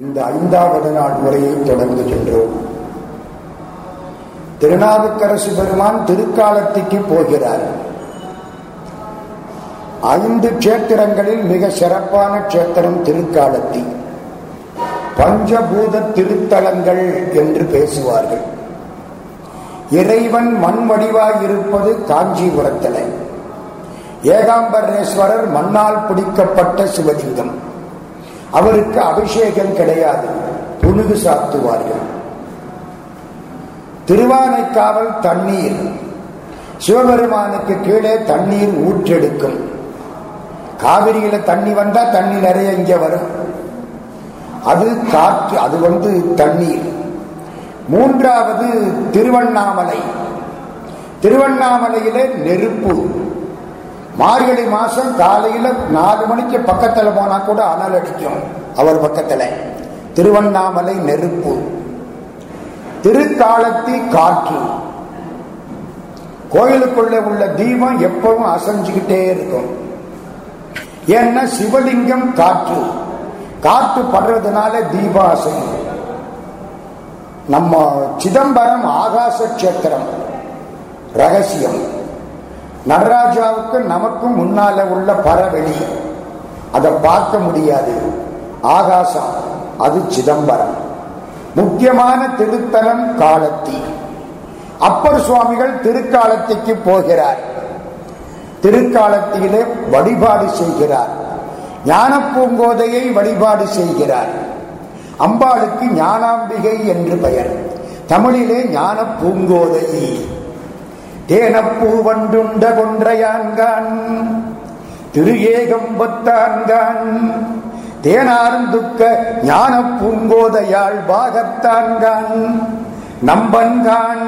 இந்த ஐந்தாவது நாள் உரையை தொடங்குகின்றோம் திருநாவுக்கரசு பெருமான் திருக்காலத்திற்கு போகிறார். ஐந்து கஷேத்திரங்களில் மிக சிறப்பான கஷேத்திரம் திருக்காலத்தி. பஞ்சபூத திருத்தலங்கள் என்று பேசுவார்கள். இறைவன் மண் வடிவாய் இருப்பது காஞ்சிபுரத்தில். ஏகாம்பரேஸ்வரர் மண்ணால் பிடிக்கப்பட்ட சிவலிங்கம். அவருக்கு அபிஷேகம் கிடையாது. புனுகு சாத்துவார்கள் திருவானைக்காவல் தண்ணீர். சிவபெருமானுக்கு கீழே தண்ணீர் ஊற்றெடுக்கும். காவிரியில தண்ணி வந்தா தண்ணி நிறைய இங்க வரும். அது காற்று அது வந்து தண்ணீர். மூன்றாவது திருவண்ணாமலை. திருவண்ணாமலையிலே நெருப்பு. மார்கழி மாசம் காலையில நாலு மணிக்கு பக்கத்துல போனா கூட அனல் அடிக்கும். அவர் பக்கத்துல. திருவண்ணாமலை நெருப்பு. திருக்காலத்தி காற்று. கோயிலுக்குள்ள உள்ள தீபம் எப்பவும் அசைஞ்சுக்கிட்டே இருக்கும். ஏன்னா சிவலிங்கம் காற்று. காற்று படுறதுனால தீபம் அசையும். நம்ம சிதம்பரம் ஆகாச கஷேத்திரம். ரகசியம். நடராஜாவுக்கு நமக்கும் முன்னால உள்ள பரவெளி. அதை பார்க்க முடியாது. ஆகாசம் அது சிதம்பரம். முக்கியமான திருத்தலம் காலத்தி. அப்பர் சுவாமிகள் திருக்காலத்திக்கு போகிறார். திருக்காலத்திலே வழிபாடு செய்கிறார். ஞான பூங்கோதையை வழிபாடு செய்கிறார். அம்பாளுக்கு ஞானாம்பிகை என்று பெயர். தமிழிலே ஞான பூங்கோதை தேனப்பூ வண்டுண்ட கொன்றையான்கான் திரு ஏகம்பத்தான்கான் தேனார்ந்துக்க ஞான பூங்கோதையாள் பாகத்தான்கான் நம்பன்கான்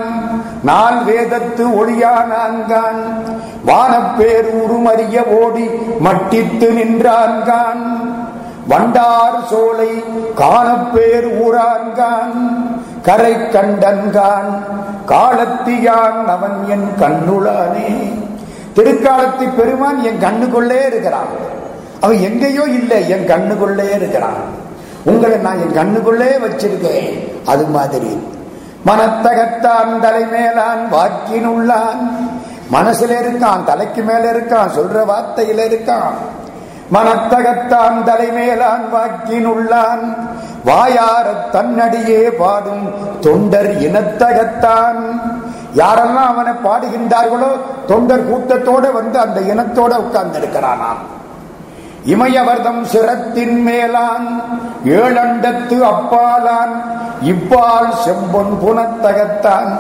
நாள் வேதத்து ஒளியானான்கான் வானப்பேரூரும் அறிய ஓடி மட்டித்து நின்றான்கான் வண்டார் சோலை காணப்பேர் ஊரான்கான் கரை கண்டன்கான் காலத்தியான் அவன் என் கண்ணுளானே. திருக்காலத்தி பெருமான் என் கண்ணுக்குள்ளே இருக்கிறான். அவன் எங்கேயோ இல்லை என் கண்ணுக்குள்ளே இருக்கிறான். உங்களை நான் என் கண்ணுக்குள்ளே வச்சிருக்கேன். அது மாதிரி. மனத்தகத்தான் தலைமேலான் வாக்கினுள்ளான். மனசுல இருக்கான் தலைக்கு மேல இருக்கான் சொல்ற வார்த்தையில இருக்கான். மனத்தகத்தான் தலைமேலான் வாக்கினுள்ளான். வாயார தன்னடியே பாடும் தொண்டர் இனத்தகத்தான். யாரெல்லாம் அவனை பாடுகின்றார்களோ தொண்டர் கூட்டத்தோட வந்து அந்த இனத்தோட உட்கார்ந்து இருக்கிறானாம் இமயவர்தம் சிரத்தின் மேலான் ஏழண்டத்து அப்பாலான் இப்பால் செம்பொன் புனத்தகத்தான்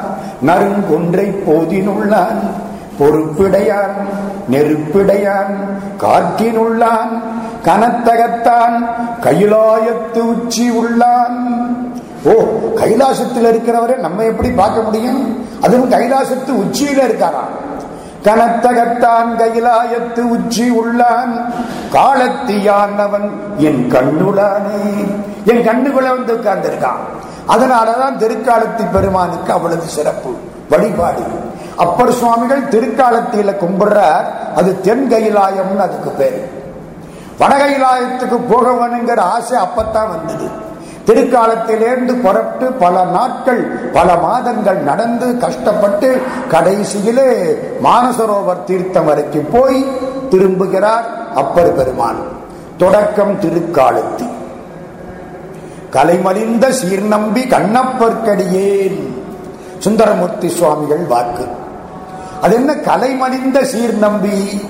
நறுங்கொன்றை போதினுள்ளான். பொறுப்பிடையான் நெருப்பிடையான் காற்றினுள்ளான் கனத்தகத்தான் கைலாயத்து உச்சி உள்ளான். ஓ கைலாசத்தில் இருக்கிறவரை நம்ம எப்படி பார்க்க முடியும்? அதுவும் கைலாசத்து உச்சியில இருக்காராம். கனத்தகத்தான் கைலாயத்து உச்சி உள்ளான். காலத்தியானவன் என் கண்ணுளானே. என் கண்ணுக்குள்ள வந்து உட்கார்ந்திருக்கான். அதனாலதான் திருக்காலத்தி பெருமானுக்கு அவ்வளவு சிறப்பு வழிபாடு. அப்பர் சுவாமிகள் திருக்காலத்தில கும்பிடுறார் அது தென் கைலாயம்னு அதுக்கு பேரு. வடகைலாயத்துக்கு போக வேணுங்கிற ஆசை அப்பத்தான் வந்தது. திருக்காலத்திலேருந்து புறப்பட்டு பல நாட்கள் பல மாதங்கள் நடந்து கஷ்டப்பட்டு கடைசியிலே மானசரோவர் தீர்த்தம் வரைக்கும் போய் திரும்புகிறார் அப்பர் பெருமான். தொடக்கம் திருக்காலத்து. கலைமலிந்த சீர்நம்பி கண்ணப்பற்கடியேன் சுந்தரமூர்த்தி சுவாமிகள் வாக்கு. அது என்ன கலை மலிந்த சீர்நம்பி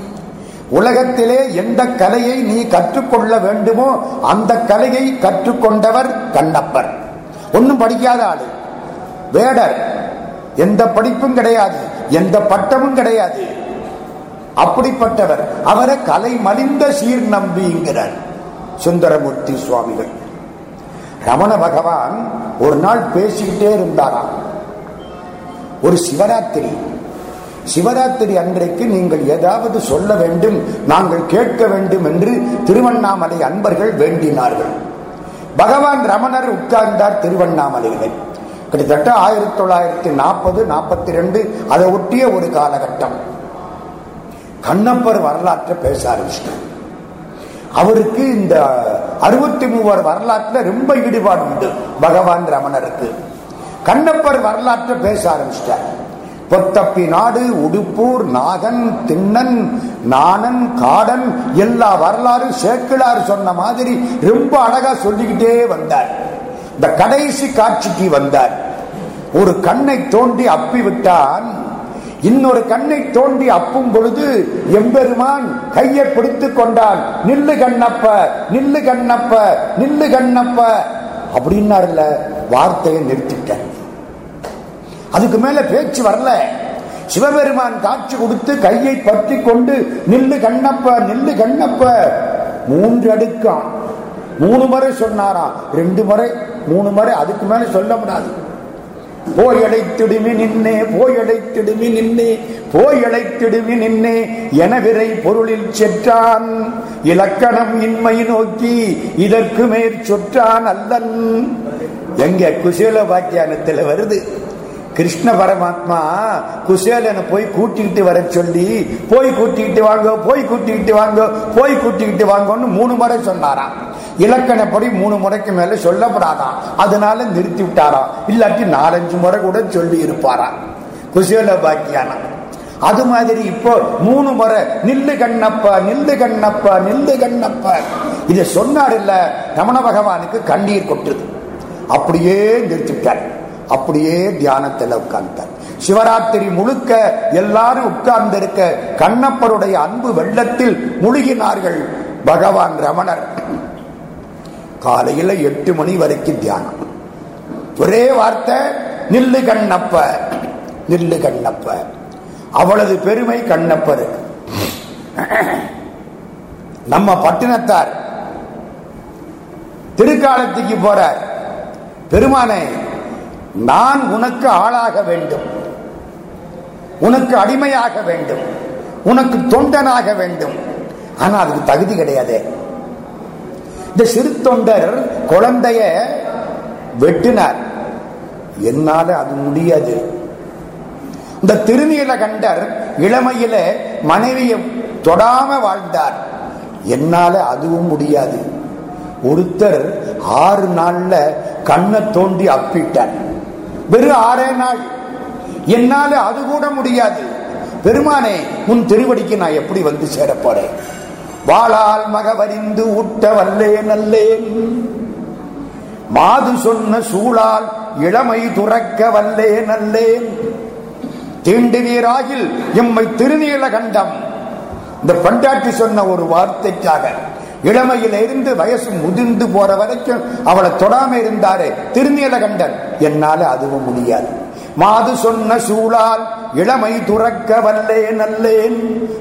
உலகத்திலே எந்த கலையை நீ கற்றுக்கொள்ள வேண்டுமோ அந்த கலையை கற்றுக்கொண்டவர் கண்ணப்பர். ஒன்னும் படிக்காத ஆளு. வேடர். எந்த படிப்பும் கிடையாது. எந்த பட்டமும் கிடையாது. அப்படிப்பட்டவர். அவரை கலை மலிந்த சீர் நம்பிங்கிறார் சுந்தரமூர்த்தி சுவாமிகள். ரமண பகவான் ஒரு நாள் பேசிக்கிட்டே இருந்தாராம். ஒரு சிவராத்திரி. சிவராத்திரி அன்றைக்கு நீங்கள் ஏதாவது சொல்ல வேண்டும் நாங்கள் கேட்க வேண்டும் என்று திருவண்ணாமலை அன்பர்கள் வேண்டினார்கள். பகவான் ரமணர் உட்கார்ந்தார் திருவண்ணாமலையிலே. கிட்டத்தட்ட ஆயிரத்தி தொள்ளாயிரத்தி நாற்பது நாற்பத்தி ரெண்டு அதை ஒட்டிய ஒரு காலகட்டம். கண்ணப்பர் வரலாற்றை பேச ஆரம்பிச்சிட்டார். அவருக்கு இந்த அறுபத்தி மூவர் வரலாற்றுல ரொம்ப ஈடுபாடு உண்டு பகவான் ரமணருக்கு. கண்ணப்பர் வரலாற்றை பேச ஆரம்பிச்சிட்டார். பொத்தப்பி நாடு உடுப்பூர் நாகன் திண்ணன் நாணன் காடன் எல்லா வரலாறு சேக்கிழார் சொன்ன மாதிரி ரொம்ப அழகா சொல்லிக்கிட்டே வந்தார். இந்த கடைசி காட்சிக்கு வந்தார். ஒரு கண்ணை தோண்டி அப்பி விட்டான். இன்னொரு கண்ணை தோண்டி அப்பும் பொழுது எம்பெருமான் கையை பிடித்து கொண்டான். நில்லு கண்ணப்ப நில்லு கண்ணப்ப நில்லு கண்ணப்ப. அப்படின்னாருல வார்த்தையை நிறுத்திட்டேன். அதுக்கு மேல பேச்சு வரல. சிவபெருமான் காட்சி கொடுத்து கையை பற்றி கொண்டு நில்லு கண்ணப்ப நில்லு கண்ணப்ப. மூன்று அடுக்கான். மூணு முறை சொன்னாராம். ரெண்டு முறை மூணு முறை. அதுக்கு மேல சொல்ல முடியாது. போய் அழைத்திடுமி நின்னே போய் அழைத்திடுமி நின்னே போய் அழைத்திடுமி நின்னே. எனவிரை பொருளில் செற்றான். இலக்கணம் இன்மை நோக்கி இதற்கு மேற் சொற்றான் அல்லன். எங்க குசேல வாக்கியானத்தில் வருது. கிருஷ்ண பரமாத்மா குசேலனை போய் கூட்டிக்கிட்டு வர சொல்லி போய் கூட்டிக்கிட்டு வாங்க போய் கூட்டிக்கிட்டு வாங்க போய் கூட்டிக்கிட்டு வாங்கன்னு மூணு முறை சொன்னாராம். இலக்கணப்படி மூணு முறைக்கு மேல சொல்லப்படாதாம். அதனால நிறுத்தி விட்டாராம். இல்லாட்டி நாலஞ்சு முறை கூட சொல்லி இருப்பாராம். குசேல பாக்கியானம். அது மாதிரி இப்போ மூணு முறை நில்லு கண்ணப்ப நில்லு கண்ணப்ப நில்லு கண்ணப்ப. இதை சொன்னார் இல்ல ரமண பகவானுக்கு கண்ணீர் கொட்டுது. அப்படியே நிறுத்திவிட்டார் அப்படியே தியானத்தில் உட்கார்ந்தார் சிவராத்திரி முழுக்க எல்லாரும் உட்கார்ந்து இருக்க கண்ணப்பருடைய அன்பு வெள்ளத்தில் முழுகினார்கள் பகவான் ரமணர். காலையில எட்டு மணி வரைக்கும் தியானம். ஒரே வார்த்தை நில்லு கண்ணப்ப நில்லு கண்ணப்ப. அவளது பெருமை கண்ணப்பர். நம்ம பட்டினத்தார். திருக்காலத்துக்கு போறார். பெருமானை நான் உனக்கு ஆளாக வேண்டும். உனக்கு அடிமையாக வேண்டும். உனக்கு தொண்டனாக வேண்டும். ஆனா அதுக்கு தகுதி கிடையாது. இந்த சிறு தொண்டர் குழந்தைய வெட்டினார். என்னால அது முடியாது. இந்த திருநீலகண்டர் இளமையில மனைவியை தொடாம வாழ்ந்தார். என்னால அதுவும் முடியாது. ஒருத்தர் ஆறு நாள்ல கண்ணை தோண்டி அப்பிட்டார். வெறும் ஆறே நாள். என்னால அது கூட முடியாது. பெருமானே உன் திருவடிக்கு நான் எப்படி வந்து சேர வாழால் வாளால் மகவரிந்து ஊட்ட வல்லேன் அல்லேன் மாது சொன்ன சூழால் இளமை துறக்க வல்லேன் அல்லேன் தீண்டுவீராகில் எம்மை திருநீல கண்டம் இந்த பண்டாட்டி சொன்ன ஒரு வார்த்தைக்காக இளமையில இருந்து வயசு முதிர்ந்து போற வரைக்கும் அவளை தொடாம இருந்தாரே திருநீலகண்டன். என்னால அதுவும் முடியாது. மாது சொன்ன சூழால் இளமை துறக்க வல்லேன் நல்லேன்.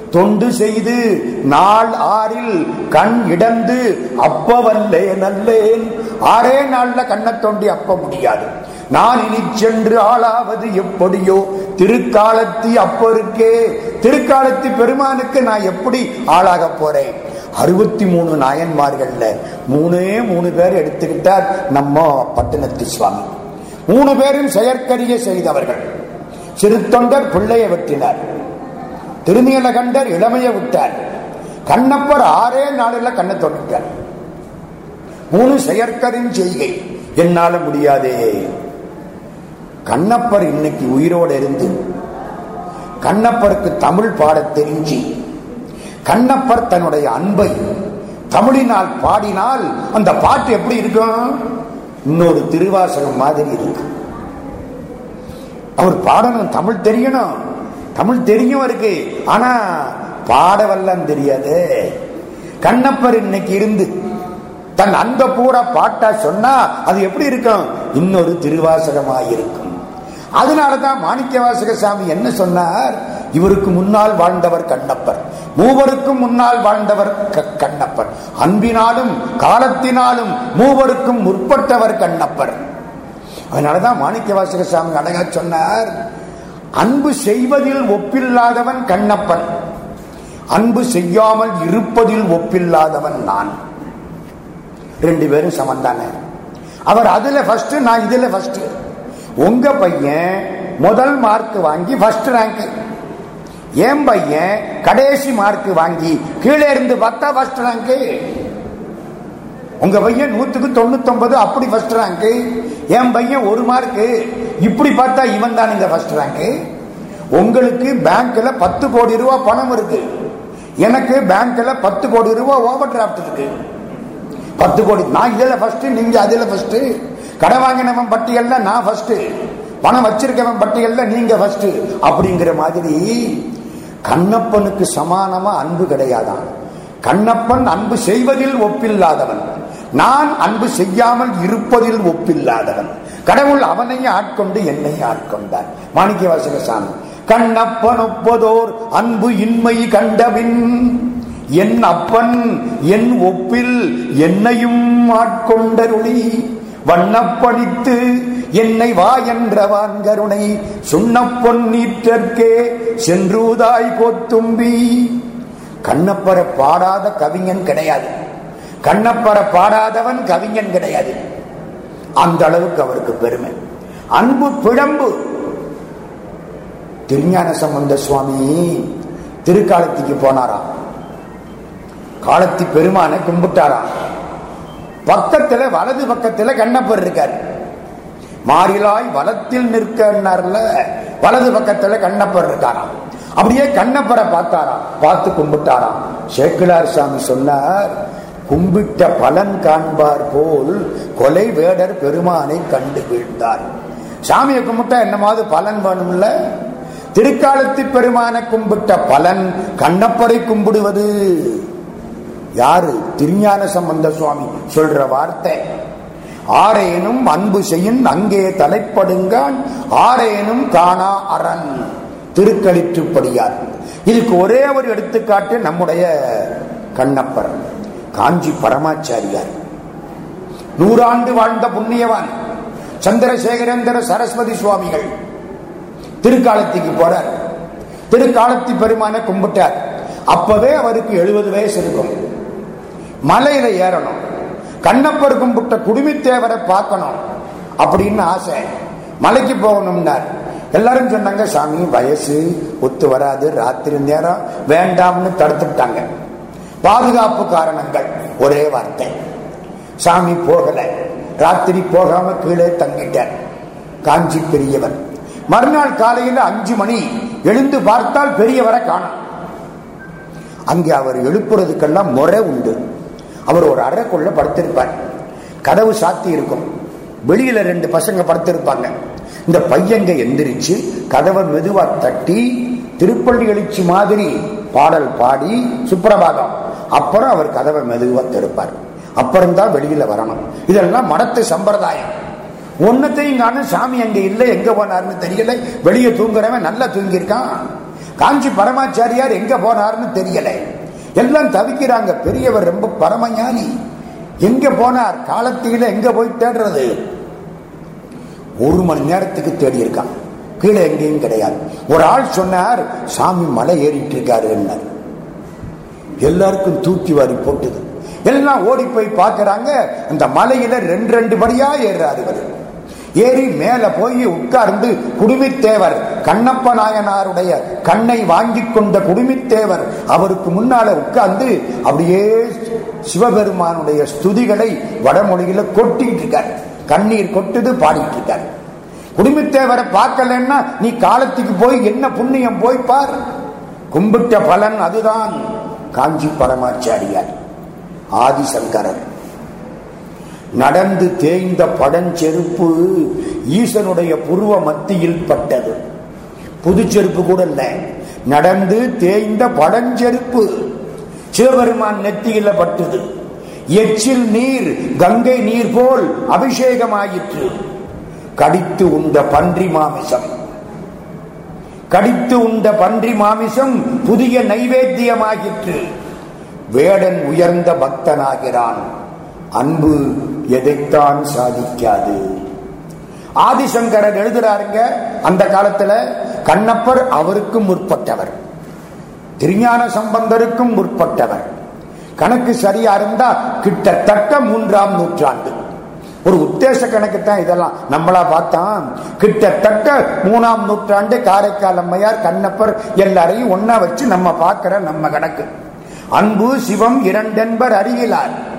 தொண்டு செய்து நாள் ஆறில் கண் இடந்து அப்ப வல்லே நல்லேன். ஆறே நாள்ல கண்ணை தோண்டி அப்ப முடியாது. நான் இனி சென்று ஆளாவது எப்படியோ? திருக்காலத்தி அப்பருக்கே திருக்காலத்தி பெருமானுக்கு நான் எப்படி ஆளாக போறேன்? அறுபத்தி மூணு நாயன்மார்கள்ல மூணே மூணு பேர் எடுத்துக்கிட்டார் நம்ம பட்டினத்து சுவாமி. மூணு பேரும் செயற்கரிய செய்தவர்கள். சிறுத்தொண்டர் பிள்ளையை வெட்டினார். திருநீலகண்டர் இளமையை விட்டார். கண்ணப்பர் ஆறே நாளில் கண்ணை தொட்டுட்டார். மூணு செயற்கரின் செய்கை. என்னால முடியாதே. கண்ணப்பர் இன்னைக்கு உயிரோடு இருந்து கண்ணப்பருக்கு தமிழ் பாட தெரிஞ்சு கண்ணப்பர் தன்னுடைய அன்பை தமிழினால் பாடினால் அந்த பாட்டு எப்படி இருக்கும்? இன்னொரு திருவாசகம் மாதிரி இருக்கு. அவர் பாடணும். தமிழ் தெரியணும். தமிழ் தெரியும் இருக்கு ஆனா பாடவெல்லாம் தெரியாது. கண்ணப்பர் இன்னைக்கு இருந்து தன் அன்பை பூரா பாட்டா சொன்னா அது எப்படி இருக்கும்? இன்னொரு திருவாசகமாயிருக்கும். அதனாலதான் மாணிக்க வாசக சாமி என்ன சொன்னார்? இவருக்கு முன்னால் வாழ்ந்தவர் கண்ணப்பர். மூவருக்கும் முன்னால் வாழ்ந்தவர் கண்ணப்பர். அன்பினாலும் காலத்தினாலும் மூவருக்கும் முற்பட்டவர் கண்ணப்பர். அதனாலதான் மாணிக்க வாசக சாமி அழகா சொன்னார் அன்பு செய்வதில் ஒப்பில்லாதவன் கண்ணப்பன் அன்பு செய்யாமல் இருப்பதில் ஒப்பில்லாதவன் நான். ரெண்டு பேரும் சமந்தானே அவர் அதுல ஃபர்ஸ்ட் நான் இதுல ஃபர்ஸ்ட் உங்க பையன் முதல் மார்க் வாங்கி ஃபர்ஸ்ட் ரேங்க் என் பையன் கடைசி மார்க் வாங்கி கீழே இருந்து பார்த்தா ஃபர்ஸ்ட் ரேங்க் உங்க பையன் நூத்துக்கு தொண்ணூத்தி அப்படி ஃபர்ஸ்ட் ரேங்க் என் பையன் ஒரு மார்க்கு இப்படி பார்த்தா இவன் தான் இந்த ஃபர்ஸ்ட் ரேங்க் உங்களுக்கு பேங்க்ல பத்து கோடி ரூபாய் பணம் இருக்கு. எனக்கு பேங்க்ல பத்து கோடி ரூபாய் ஓவர் டிராஃப்ட் இருக்கு. பத்து கோடி நான் இதுல ஃபர்ஸ்ட் நீங்க அதுல ஃபர்ஸ்ட் கடன் வாங்கினவன் பட்டியல்ல நான் ஃபர்ஸ்ட் பணம் வச்சிருக்கவன் பட்டியல்ல நீங்க ஃபர்ஸ்ட் அப்படிங்கிற மாதிரி கண்ணப்பனுக்கு சமானமா அன்பு கிடையாதான். கண்ணப்பன் அன்பு செய்வதில் ஒப்பில்லாதவன். நான் அன்பு செய்யாமல் இருப்பதில் ஒப்பில்லாதவன். கடவுள் அவனையும் ஆட்கொண்டு என்னையும் ஆட்கொண்டார். மாணிக்க வாசக சாமி கண்ணப்பன் ஒப்பதோர் அன்பு இன்மை கண்டவின் என் அப்பன் என் ஒப்பில் என்னையும் ஆட்கொண்டருளி. வண்ணப்பணித்து என்னை வா என்றவான் கருணை சுண்ண பொன்னீற்றற்கே சென்றூதாய் போத்தும்பி. கண்ணப்பர பாடாத கவிஞன் கிடையாது. கண்ணப்பர பாடாதவன் கவிஞன் கிடையாது. அந்த அளவுக்கு அவருக்கு பெருமை. அன்பு பிழம்பு. திருஞான சம்பந்த சுவாமி திருக்காலத்திக்கு போனாராம். காலத்தி பெருமானை கும்பிட்டாராம். பக்கத்துல வலது பக்கத்துல கண்ணப்பர் இருக்காரு. மாறிலாய் வலத்தில் நிற்கன்னார்ல வலது பக்கத்துல கண்ணப்பர் இருக்காராம். அப்படியே கண்ணப்பரை பார்த்தாராம் பார்த்து கும்பிட்டாராம். சேக்கிலார் சாமி சொன்னார் கும்பிட்ட பலன் காண்பார் போல் கொலை வேடர் பெருமானை கண்டு வீழ்ந்தார். சாமியை கும்பிட்டா என்னமாவது பலன் வேணும்ல? திருக்காலத்து பெருமானை கும்பிட்ட பலன் கண்ணப்பரை கும்பிடுவது. யாரு? திருஞான சம்பந்த சுவாமி சொல்ற வார்த்தை. ஆரேனும் அன்பு செய்யின் அங்கே தலைப்படுங்கான் ஆரேனும் காணா அரண். திருக்களிற்றுப்படியார் இதுக்கு ஒரே ஒரு எடுத்துக்காட்டு நம்முடைய கண்ணப்பர் காஞ்சி பரமாச்சாரியார். நூறாண்டு வாழ்ந்த புண்ணியவான் சந்திரசேகரேந்திர சரஸ்வதி சுவாமிகள். திருக்காலத்துக்கு போறார். திருக்காலத்தி பெருமான கும்பிட்டார். அப்பவே அவருக்கு எழுபது வயசு இருக்கும். மலையில ஏறணும். கண்ணப்பர் கும்பிட்ட குடுமித்தேவரை பார்க்கணும் அப்படின்னு ஆசை. மலைக்கு போகணும்னார். எல்லாரும் சொன்னாங்க சாமி வயசு ஒத்து வராது ராத்திரி நேரம் வேண்டாம்னு தடுத்துட்டாங்க. பாதுகாப்பு காரணங்கள் ஒரே வார்த்தை. சாமி போகல. ராத்திரி போகாம கீழே தங்கிட்டார். காஞ்சி பெரியவர். மறுநாள் காலையில் அஞ்சு மணி எழுந்து பார்த்தால் பெரியவரை காணும். அங்கே அவர் எழுப்புறதுக்கெல்லாம் முறை உண்டு. அவர் ஒரு அறைக்குள்ள படுத்திருப்பார். கதவு சாத்தி இருக்கும். வெளியில ரெண்டு பசங்க படுத்திருப்பாங்க. இந்த பையங்க எந்திரிச்சு கதவை மெதுவா தட்டி திருப்பள்ளி எழுச்சி மாதிரி பாடல் பாடி சுப்பிரபாதம். அப்புறம் அவர் கதவை மெதுவா திருப்பார் அப்புறம் தான் வெளியில வரணும். இதெல்லாம் மடத்து சம்பிரதாயம். ஒன்னத்தையும் காணும் சாமி அங்க இல்லை எங்க போனார்னு தெரியல. வெளியே தூங்குறவன் நல்லா தூங்கியிருக்கான். காஞ்சி பரமாச்சாரியார் எங்க போனார்னு தெரியலை. எல்லாம் தவிக்கிறாங்க. பெரியவர் ரொம்ப பரமஞானி. எங்க போனார்? காலத்தில எங்க போய் தேடுறது? ஒரு மணி நேரத்துக்கு தேடி இருக்கான் கீழே எங்கேயும் கிடையாது. ஒரு ஆள் சொன்னார் சாமி மலை ஏறிட்டு இருக்காரு எல்லாருக்கும் தூக்கி வாரி போட்டுது. எல்லாம் ஓடி போய் பார்க்கிறாங்க. அந்த மலையில ரெண்டு ரெண்டு படியா ஏறுறாரு இவர். ஏறி மேல போய் உட்கார்ந்து குடுமித்தேவர் கண்ணப்ப நாயனாருடைய கண்ணை வாங்கி கொண்ட குடுமித்தேவர் அவருக்கு முன்னால உட்கார்ந்து அப்படியே சிவபெருமானுடைய ஸ்துதிகளை வடமொழியில கொட்டிட்டு இருக்கார். கண்ணீர் கொட்டுது பாடிட்டு இருக்கார். குடும்பத்தேவரை பார்க்கலன்னா நீ காலத்துக்கு போய் என்ன புண்ணியம் போய் பார். கும்பிட்ட பலன் அதுதான். காஞ்சி பரமாச்சாரியார் ஆதிசங்கரன் நடந்து தேய்ந்த படஞ்செருப்பு ஈசனுடைய புருவ மத்தியில் பட்டது. புது செருப்பு கூட இல்லை. நடந்து தேய்ந்த படஞ்செருப்பு சிவபெருமான் நெத்தியில பட்டது. எச்சில் நீர் கங்கை நீர் போல் அபிஷேகமாயிற்று. கடித்து உண்ட பன்றி மாமிசம். கடித்து உண்ட பன்றி மாமிசம் புதிய நைவேத்தியமாகிற்று வேடன் உயர்ந்த பக்தனாகிறான். அன்பு எதைத்தான் சாதிக்காது. ஆதிசங்கரன் எழுதுறாருங்க அந்த காலத்துல கண்ணப்பர் அவருக்கும் முற்பட்டவர். திருஞான சம்பந்தருக்கும் முற்பட்டவர். கணக்கு சரியா இருந்தா கிட்டத்தட்ட மூன்றாம் நூற்றாண்டு. ஒரு உத்தேச கணக்கு தான் இதெல்லாம். நம்மளா பார்த்தோம் கிட்டத்தட்ட மூணாம் நூற்றாண்டு காரைக்கால் அம்மையார் கண்ணப்பர் எல்லாரையும் ஒன்னா வச்சு நம்ம பார்க்கிற நம்ம கணக்கு. அன்பு சிவம் இரண்டென்பர் அறிவிலார்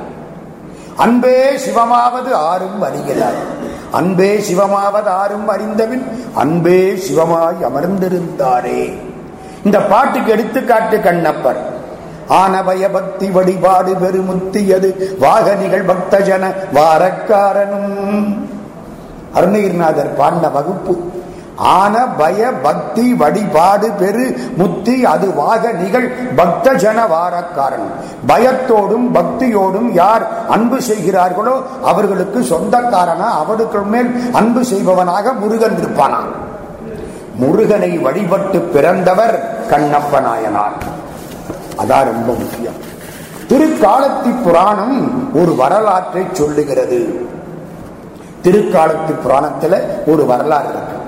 அன்பே சிவமாவது ஆறும் அறிகிறார் அன்பே சிவமாவது ஆறும் அறிந்தவின் அன்பே சிவமாய் அமர்ந்திருந்தாரே. இந்த பாட்டுக்கு எடுத்துக்காட்டு கண்ணப்பர். ஆனபய பக்தி வழிபாடு பெருமுத்தியது வாகனிகள் பக்தஜன வாரக்காரனும் அருணகிரிநாதர் பாண்ட வகுப்பு. ஆன பய பக்தி வழிபாடு பெரு முத்தி அது வாக நிகழ் பக்த ஜன வாரக்காரன். பயத்தோடும் பக்தியோடும் யார் அன்பு செய்கிறார்களோ அவர்களுக்கு சொந்தக்காரனா அவருக்கு மேல் அன்பு செய்பவனாக முருகன் இருப்பானான் முருகனை வழிபட்டு பிறந்தவர் கண்ணப்ப நாயனார். அதான் ரொம்ப முக்கியம். திருக்காலத்தி புராணம் ஒரு வரலாற்றை சொல்லுகிறது. திருக்காலத்தி புராணத்துல ஒரு வரலாறு இருக்கு.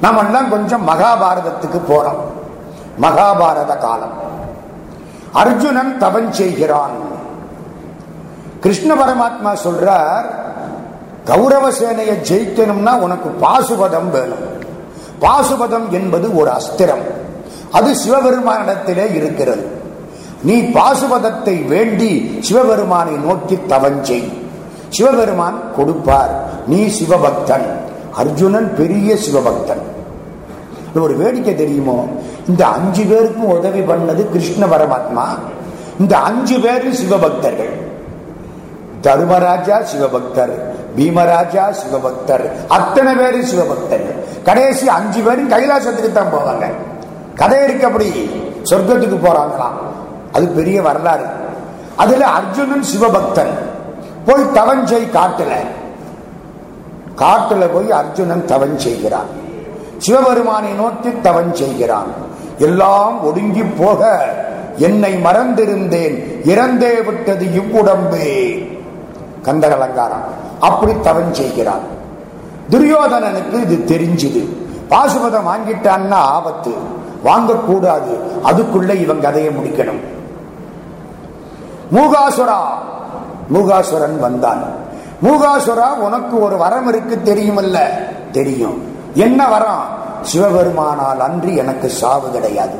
நம்ம எல்லாம் கொஞ்சம் மகாபாரதத்துக்கு போறோம். மகாபாரத காலம். அர்ஜுனன் தவன் செய்கிறான். கிருஷ்ண பரமாத்மா சொல்றார் கௌரவ சேனையை ஜெயிக்கணும்னா உனக்கு பாசுபதம் வேணும். பாசுபதம் என்பது ஒரு அஸ்திரம். அது சிவபெருமானிடத்திலே இருக்கிறது. நீ பாசுபதத்தை வேண்டி சிவபெருமானை நோக்கி தவஞ்சை சிவபெருமான் கொடுப்பார். நீ சிவபக்தன். அர்ஜுனன் பெரிய சிவபக்தன். ஒரு வேடிக்கை தெரியுமோ? இந்த அஞ்சு பேருக்கும் உதவி பண்ணது கிருஷ்ண பரமாத்மா. இந்த அஞ்சு பேரும் சிவபக்தர்கள். தர்மராஜா சிவபக்தர் பீமராஜா சிவபக்தர் அத்தனை பேரும் சிவபக்தர்கள் கடைசி அஞ்சு பேரும் கைலாசத்துக்கு தான் போவாங்க. கதை இருக்கு அப்படி. சொர்க்கத்துக்கு போறாங்களாம். அது பெரிய வரலாறு. அதுல அர்ஜுனன் சிவபக்தன். போய் தவஞ்சை காட்டுல காட்டுல போய் அர்ஜுனன் தவன் செய்கிறான். சிவபெருமானை நோக்கி தவன் செய்கிறான். எல்லாம் ஒடுங்கி போக என்னை மறந்திருந்தேன். இறந்தே விட்டது இவ்வுடம்பே. கந்தர் அலங்காரம். அப்படி தவன் செய்கிறான். துரியோதனனுக்கு இது தெரிஞ்சுது. பாசுபதம் வாங்கிட்டான்னா ஆபத்து. வாங்கக்கூடாது. அதுக்குள்ள இவன் கதையை முடிக்கணும். மூகாசுரா. மூகாசுரன் வந்தான். மூகாசுரா உனக்கு ஒரு வரம் இருக்கு தெரியுமல்ல? தெரியும். என்ன வரம்? சிவபெருமானால் அன்றி எனக்கு சாவு கிடையாது.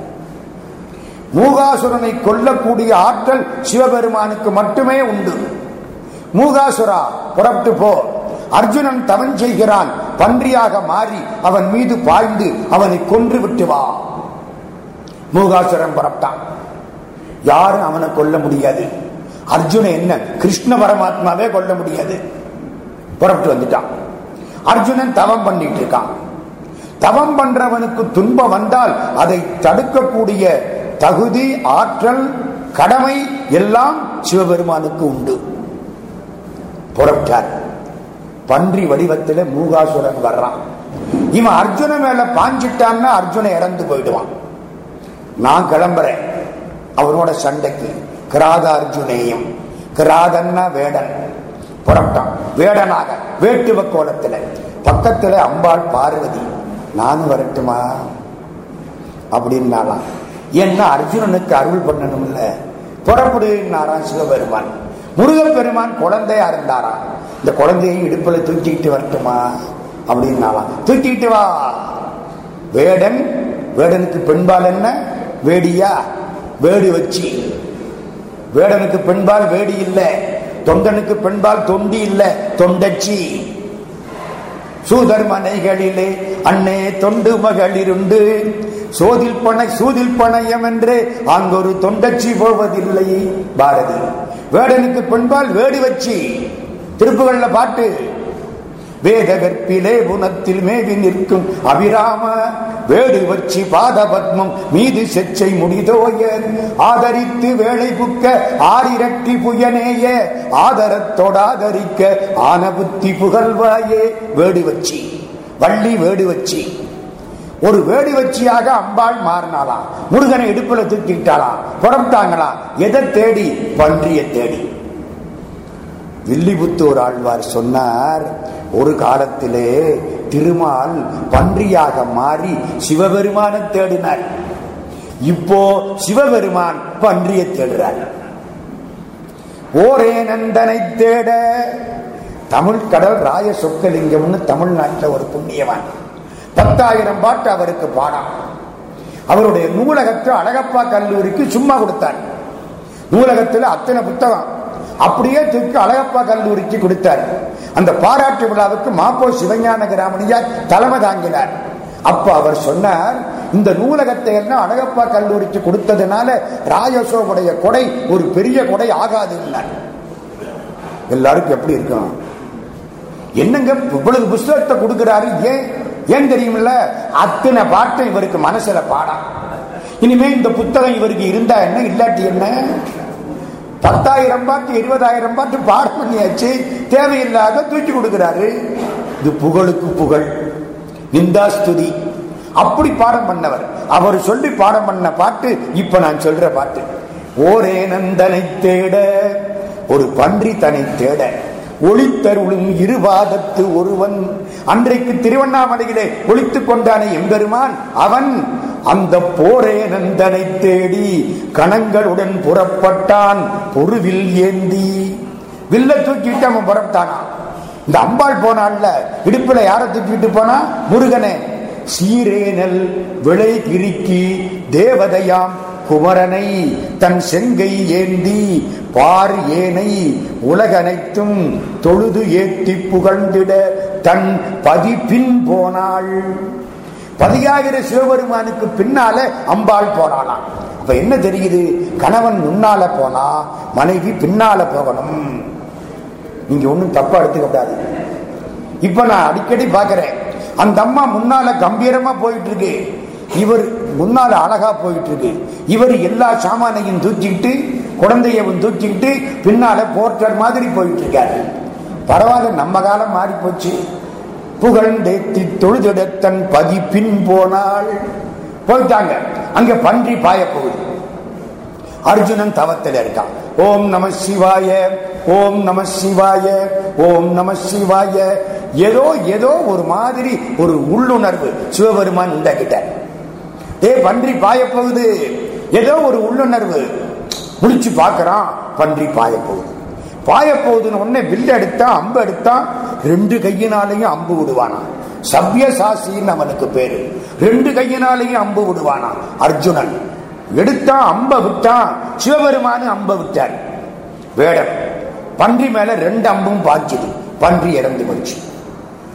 மூகாசுரனை கொல்லக்கூடிய ஆற்றல் சிவபெருமானுக்கு மட்டுமே உண்டு. மூகாசுரா புறப்பட்டு போ. அர்ஜுனன் தவன் செய்கிறான். பன்றியாக மாறி அவன் மீது பாய்ந்து அவனை கொன்று விட்டு வா. மூகாசுரன் புறப்பட்டான். யாரும் அவனை கொல்ல முடியாது. அர்ஜுன என்ன? கிருஷ்ண பரமாத்மாவே கொல்ல முடியாது. புறப்பட்டு வந்துட்டான். அர்ஜுனன் தவம் பண்ணிட்டு இருக்கான். தவம் பண்றவனுக்கு துன்பம் வந்தால் அதை தடுக்கக்கூடிய தகுதி ஆற்றல் கடமை எல்லாம் சிவபெருமானுக்கு உண்டு. புறப்பட்டார். பன்றி வடிவத்தில் மூகாசுரன் வர்றான். இவன் அர்ஜுன மேல பாஞ்சிட்டான்னா அர்ஜுன இறந்து போயிடுவான். நான் கிளம்புறேன். அவனோட சண்டைக்கு. கிராதார்ஜுனேயம் கிராதன்னா வேடன் புறப்பட்டான். வேடனாக வேட்டுவ கோலத்தில். பக்கத்தில் அம்பாள் பார்வதி நானும் வரட்டுமா? அப்படின்னாலாம் என்ன அர்ஜுனனுக்கு அருள் பண்ணணும்ல? புறப்படுனாராம் சிவபெருமான். முருகப்பெருமான் குழந்தையா இருந்தாராம். இந்த குழந்தையை இடுப்பில் தூக்கிட்டு வரட்டுமா? அப்படின்னாலாம் தூக்கிட்டு வா. வேடன் வேடனுக்கு பெண்பால் என்ன? வேடியா? வேடி வச்சு. வேடனுக்கு பெண்பால் வேடி இல்லை. தொண்டனுக்கு பெண்பால் தொண்டி இல்லை. தொண்டச்சி. சூதர்மனைகளிலே அன்னே தொண்டு மகளிருண்டு. சோதில் பனை சூதில் பணையம் என்று அங்கொரு தொண்டச்சி போவதில்லை பாரதி. வேடனுக்கு பெண்பால் வேடி வச்சு. திருப்புகள்ல பாட்டு. வேத கற்பிலே குணத்தில் மேவி நிற்கும் அபிராம வேடு வச்சி பாத பத்மம் மீது செச்சை முடிதோய ஆதரித்து வேலை புக்க ஆரிரட்டி புயனேய ஆதரத்தோடாதரிக்க ஆன புத்தி புகழ்வாயே. வேடு வச்சி வள்ளி வேடு வச்சி ஒரு வேடு வச்சியாக அம்பாள் மாறினாலாம் முருகனை இடுப்புல தூக்கிட்டாளாம். புறப்பட்டாங்களாம் எதை தேடி? பன்றிய தேடி. வில்லிபுத்தூர் ஆழ்வார் சொன்னார் ஒரு காலத்திலே திருமால் பன்றியாக மாறி சிவபெருமான தேடினார். இப்போ சிவபெருமான் பன்றியை தேடுறார். ஓரே நந்தனை தேட தமிழ் கடல் ராய சொக்கலிங்கம்னு தமிழ்நாட்டில் ஒரு புண்ணியவான். பத்தாயிரம் பாட்டு அவருக்கு பாடம் அவருடைய நூலகத்தை அழகப்பா கல்லூரிக்கு சும்மா கொடுத்தார் நூலகத்தில் அத்தனை புத்தகம். அப்படியே தூக்கி அழகப்பா கல்லூரிக்கு கொடுத்தார். அந்த பாராட்டு விழாவுக்கு மாப்போ சிவஞான கிராமணியார் தலைமை தாங்கினார். அப்ப அவர் சொன்னார் இந்த நூலகத்தை எல்லாம் அழகப்பா கல்லூரிக்கு கொடுத்ததுனால ராஜசோவுடைய கொடை ஒரு பெரிய கொடை ஆகாது எல்லாருக்கும் எப்படி இருக்கும்? என்னங்க இவ்வளவு புஸ்தகத்தை கொடுக்கிறாரு? ஏன் ஏன் தெரியுமில்ல? அத்தனை பாட்டை இவருக்கு மனசுல பாடம் இனிமே இந்த புத்தகம் இவருக்கு இருந்தா என்ன இல்லாட்டி என்ன? பத்தாயிரம் பாட்டு இருபதாயிரம் பாட்டு பாடம் பண்ணியாச்சு. தேவையில்லாத தூக்கி கொடுக்கிறாரு. இது புகழுக்கு புகழ். நிந்தாஸ்துதி அப்படி பாடம் பண்ணவர். அவர் சொல்லி பாடம் பண்ண பாட்டு இப்ப நான் சொல்ற பாட்டு. ஓரே நந்தனை தேட ஒரு பன்றி தனை தேட. ஒளித்தருளும் இருவாதத்து ஒருவன். அன்றைக்கு திருவண்ணாமலையிலே ஒழித்துக் கொண்டானே எம்பெருமான் அவன். அந்த போரே நந்தனை தேடி கணங்களுடன் புறப்பட்டான். பொருவில் ஏந்தி வில்ல தூக்கிட்டு அவன் புறப்பட்டானா? இந்த அம்பாள் போனான்ல இடுப்புல யார தூக்கிட்டு போனா? முருகனே. சீரேனல் விளை கிரிக்கி தேவதையாம் குமரனை தன் செங்கை ஏந்தி பார் ஏனை உலகனைத்தும் தொழுது ஏத்தி புகழ்ந்திட தன் பதிப்பின் போனாள். பதியாகிற சிவபெருமானுக்கு பின்னால அம்பாள் போனாலாம் அப்ப என்ன தெரியுது? கணவன் முன்னால போனா மனைவி பின்னால போகணும். நீங்க ஒண்ணும் தப்பா எடுத்துக்க கூடாது. இப்ப நான் அடிக்கடி பாக்குறேன் அந்த அம்மா முன்னால கம்பீரமா போயிட்டு இருக்கு இவர் முன்னால அழகா போயிட்டு இருக்கு இவர் எல்லா சாமானையும் தூக்கிக்கிட்டு குழந்தையவும் தூக்கிக்கிட்டு பின்னால போர்ட்டர் மாதிரி போயிட்டு இருக்காரு பரவாயில்ல நம்ம காலம் மாறி போச்சு புகழ்ந்தேத்தி தொழுதிடத்தன் பதி பின் போனால் போயிட்டாங்க. அங்க பன்றி பாய போகுது. அர்ஜுனன் தவத்தில் இருக்கான். ஓம் நம சிவாய ஓம் நம சிவாய ஓம் நம சிவாய. ஏதோ ஏதோ ஒரு மாதிரி ஒரு உள்ளுணர்வு சிவபெருமான் உண்டாக்கிட்டார் ஏ பன்றி பாய போகுது. ஏதோ ஒரு உள்ளுணர்வு. முடிச்சு பார்க்கறான் பன்றி பாய போகுது பாய போகுதுன்னு உடனே வில்ல எடுத்தா அம்பு எடுத்தா ரெண்டு கையினாலையும் அம்பு விடுவானா? சவ்யசாசின்னு அவனுக்கு பேரு. ரெண்டு கையினாலையும் அம்பு விடுவானா? அர்ஜுனன். எடுத்தா அம்ப விட்டான் சிவபெருமானு அம்ப விட்டார். வேடம். பன்றி மேல ரெண்டு அம்பும் பாய்ச்சுது பன்றி இறந்து போச்சு.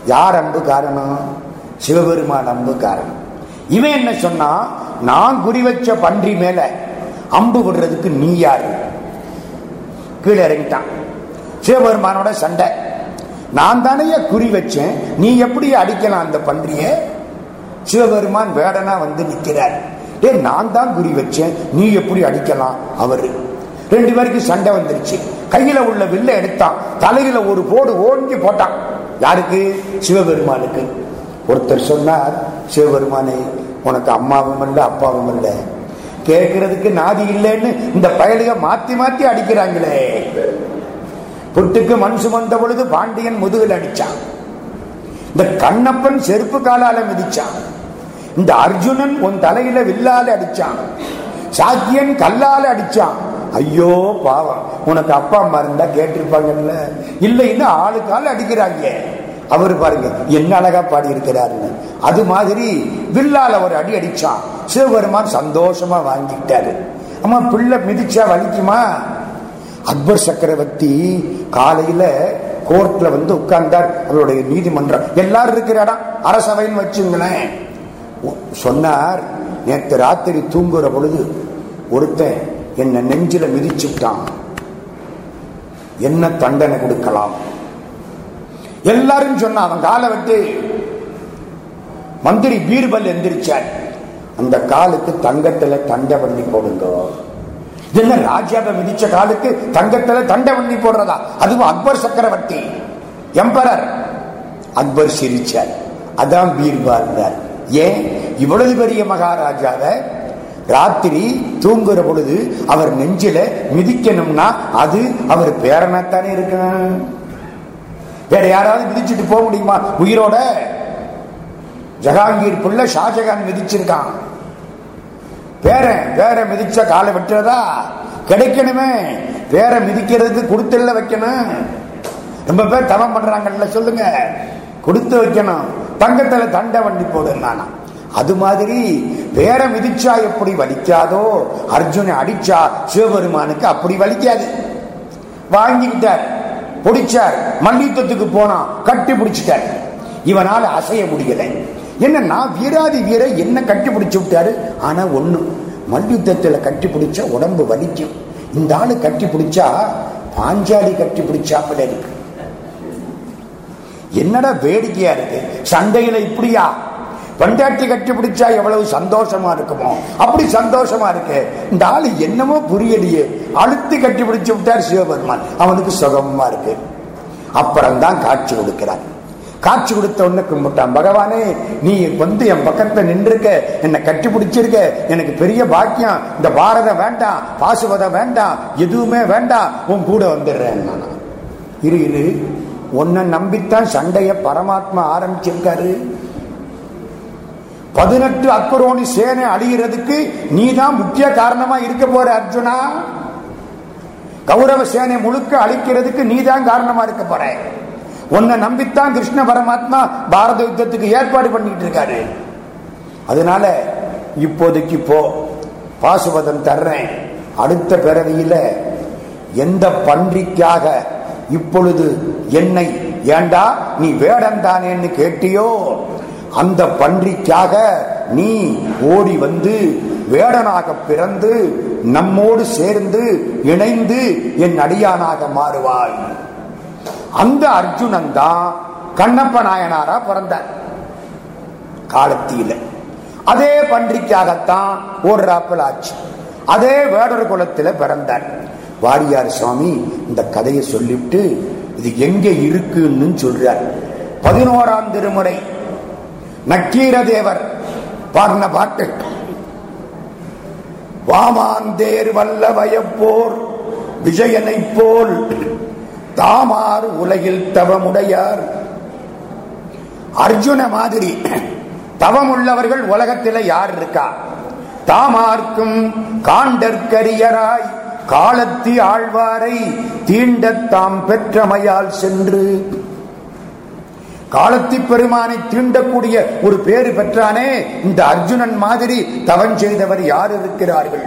யார் அம்பு காரணம்? சிவபெருமான் அம்பு காரணம். இவன் என்ன சொன்னா நான் குறி வச்ச பன்றி மேல அம்பு விடுறதுக்கு நீ யாரு? கீழே இறங்கிட்டான். சிவபெருமானோட சண்டை. நான் தானே குறி வச்சேன். நீ எப்படி அடிக்கலாம் அந்த பன்றிய? சிவபெருமான் வேடனா வந்து நிற்கிறார். ஏ நான் தான் குறி வச்சேன். நீ எப்படி அடிக்கலாம்? அவரு. ரெண்டு பேருக்கு சண்டை வந்துருச்சு. கையில உள்ள வில்ல எடுத்தான். தலையில ஒரு போடு ஓங்கி போட்டான். யாருக்கு? சிவபெருமானுக்கு. ஒருத்தர் சொன்னார் சிவபெருமானே உனக்கு அம்மாவும் இல்லை அப்பாவும் இல்லை. கேட்கறதுக்கு நாதி இல்லைன்னு இந்த பயலுக மாத்தி மாத்தி அடிக்கிறாங்களே. புட்டுக்கு மண் சுமந்த பொழுது பாண்டியன் முதுகில் அடிச்சான். இந்த கண்ணப்பன் செருப்பு காலால மிதிச்சான். இந்த அர்ஜுனன் உன் தலையில வில்லால அடிச்சான். சாக்கியன் கல்லால அடிச்சான். ஐயோ பாவம். உனக்கு அப்பா அம்மா இருந்தா கேட்டிருப்பாங்கல்ல? இல்லைன்னு ஆளுக்கால அடிக்கிறாங்க அவர் பாருங்க என்ன அழகா பாடி இருக்கிறாருன்னு அது மாதிரி வில்லால ஒரு அடி அடிச்சான். சிவபெருமான் சந்தோஷமா வாங்கிட்டாரு. அம்மா பிள்ளை மிதிச்சா வலிக்குமா? அக்பர் சக்கரவர்த்தி காலையில கோர்ட்ல வந்து உட்கார்ந்தார் அவருடைய நீதிமன்றம். எல்லாரும் இருக்கிற அரசவைன்னு வச்சுங்களேன். சொன்னார் நேற்று ராத்திரி தூங்குற பொழுது ஒருத்தன் என்ன நெஞ்சில மிதிச்சுட்டான். என்ன தண்டனை கொடுக்கலாம்? எல்லாரும் சொன்ன அவன் காலை விட்டு. மந்திரி பீர்பல் எந்திரிச்சார். அந்த காலுக்கு தங்கத்துல தண்டை பண்ணி போடுங்க. என்ன ராஜாவை விதிச்ச காலுக்கு தங்கத்துல தண்டை வண்டி போடுறதா? அதுவும் அக்பர் சக்கரவர்த்தி. எம்பரர். அக்பர் சிரிச்சார். அதான் பீர்பால் ஏன்? இவ்வளவு பெரிய மகாராஜாவை ராத்திரி தூங்குற பொழுது அவர் நெஞ்சில மிதிக்கணும்னா அது அவர் பேரனாத்தானே இருக்கணும். வேற யாராவது மிதிச்சுட்டு போக முடியுமா? உயிரோட. ஜஹாங்கீர் புள்ள ஷாஜகான் மிதிச்சிருக்கான். பேரை பேரை மிதிச்ச காலை வெட்டுறதா? கிடைக்கணுமே. பேரை மிதிக்கிறதுக்கு கொடுத்துல வைக்கணும். ரொம்ப பேர் தவம் பண்றாங்கல்ல சொல்லுங்க. கொடுத்து வைக்கணும். தங்கத்துல தண்டை வண்டி போடுனானா அது மாதிரி வேற மிதிச்சா எப்படி வலிக்காதோ அர்ஜுனை அடிச்சா சிவபெருமானுக்கு அப்படி வலிக்காது. வாங்கிக்கிட்டார் பிடிச்சார் மல்யுத்தத்துக்கு போனான் கட்டி பிடிச்சிட்டார். இவனால் அசைய முடியலை. என்ன நான் வீராதி வீர என்ன கட்டி பிடிச்சு விட்டாரு? ஆனா ஒண்ணு. மல்யுத்தத்துல கட்டி பிடிச்சா உடம்பு வலிக்கும் இந்த ஆளு கட்டி பிடிச்சா பாஞ்சாலி கட்டி பிடிச்சாப்புல இருக்கு. என்னடா வேடிக்கையா இருக்கு? சண்டையில இப்படியா? பண்டாட்டி கட்டி பிடிச்சா எவ்வளவு சந்தோஷமா இருக்குமோ? அப்படி சந்தோஷமா இருக்கு. இந்த ஆளு என்னமோ புரியலையே. அழுத்தி கட்டி பிடிச்சு விட்டார் சிவபெருமான். அவனுக்கு சுகமா இருக்கு. அப்புறம்தான் காட்சி கொடுக்கிறான் காட்சி கொடுத்த உடனே கும்பிட்டான். பகவானே நீ வந்து என் பக்கத்துல நின்றுருக்க. என்னை கட்டி பிடிச்சிருக்க. எனக்கு பெரிய பாக்கியம். இந்த பாரதம் வேண்டாம். பாசுபதம் வேண்டாம். எதுவுமே வேண்டாம். உன் கூட வந்துடுறேன் நான். இரு இரு. உன்னை நம்பித்தான் சண்டைய பரமாத்மா ஆரம்பிச்சிருக்காரு. பதினெட்டு அக்குரோணி சேனை அழிகிறதுக்கு நீதான் முக்கிய காரணமா இருக்க போற அர்ஜுனா. கௌரவ சேனை முழுக்க அழிக்கிறதுக்கு நீதான் காரணமா இருக்க போற. உன்னை நம்பித்தான் கிருஷ்ண பரமாத்மா பாரத யுத்தத்துக்கு ஏற்பாடு பண்ணிட்டு இருக்காரு. அதனால இப்போதைக்கு போ. பாசுபதம் தர்றேன். அடுத்த பிறவியில எந்த பன்றிக்காக இப்பொழுது என்னை ஏண்டா நீ வேடம் தானேன்னு கேட்டியோ? அந்த பன்றிக்காக நீ ஓடி வந்து வேடனாக பிறந்து நம்மோடு சேர்ந்து இணைந்து என் அடியானாக மாறுவாய். அந்த அர்ஜுனன் தான் கண்ணப்ப நாயனாரா பிறந்தார். காலத்தில அதே பன்றிக்காகத்தான் ஓடுறாப்பில் ஆச்சு. அதே வேடர் குலத்தில் பிறந்தார். வாரியார் சுவாமி இந்த கதையை சொல்லிவிட்டு இது எங்க இருக்குன்னு சொல்றார். பதினோராம் திருமுறை நக்கீர தேவர் பாடின பாட்டு. வாமாந்தேர் வல்ல வயப்போர் விஜயனை போல் தாமார் உலகில் தவமுடையார். அர்ஜுன மாதிரி தவம் உள்ளவர்கள் உலகத்தில் யார் இருக்கா? தாமார்க்கும் காண்டற்கரியராய் காலத்தி ஆழ்வாரை தீண்டத் தாம் பெற்றமையால் சென்று காலத்தி பெருமானை தீண்டக்கூடிய ஒரு பேரு பெற்றானே இந்த அர்ஜுனன் மாதிரி தவம் செய்தவர் யார் இருக்கிறார்கள்?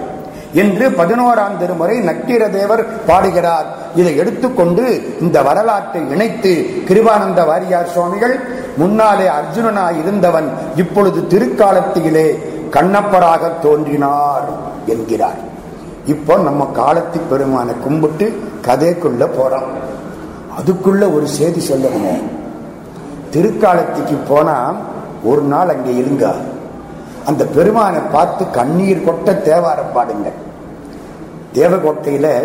என்று பதினோராம் திருமுறை நக்கீர தேவர் பாடுகிறார். இதை எடுத்துக்கொண்டு இந்த வரலாற்றை இணைத்து கிருபானந்த வாரியார் சுவாமிகள் முன்னாலே அர்ஜுனனாய் இருந்தவன் இப்பொழுது திருக்காலத்திலே கண்ணப்பராக தோன்றினார் என்கிறார். இப்போ நம்ம காலத்து பெருமானை கும்பிட்டு கதைக்குள்ள போறோம். அதுக்குள்ள ஒரு செய்தி சொல்லணும். திருக்காலத்துக்கு போனா ஒரு நாள் அங்கே இருங்க. அந்த பெருமானை பார்த்து கண்ணீர் கொட்ட தேவாரம் பாடுங்க தேவகோட்டையில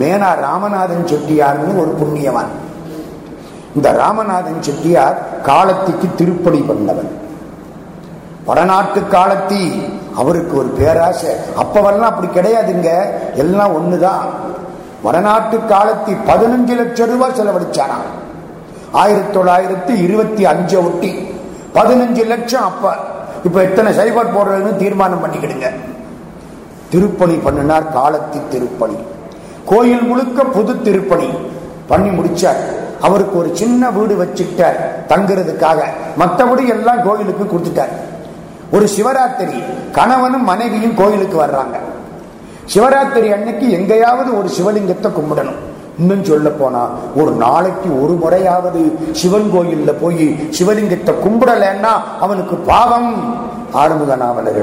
மேனா ராமநாதன் செட்டியார்னு ஒரு புண்ணியவான். இந்த ராமநாதன் செட்டியார் காலத்துக்கு திருப்பணி பண்ணவன். வடநாட்டு காலத்தி அவருக்கு ஒரு பேராசை. அப்பவெல்லாம் அப்படி கிடையாதுங்க. எல்லாம் ஒண்ணுதான். வடநாட்டு காலத்தி பதினஞ்சு லட்சம் ரூபாய் செலவழிச்சாராம். ஆயிரத்தி தொள்ளாயிரத்தி இருபத்தி அஞ்சு ஒட்டி. பதினஞ்சு லட்சம் அப்ப. இப்ப எத்தனை சைபர் போடுறதுன்னு தீர்மானம் பண்ணிக்கிடுங்க. திருப்பணி பண்ணினார் காலத்தி திருப்பணி. கோயில் முழுக்க புது திருப்பணி பண்ணி முடிச்சார். அவருக்கு ஒரு சின்ன வீடு வச்சுட்டார் தங்குறதுக்காக. மற்றபடி எல்லாம் கோயிலுக்கு கொடுத்துட்டார். ஒரு சிவராத்திரி கணவனும் மனைவியும் கோயிலுக்கு வர்றாங்க. சிவராத்திரி அன்னைக்கு எங்கேயாவது ஒரு சிவலிங்கத்தை கும்பிடணும். இன்னும் சொல்ல போனா ஒரு நாளைக்கு ஒரு முறையாவது சிவன் கோயில்ல போய் சிவலிங்கத்தை கும்பிடலன்னா அவனுக்கு பாவம். ஆறுமுக நாவலர்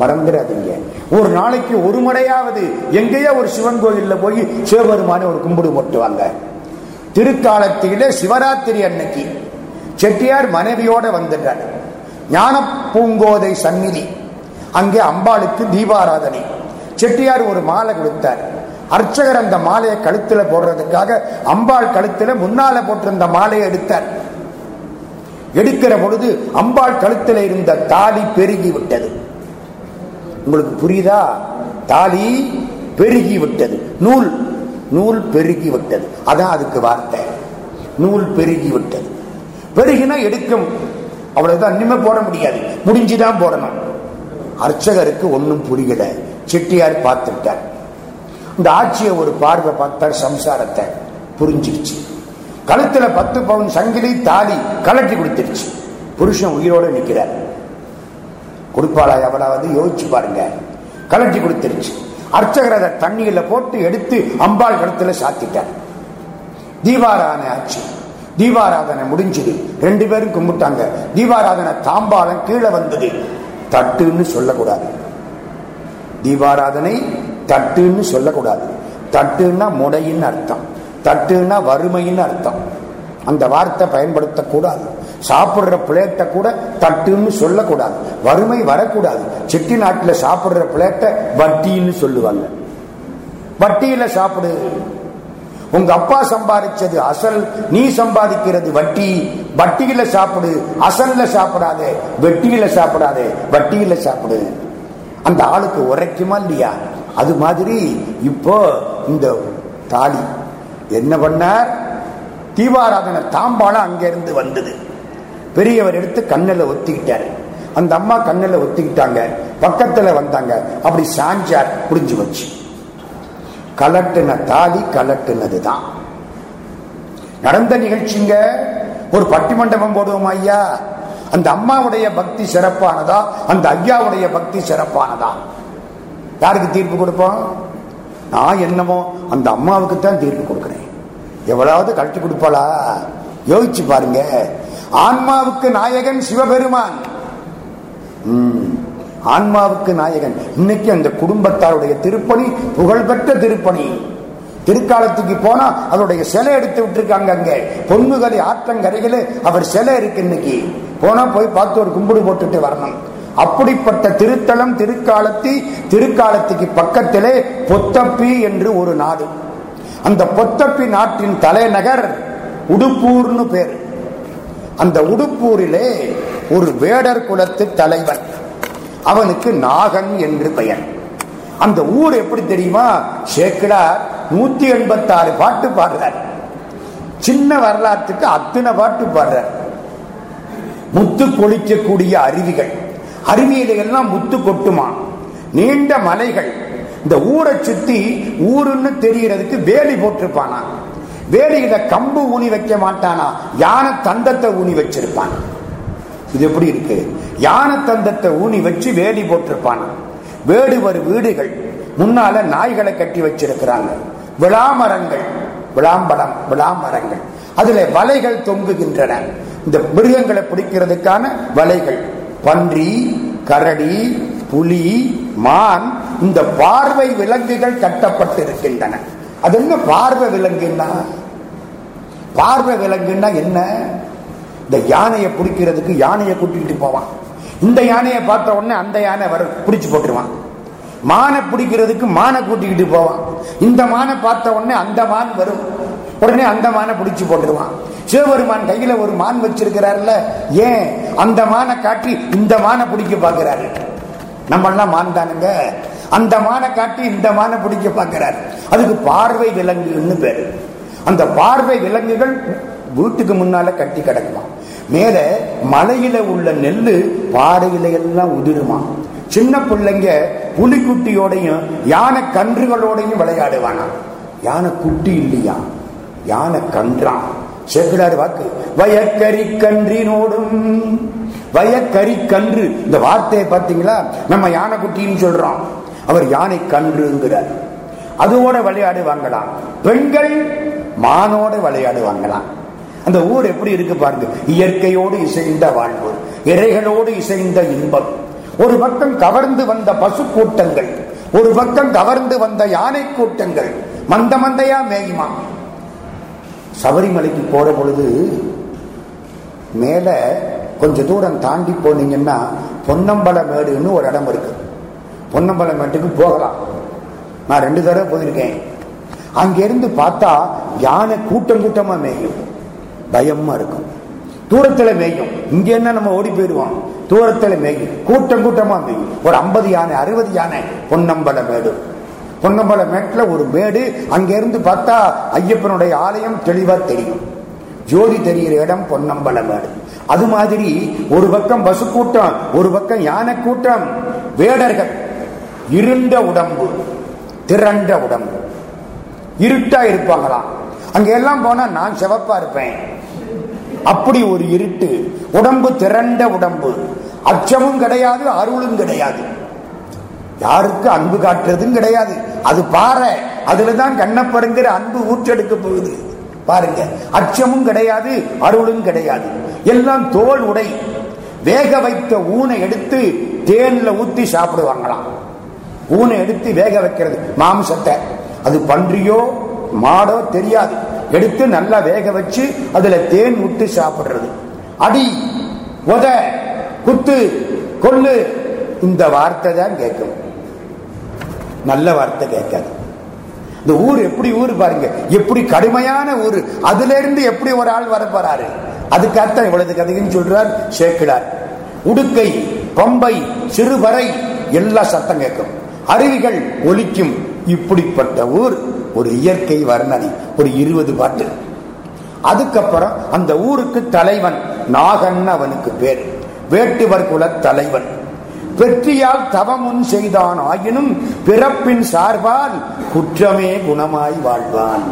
மறந்துடாதீங்க. ஒரு நாளைக்கு ஒரு முறையாவது எங்கேயோ ஒரு சிவன் கோயில்ல போய் சிவபெருமானை ஒரு கும்பிடு போட்டுவாங்க. திருக்காலத்தில சிவராத்திரி அன்னைக்கு செட்டியார் மனைவியோட வந்துட்டார். ஞான பூங்கோதை சந்நிதி. அங்கே அம்பாளுக்கு தீபாராதனை. செட்டியார் ஒரு மாலை கொடுத்தார். அர்ச்சகர் அந்த மாலையை கழுத்துல போடுறதுக்காக அம்பாள் கழுத்துல முன்னால போட்டிருந்த மாலையை எடுத்தார். எடுக்கிற பொழுது அம்பாள் கழுத்துல இருந்த தாலி பெருகி விட்டது. உங்களுக்கு புரியுதா? தாலி பெருகி விட்டது. நூல் நூல் பெருகி விட்டது. அதான் அதுக்கு வார்த்தை. நூல் பெருகி விட்டது. பெருகினா எடுக்கும். அவ்வளவுதான். இனிமே போட முடியாது. முடிஞ்சுதான் போடணும். அர்ச்சகருக்கு ஒன்னும் புரியல. செட்டியார் பார்த்துட்டார். இந்த ஆட்சியை ஒரு பார்வை பார்த்தார் சம்சாரத்தை. புரிஞ்சிருச்சு. கழுத்துல பத்து பவுன் சங்கிலி தாலி கலட்டி கொடுத்துருச்சு. புருஷன் உயிரோட நிற்கிறார் கொடுப்பாளா எவனாவது யோசிச்சு பாருங்க. கலட்டி கொடுத்துருச்சு. அர்ச்சகர் அதை தண்ணியில போட்டு எடுத்து அம்பாள் கடத்துல சாத்திட்டார். தீபாராதனை ஆச்சு. தீபாராதனை முடிஞ்சது. ரெண்டு பேரும் கும்பிட்டாங்க. தீபாராதனை தாம்பாளம் கீழே வந்தது. தட்டுன்னு சொல்லக்கூடாது. தீபாராதனை தட்டுன்னு சொல்லக்கூடாது. தட்டுன்னா முடையின்னு அர்த்தம். தட்டுன்னா வறுமைன்னு அர்த்தம். அந்த வார்த்தை பயன்படுத்தக்கூடாது. சாப்பிடுற பிளேட்டை கூட தட்டுன்னு சொல்லக்கூடாது. வறுமை வரக்கூடாது. செட்டி நாட்டில் சாப்பிடுற பிளேட்டை வட்டின்னு சொல்லுவாங்க. வட்டியில சாப்பிடு. உங்க அப்பா சம்பாதிச்சது அசல் நீ சம்பாதிக்கிறது வட்டி. வட்டியில சாப்பிடு. அசல்ல சாப்பிடாதே. வெட்டியில சாப்பிடாதே. வட்டியில சாப்பிடு. அந்த ஆளுக்கு உரைக்குமா இல்லையா? அது மாதிரி இப்போ இந்த தாலி. என்ன பண்ணார்? தீபாராதனை தாம்பாளம் அங்கிருந்து வந்தது. பெரியவர் எடுத்து கண்ணில் ஒத்திக்கிட்டார். அந்த அம்மா கண்ணில் ஒத்திக்கிட்டாங்க. பக்கத்தில் வந்தாங்க. அப்படி சாஞ்சார் புரிஞ்சு வச்சு கலட்டுன தாலி கலட்டுனது தான் நடந்த நிகழ்ச்சிங்க ஒரு பட்டிமண்டபம் போடுவோம் ஐயா. அந்த அம்மாவுடைய பக்தி சிறப்பானதா? அந்த ஐயாவுடைய பக்தி சிறப்பானதா? யாருக்கு தீர்ப்பு கொடுப்போம்? நான் என்னமோ அந்த அம்மாவுக்கு தான் தீர்ப்பு கொடுக்குறேன். எவ்வளவு கழட்டி கொடுப்பாளா? யோசிச்சு பாருங்க. ஆன்மாவுக்கு நாயகன் சிவபெருமான். ஆன்மாவுக்கு நாயகன். இன்னைக்கு அந்த குடும்பத்தாருடைய திருப்பணி புகழ்பெற்ற திருப்பணி. திருக்காலத்துக்கு போனா அவருடைய சிலை எடுத்து விட்டுருக்காங்க அங்க. பொன்முகலை ஆற்றங்கரையில் அவர் சிலை இருக்கு இன்னைக்கு. போனா போய் பார்த்து ஒரு கும்பிடு போட்டுட்டு வரணும். அப்படிப்பட்ட திருத்தலம் திருக்காலத்தி திருக்காலத்துக்கு பக்கத்திலே பொத்தப்பி என்று ஒரு நாடு. அந்த பொத்தப்பி நாட்டின் தலைநகர் உடுப்பூர்னு பேர். அந்த உடுப்பூரிலே ஒரு வேடர் குலத்து தலைவன். அவனுக்கு நாகன் என்று பெயர். அந்த ஊர் எப்படி தெரியுமா? சேக்கிடார் நூத்தி எண்பத்தி ஆறு பாட்டு பாடுறார். சின்ன வரலாற்றுக்கு அத்தனை பாட்டு பாடுறார். முத்து கொளிக்கக்கூடிய அருவிகள். அருவியில எல்லாம் முத்து கொட்டுமா? நீண்ட மலைகள். இந்த ஊரை சுத்தி ஊருன்னு தெரியறதுக்கு வேலி போட்டிருப்பானா? வேலியில கம்பு ஊனி வைக்க மாட்டானா? யானை தந்தத்தை ஊனி வச்சிருப்பான். இது எப்படி இருக்கு? யானை தந்தத்தை ஊனி வச்சு வேலி போட்டிருப்பான். வேடுவர் வீடுகள் முன்னால நாய்களை கட்டி வச்சிருக்கிறாங்க. விளாமரங்கள் விளாம்பழம் விளாமரங்கள். அதுல வலைகள் தொங்குகின்றன. இந்த மிருகங்களை பிடிக்கிறதுக்கான வலைகள் பன்றி கரடி புலி மான் இந்த பார்வை விலங்குகள் கட்டப்பட்டு இருக்கின்றன அது என்ன பார்வை விலங்குன்னா? பார்வை விலங்குன்னா என்ன? இந்த யானையை பிடிக்கிறதுக்கு யானையை கூட்டிகிட்டு போவான். இந்த யானையை பார்த்த உடனே அந்த யானை வர பிடிச்சு போட்டுருவான். மானை பிடிக்கிறதுக்கு மானை கூட்டிக்கிட்டு போவான். இந்த மானை பார்த்த உடனே அந்த மான் வரும். உடனே அந்த மானை பிடிச்சு போட்டுருவான். சிவபெருமான் கையில ஒரு மான் வச்சிருக்கிறாருல்ல? ஏன்? அந்த மானை காட்டி இந்த மானை பிடிக்க பாக்குறாரு நம்ம எல்லாம் மான் தானுங்க. அந்த மானை காட்டி இந்த மானை பிடிக்க பார்க்கிறார். அதுக்கு பார்வை விலங்குன்னு பேரு. அந்த பார்வை விலங்குகள் வீட்டுக்கு முன்னால கட்டி கிடக்குமா? மேல மலையில உள்ள நெல்லு பாறையில எல்லாம் உதிருமா? சின்ன பிள்ளைங்க புலிக்குட்டியோடையும் யானை கன்றுகளோடையும் விளையாடுவானா? யானை குட்டி இல்லையா? யானை கன்றான் சேக்கிடார் வாக்கு. வயக்கறி கன்றினோடும். வயக்கறி கன்று. இந்த வார்த்தையை பார்த்தீங்களா? நம்ம யானை குட்டின்னு சொல்றோம். அவர் யானை கன்றுங்கிறார் விளையாடு வாங்கலாம் பெண்கள் மானோட விளையாடு வாங்கலாம் அந்த ஊர் எப்படி இருக்கு பாருங்க. இயற்கையோடு இசைந்த வாழ்வு இறைகளோடு இசைந்த இன்பம். ஒரு பக்கம் கவர்ந்து வந்த பசு கூட்டங்கள் ஒரு பக்கம் கவர்ந்து வந்த யானை கூட்டங்கள். மந்த மந்தையா மேயுமா? சபரிமலைக்கு போற பொழுது மேல கொஞ்ச தூரம் தாண்டி போனீங்கன்னா பொன்னம்பல மேடுன்னு ஒரு இடம் இருக்கு. பொன்னம்பலம் மட்டுக்கு போகலாம். நான் ரெண்டு தடவை போயிருக்கேன். அங்கிருந்து பார்த்தா யானை கூட்டம் கூட்டமா மேயும். பயமா இருக்கும். தூரத்துல மேயும். இங்க என்ன நம்ம ஓடி போயிடுவோம்? தூரத்துல மேயும். கூட்டம் கூட்டமா மேயும். ஒரு ஐம்பது யானை அறுபது யானை பொன்னம்பல மேடு. பொன்னம்பல மேட்டில் ஒரு மேடு அங்கிருந்து பார்த்தா ஐயப்பனுடைய ஆலயம் தெளிவா தெரியும். ஜோதி தெரிகிற இடம் பொன்னம்பல மேடு. அது மாதிரி ஒரு பக்கம் பசு கூட்டம் ஒரு பக்கம் யானை கூட்டம் வேடர்கள். இருண்ட உடம்பு திரண்ட உடம்பு. இருட்டா இருப்பாங்களாம் அங்க எல்லாம் போனா நான் சிவப்பா இருப்பேன். அப்படி ஒரு இருட்டு. உடம்பு திரண்ட உடம்பு. அச்சமும் கிடையாது அருளும் கிடையாது. யாருக்கு அன்பு காட்டுறதும் கிடையாது. அது பாறை. அதுலதான் கண்ணப்படுங்கிற அன்பு ஊற்றெடுக்க போகுது. பாருங்க. அச்சமும் கிடையாது அருளும் கிடையாது. எல்லாம் தோல் உடை. வேக வைத்த ஊனை எடுத்து தேன்ல ஊத்தி சாப்பிடுவாங்களாம். ஊனை எடுத்து வேக வைக்கிறது. மாம்சத்தை. அது பன்றியோ மாடோ தெரியாது. எடுத்து நல்லா வேக வச்சு அதுல தேன் விட்டு சாப்பிடுறது. அடி உத குத்து கொல்லு இந்த வார்த்தை தான் கேட்கும். நல்ல வார்த்தை கேட்காது. இந்த ஊர் எப்படி ஊர் பாருங்க. எப்படி கடுமையான ஊர். அதுல இருந்து எப்படி ஒரு ஆள் வர போறாரு அதுக்கு அர்த்தம் இவ்வளவு கதைன்னு சொல்றார் சேர்க்கிறார் உடுக்கை பம்பை சிறுவரை எல்லா சத்தம் கேட்கும். அருவிகள் ஒலிக்கும் இப்படிப்பட்ட ஊர் ஒரு இயற்கை வர்ணனை ஒரு இருபது பாட்டு. அதுக்கப்புறம் அந்த ஊருக்கு தலைவன் நாகன் அவனுக்கு பேர். வேட்டுவர் குல தலைவன். வெற்றியால் தவமுன் செய்தான் ஆயினும் பிறப்பின் சார்பால் குற்றமே குணமாய் வாழ்வான்.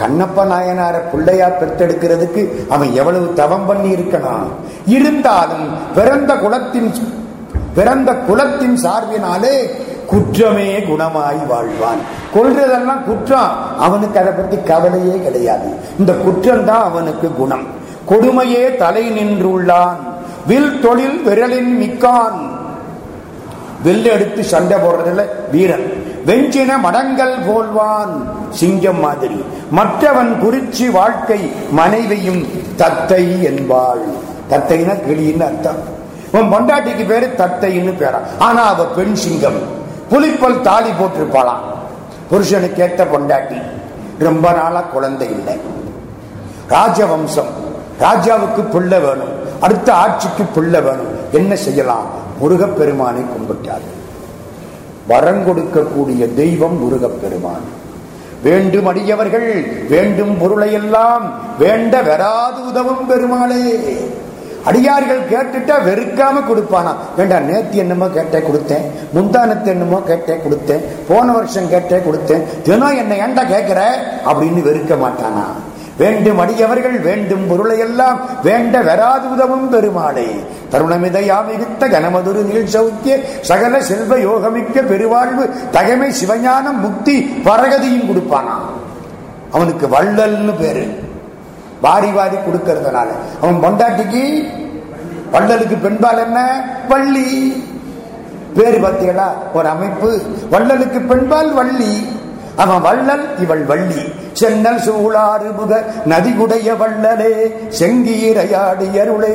கண்ணப்ப நாயனார பிள்ளையா பெற்றெடுக்கிறதுக்கு அவன் எவ்வளவு தவம் பண்ணி இருக்கணும் இருந்தாலும் பிறந்த குலத்தின் பிறந்த குலத்தின் சார்பினாலே குற்றமே குணமாய் வாழ்வான். கொள்றதெல்லாம் குற்றம். அவனுக்கு அதை பத்தி கவலையே கிடையாது. இந்த குற்றம் தான் அவனுக்கு குணம். கொடுமையே தலை நின்றுள்ளான். வில் தொழில் விரலின் மிக்கான். வெல்ல எடுத்து சண்டை போடுறதுல வீரன். வெஞ்சின மடங்கள் போல்வான். சிங்கம் மாதிரி. மற்றவன் குறிச்சி வாழ்க்கை மனைவியும் தத்தை என்பாள். தத்தைனா கிளின்னு அர்த்தம். உன் பொண்டாட்டிக்கு பேரு தத்தைன்னு பேரா. ஆனா அவ பெண் சிங்கம். புலிப்பல் தாலி போட்டிருப்பாளாம் புருஷனுக்கு ஏத்த பொண்டாட்டி ரொம்ப நாளா குழந்தை இல்லை. ராஜவம்சம். ராஜாவுக்கு பிள்ளை வேணும். அடுத்த ஆட்சிக்கு பிள்ளை வேணும். என்ன செய்யலாம்? முருகப்பெருமானை கும்பிட்டார். வரம் கொடுக்கக்கூடிய தெய்வம் முருகப்பெருமான். வேண்டும் அடியவர்கள் வேண்டும் பொருளையெல்லாம் வேண்ட வெறாது உதவும் பெருமாளே. அடியார்கள் கேட்டுட்டா வெறுக்காம கொடுப்பானா வேண்டாம் நேத்தி என்னமோ கேட்டே கொடுத்தேன் முந்தானத்து என்னமோ கேட்டே கொடுத்தேன் போன வருஷம் கேட்டே கொடுத்தேன் தினம் என்ன ஏண்டா கேட்கிற அப்படின்னு வெறுக்க மாட்டானா. வேண்டும் அடியவர்கள் வேண்டும் பொருளை எல்லாம் வேண்ட வெறாது உதவும் பெருமாளே. தருணமிதை மிகுத்த கனமதுரு நீள் சௌக்கிய சகல செல்வ யோகமிக்க பெருவாழ்வு தகமை சிவஞானம் முக்தி பரகதியும் கொடுப்பானா அவனுக்கு வள்ளல்னு பேரு. வாரி வாரி கொடுக்கறதுனால. அவன் பொண்டாட்டிக்கு வள்ளலுக்கு பெண்பால் என்ன? வள்ளி. பேரு பார்த்தீங்களா ஒரு அமைப்பு. வள்ளலுக்கு பெண்பால் வள்ளி. அவன் வள்ளல் இவள் வள்ளி. சென்னல் சூழாறு முக நதிகுடைய வள்ளலே செங்கீரையாடியருளே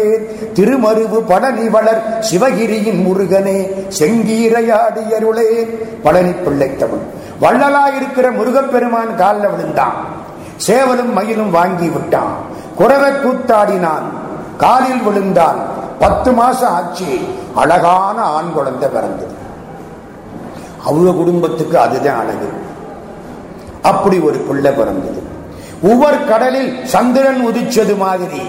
திருமருவு பழனி வளர் சிவகிரியின் முருகனே செங்கீரையாடியருளே பழனி பிள்ளை தமிழ் வள்ளலாயிருக்கிற முருகப்பெருமான் காலில் விழுந்தான். சேவலும் மயிலும் வாங்கி விட்டான். குறவை கூத்தாடினான். காலில் விழுந்தான் பத்து மாசம் ஆச்சு. அழகான ஆண் குழந்தை பிறந்தது. அவங்க குடும்பத்துக்கு அதுதான் அழகு. அப்படி ஒரு பிள்ளை பிறந்தது. ஒவ்வொரு கடலில் சந்திரன் உதிச்சது மாதிரி.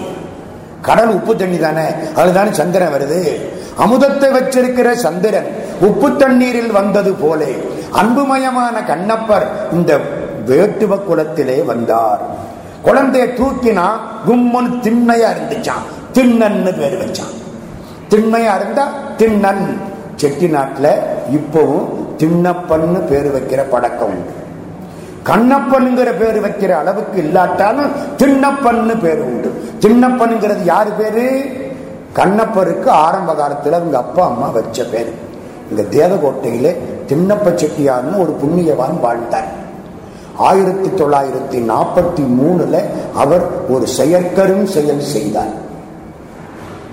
கடல் உப்பு தண்ணி தானே? அதுதானே சந்திரன் வருது. அமுதத்தை வச்சிருக்கிற சந்திரன் உப்பு தண்ணீரில் வந்தது போலே. அன்புமயமான கண்ணப்பர் இந்த வேட்டுவ குலத்திலே வந்தார். குழந்தைய தூக்கினா கும்மன் திண்மையா இருந்துச்சான் திண்ணன்னு பேர் வச்சான். திண்மையா இருந்தா திண்ணன். செட்டி நாட்டில் இப்பவும் திண்ணப்பன்னு பேர் வைக்கிற பழக்கம் உண்டு. கண்ணப்பனுங்கிற பேர் வைக்கிற அளவுக்கு இல்லாட்டாலும் திண்ணப்பன்னு பேர் உண்டு. திண்ணப்பனுங்கிறது யாரு பேரு? கண்ணப்பருக்கு ஆரம்ப காலத்தில் அவங்க அப்பா அம்மா வச்ச பேர். இந்த தேவகோட்டையிலே திண்ணப்ப செட்டியார்னு ஒரு புண்ணியவான் வாழ்ந்தார். ஆயிரத்தி தொள்ளாயிரத்தி நாற்பத்தி மூணுல அவர் ஒரு செயற்கரும் செயல் செய்தார்.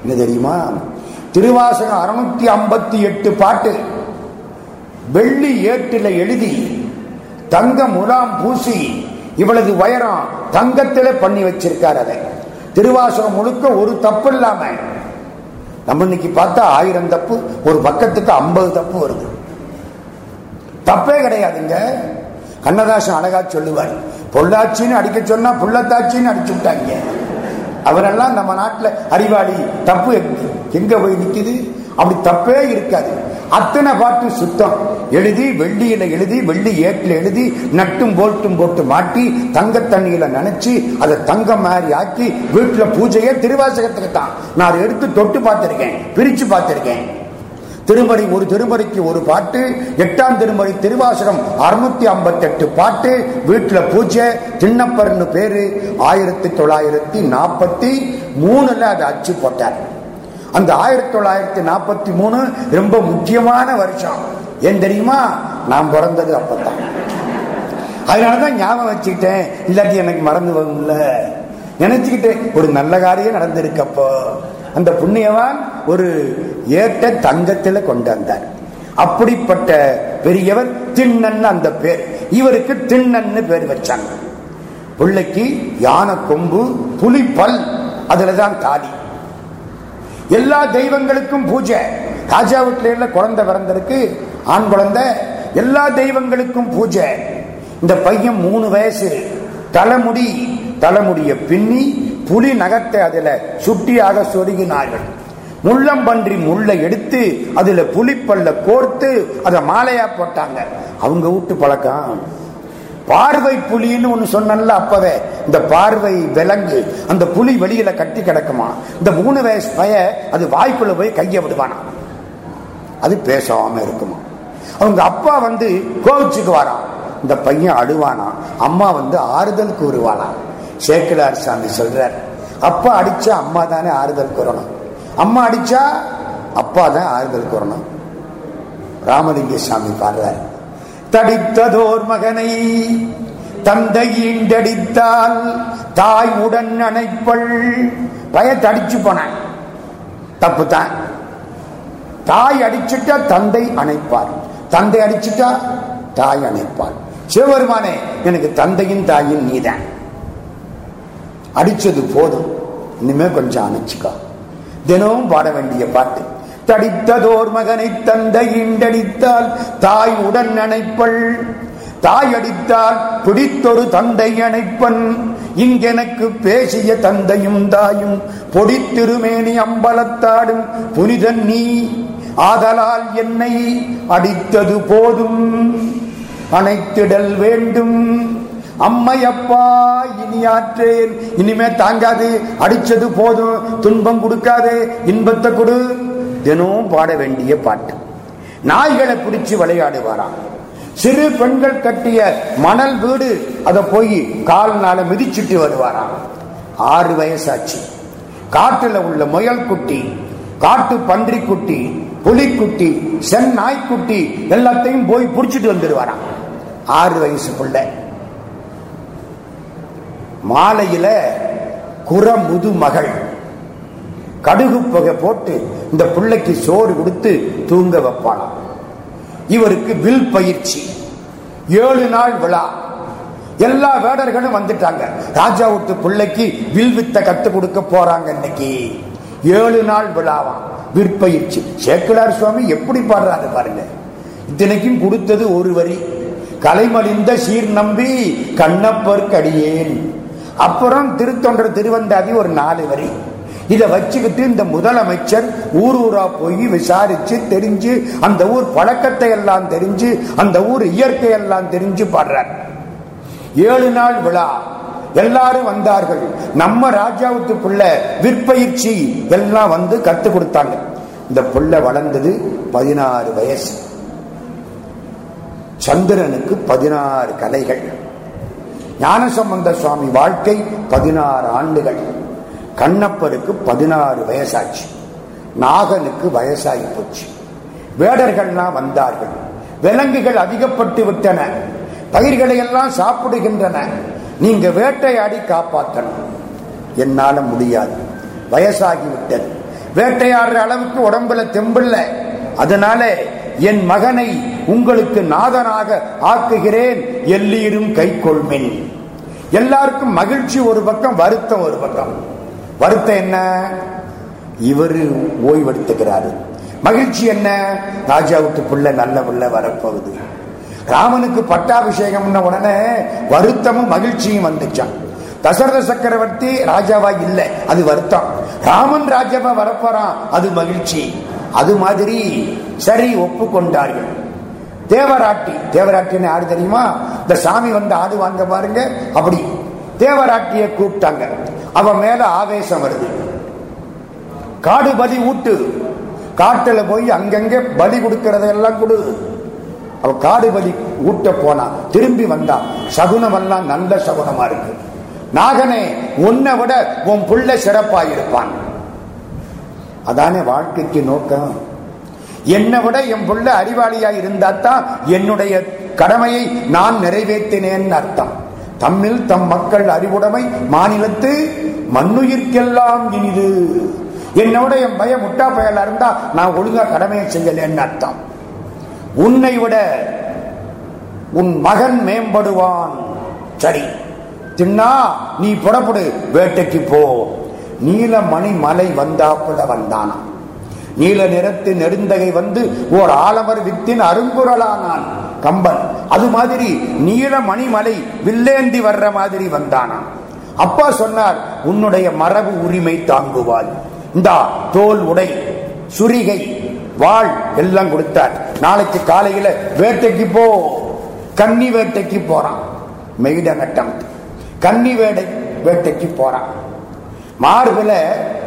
என்ன தெரியுமா? திருவாசகம் அறுநூத்தி ஐம்பத்தி எட்டு பாட்டு. வெள்ளி ஏட்டில எழுதி தங்க முலாம் பூசி இவளது உயரம் தங்கத்தில பண்ணி வச்சிருக்கார் அதை திருவாசகம் முழுக்க ஒரு தப்பு இல்லாம. நம்ம இன்னைக்கு பார்த்தா ஆயிரம் தப்பு ஒரு பக்கத்துக்கு ஐம்பது தப்பு வருது. தப்பே கிடையாதுங்க. கண்ணதாசன் அழகா சொல்லுவார் பொள்ளாச்சின்னு அடிக்க சொன்னா புள்ளத்தாச்சின்னு அடிச்சு விட்டாங்க. அவரெல்லாம் நம்ம நாட்டுல அறிவாளி தப்பு எங்க? போய் நிக்குது? அப்படி தப்பே இருக்காது. அத்தனை பாட்டு சுத்தம். எழுதி வெள்ளியில எழுதி வெள்ளி ஏட்டில் எழுதி நட்டும் போல்ட்டும் போட்டு மாட்டி தங்க தண்ணியில நினைச்சு அதை தங்கம் மாதிரி ஆக்கி வீட்டுல பூஜையே திருவாசகத்துக்கு தான். நான் அதை எடுத்து தொட்டு பார்த்திருக்கேன் பிரிச்சு பார்த்திருக்கேன். திருமறை ஒரு திருமறைக்கு ஒரு பாட்டு எட்டாம் திருமறை திருவாசகம் அறுநூத்தி ஐம்பத்தி எட்டு பாட்டு வீட்டுல பூஜை திண்ணப்பர்னு பேரு ஆயிரத்தி தொள்ளாயிரத்தி நாற்பத்தி மூணுல அதை அச்சு போட்டார். அந்த ஆயிரத்தி தொள்ளாயிரத்தி நாற்பத்தி மூணு ரொம்ப முக்கியமான வருஷம். ஏன் தெரியுமா? நான் பிறந்தது அப்பதான் அதனாலதான் ஞாபகம் வச்சுக்கிட்டேன். இல்லாட்டி எனக்கு மறந்து வரும்ல நினைச்சுக்கிட்டு ஒரு நல்ல காரியம் நடந்திருக்கப்போ அந்த புண்ணியவான் ஒரு ஏட்ட தங்கத்தில் கொண்டு வந்தார் அப்படிப்பட்ட பெரியவர் திண்ணன் அந்த பேர். இவருக்கு திண்ணன்னு பேர் வச்சாங்க. பிள்ளைக்கு யானை கொம்பு புலி பல் அதுலதான் தாலி. எல்லா தெய்வங்களுக்கும் பூஜை. ராஜா வீட்டில குழந்தை பிறந்திருக்கு ஆண் குழந்தை. எல்லா தெய்வங்களுக்கும் பூஜை. இந்த பையன் மூணு வயசு. தலைமுடி தலைமுடிய பின்னி புலி நகத்தை அதில் சுட்டியாக சொருகினார்கள். முள்ளம்பன்றி முள்ளை எடுத்து அதுல புலிப்பல்ல கோர்த்து அதை மாலையா போட்டாங்க. அவங்க வீட்டு பழக்கம். பார்வை புலின்னு ஒண்ணு சொன்னல அப்பவே. இந்த பார்வை விலங்கு அந்த புலி வெளியில கட்டி கிடக்குமா? இந்த மூணு வயசு பய அது வாய்க்குள்ள போய் கைய விடுவானா? அது பேசாம இருக்குமா? அவங்க அப்பா வந்து கோவிச்சுக்கு வாரான். இந்த பையன் அழுவானா? அம்மா வந்து ஆறுதல் கூறுவானா? சேக்கிலார் சாமி சொல்றார். அப்பா அடிச்சா அம்மா தானே ஆறுதல் கூறணும். அம்மா அடிச்சா அப்பா தான் ஆறுதல் கூறணும். ராமலிங்க சாமி பாடுறார். தடித்ததோர் மகனை தந்தை ஈண்டடித்தால் தாய் உடன் அணைப்பள். பய தடிச்சு போன தப்பு தான் தாய் அடிச்சுட்டா தந்தை அணைப்பார். தந்தை அடிச்சுட்டா தாய் அணைப்பார். சிவபெருமானே எனக்கு தந்தையும் தாயும் நீதான். அடிச்சது போதும். இனிமே கொஞ்சம் அணைச்சுக்கோ. தினமும் பாட வேண்டிய பாட்டு. தடித்ததோர் மகனை தந்தை இண்டடித்தால் தாய் உடன் அணைப்பள். தாய் அடித்தால் பிடித்தொரு தந்தை அணைப்பன். இங்கெனக்கு பேசிய தந்தையும் தாயும் பொடித்திருமேனி அம்பலத்தாடும் புனிதன் நீ. ஆதலால் என்னை அடித்தது போதும். அணைத்திடல் வேண்டும். அம்மையப்பா இனி ஆற்றேன் இனிமே தாங்காது. அடிச்சது போதும். துன்பம் கொடுக்காது. இன்பத்தை கொடு. தினமும் பாட வேண்டிய பாட்டு. நாய்களை பிடிச்சு விளையாடுவாராம். சிறு பெண்கள் கட்டிய மணல் வீடு அதை போய் கால்னால மிதிச்சுட்டு வருவாராம். ஆறு வயசாச்சு. காட்டுல உள்ள முயல் குட்டி காட்டு பன்றி குட்டி புலிக்குட்டி சென் நாய்க்குட்டி எல்லாத்தையும் போய் பிடிச்சிட்டு வந்துடுவாராம். ஆறு வயசு பிள்ளை. மாலையில குறமுது மகள். கடுகு புகை போட்டு இந்த பிள்ளைக்கு சோறு கொடுத்து தூங்க வைப்பாளாம். இவருக்கு வில் பயிற்சி. ஏழு நாள் விழா. எல்லா வேடர்களும் வந்துட்டாங்க. ராஜா விட்டு பிள்ளைக்கு வில் வித்த கத்து கொடுக்க போறாங்க இன்னைக்கு. ஏழு நாள் விழாவாம் விற்பயிற்சி சேக்கலார் சுவாமி எப்படி பாடுறாரு பாருங்க. இத்தனைக்கும் கொடுத்தது ஒரு வரி. கலைமலிந்த சீர் நம்பி கண்ணப்பர்க்கடியேன் அப்புறம் திருத்தொண்டர் திருவந்தாதி ஒரு நாலு வரி. இதை வச்சுக்கிட்டு இந்த முதலமைச்சர் ஊர் ஊரா போய் விசாரிச்சு தெரிஞ்சு அந்த ஊர் பழக்கத்தை எல்லாம் தெரிஞ்சு அந்த ஊர் இயற்கை எல்லாம் தெரிஞ்சு பாடுறார். ஏழு நாள் விழா. எல்லாரும் வந்தார்கள். நம்ம ராஜாவுக்கு பிள்ளை விற்பயிற்சி எல்லாம் வந்து கத்து கொடுத்தாங்க. இந்த பிள்ளை வளர்ந்தது பதினாறு வயசு. சந்திரனுக்கு பதினாறு கலைகள். ஞானசம்பந்த சுவாமி வாழ்க்கை பதினாறு ஆண்டுகள். கண்ணப்பருக்கு பதினாறு வயசாச்சு. நாகனுக்கு வயசாகி போச்சு. வேடர்கள்லாம் வந்தார்கள். விலங்குகள் அதிகப்பட்டு விட்டன. பயிர்களை எல்லாம் சாப்பிடுகின்றன. நீங்க வேட்டையாடி காப்பாற்றணும் என்னால முடியாது. வயசாகி விட்டது வேட்டையாடுற அளவுக்கு உடம்புல தெம்பில்லை. அதனால என் மகனை உங்களுக்கு நாதனாக ஆக்குகிறேன். எல்லீரும் கை கொள்மின் எல்லாருக்கும் மகிழ்ச்சி ஒரு பக்கம் வருத்தம் ஒரு பக்கம். வருத்தம் என்ன? இவரு ஓய்வெடுத்துக்கிறாரு. மகிழ்ச்சி என்ன? ராஜாவுக்கு புள்ள நல்ல புள்ள வரப்போகுது. ராமனுக்கு பட்டாபிஷேகம்ன உடனே வருத்தமும் மகிழ்ச்சியும் வந்துச்சான். தசரத சக்கரவர்த்தி ராஜாவா இல்லை அது வருத்தம். ராமன் ராஜாவா வரப்போறான் அது மகிழ்ச்சி. அது மாதிரி சரி ஒப்புக்கொண்டார்கள். தேவராட்டி தேவராட்டின்னு ஆடு தெரியுமா? இந்த சாமி வந்து ஆடு வாங்க பாருங்க அப்படி தேவராட்டிய கூப்பிட்டாங்க. அவ மேல ஆவேசம் வருது. காடு பலி ஊட்டு. காட்டுல போய் அங்கங்க பலி கொடுக்கறதெல்லாம் கொடு. அவ காடு பலி ஊட்ட போனா திரும்பி வந்தா சகுனம் எல்லாம் நல்ல சகுனமா இருக்கு. நாகனே உன்னை விட உன் புள்ள சிறப்பாக இருப்பான். அதானே வாழ்க்கைக்கு நோக்கம். என்னை விட என் புள்ள அறிவாளியா இருந்தாத்தான் என்னுடைய கடமையை நான் நிறைவேற்றினேன் அர்த்தம். தம்மில் தம் மக்கள் அறிவுடைமை மாநிலத்து மண்ணுயிர்க்கெல்லாம் இனிது. என்னோட என் பையன் முட்டா பயலா இருந்தா நான் ஒழுங்கா கடமையை செய்யலன்னு அர்த்தம். உன்னை விட உன் மகன் மேம்படுவான். சரி தின்னா நீ புறப்படு வேட்டைக்கு போ. நீலமணி மலை வந்தாப்புல வந்தானாம் நீல நிறத்து நெடுந்தகை வந்து ஓர் ஆலமர் வித்தின் அருங்குரலானான் கம்பன் அது மாதிரி நீலமணி மலை வில்லேந்தி வர்ற மாதிரி வந்தானாம் அப்பா சொன்னார் உன்னுடைய மரபு உரிமை தாங்குவாள் இந்தா தோல் உடை சுரிகை வாழ் எல்லாம் கொடுத்தார். நாளைக்கு காலையில வேட்டைக்கு போ. கன்னி வேட்டைக்கு போறான். மெய்ட கன்னி வேடை வேட்டைக்கு போறான். மார்பில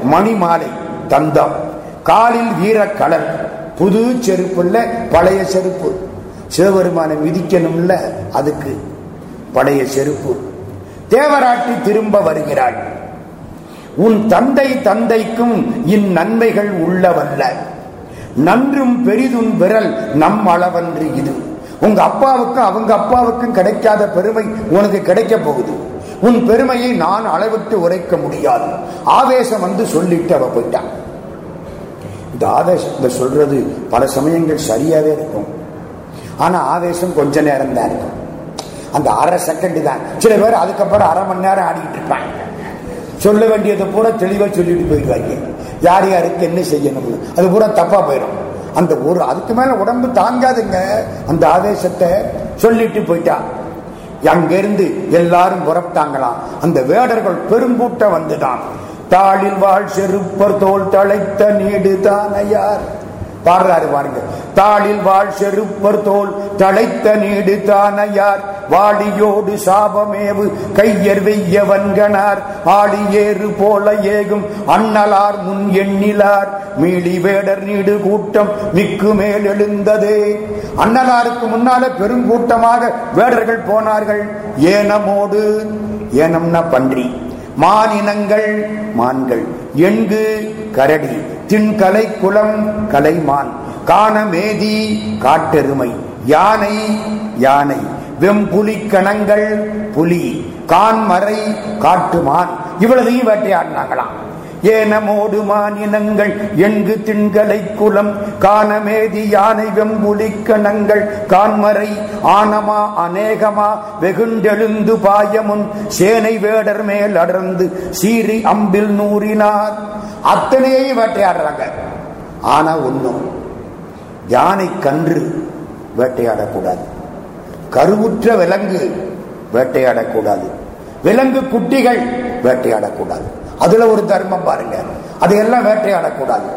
மணி மாலை தந்தம் காலில் வீரக்கலர் புது செருப்புல பழைய செருப்பு. சிவபெருமானை மிதிக்கணும்ல அதுக்கு. பழைய செருப்பு. தேவராட்டி திரும்ப வருகிறாள். உன் தந்தை தந்தைக்கும் இந்நன்மைகள் உள்ளவல்ல. நன்றும் பெரிதும் விரல் நம் அளவன்று இது. உங்க அப்பாவுக்கும் அவங்க அப்பாவுக்கும் கிடைக்காத பெருமை உனக்கு கிடைக்க போகுது. உன் பெருமையை நான் அளவிட்டு உரைக்க முடியாது. ஆவேசம் வந்து சொல்லிட்டு அவ போயிட்டான் இந்த ஆவேசத்தை சொல்றது பல சமயங்கள் சரியாவே இருக்கும். ஆனா ஆவேசம் கொஞ்ச நேரம் தான் இருக்கும். அந்த அரை செகண்ட் தான். சில பேர் அதுக்கப்புறம் அரை மணி நேரம் ஆடிக்கிட்டு இருப்பாங்க. சொல்ல வேண்டியதை பூரா தெளிவா சொல்லிட்டு போயிடுவாங்க. யார் யாருக்கு என்ன செய்யணும்னு. அது பூரா தப்பா போயிடும் அந்த ஒரு அதுக்கு மேல உடம்பு தாங்காதுங்க. அந்த ஆவேசத்தை சொல்லிட்டு போயிட்டான் அங்கிருந்து எல்லாரும் புறப்பட்டாங்களாம் அந்த வேடர்கள் பெருங்கூட்டம் வந்துதான் தாளில் வாழ் செருப்பர் தோல் தழைத்த நீடு தானையார். பாடுறாரு பாருங்க. தாளில் வாழ் செருப்பர் தோல் தழைத்த நீடு தானையார். வாடியோடு சாபமேவு கையர் வெய்ய வன்கனார் ஆடி போல ஏகும் அண்ணலார் முன் எண்ணிலார். மீளி வேடர் நீடு கூட்டம் மிக்கு மேல் எழுந்ததே. அண்ணலாருக்கு முன்னால பெருங்கூட்டமாக வேடர்கள் போனார்கள். ஏனமோடு ஏனம்னா பன்றி. மானினங்கள் மான்கள். எங்கு? கரடி. திண்கலை குளம் கலைமான். காணமேதி காட்டெருமை. யானை யானை. வெம்புலி கணங்கள் புலி கான்மறை காட்டுமான். இவ்வளதையும் வேட்டையாடினாங்களாம் ஏனமோடு மானினங்கள் எங்கு திண்களை குலம் காணமேதி யானை வெம்புலி கணங்கள் கான்மறை ஆனமா அநேகமா வெகுண்டெழுந்து பாயமுன் சேனை வேடர் மேல் அடர்ந்து சீறி அம்பில் நூறினார். அத்தனையையும் வேட்டையாடுறாங்க ஆனா ஒண்ணும் யானை கன்று வேட்டையாடக்கூடாது. கருவுற்ற விலங்கு வேட்டையாடக்கூடாது. விலங்கு குட்டிகள் வேட்டையாடக்கூடாது. அதுல ஒரு தர்மம் பாருங்க. அதையெல்லாம் வேட்டையாடக்கூடாது.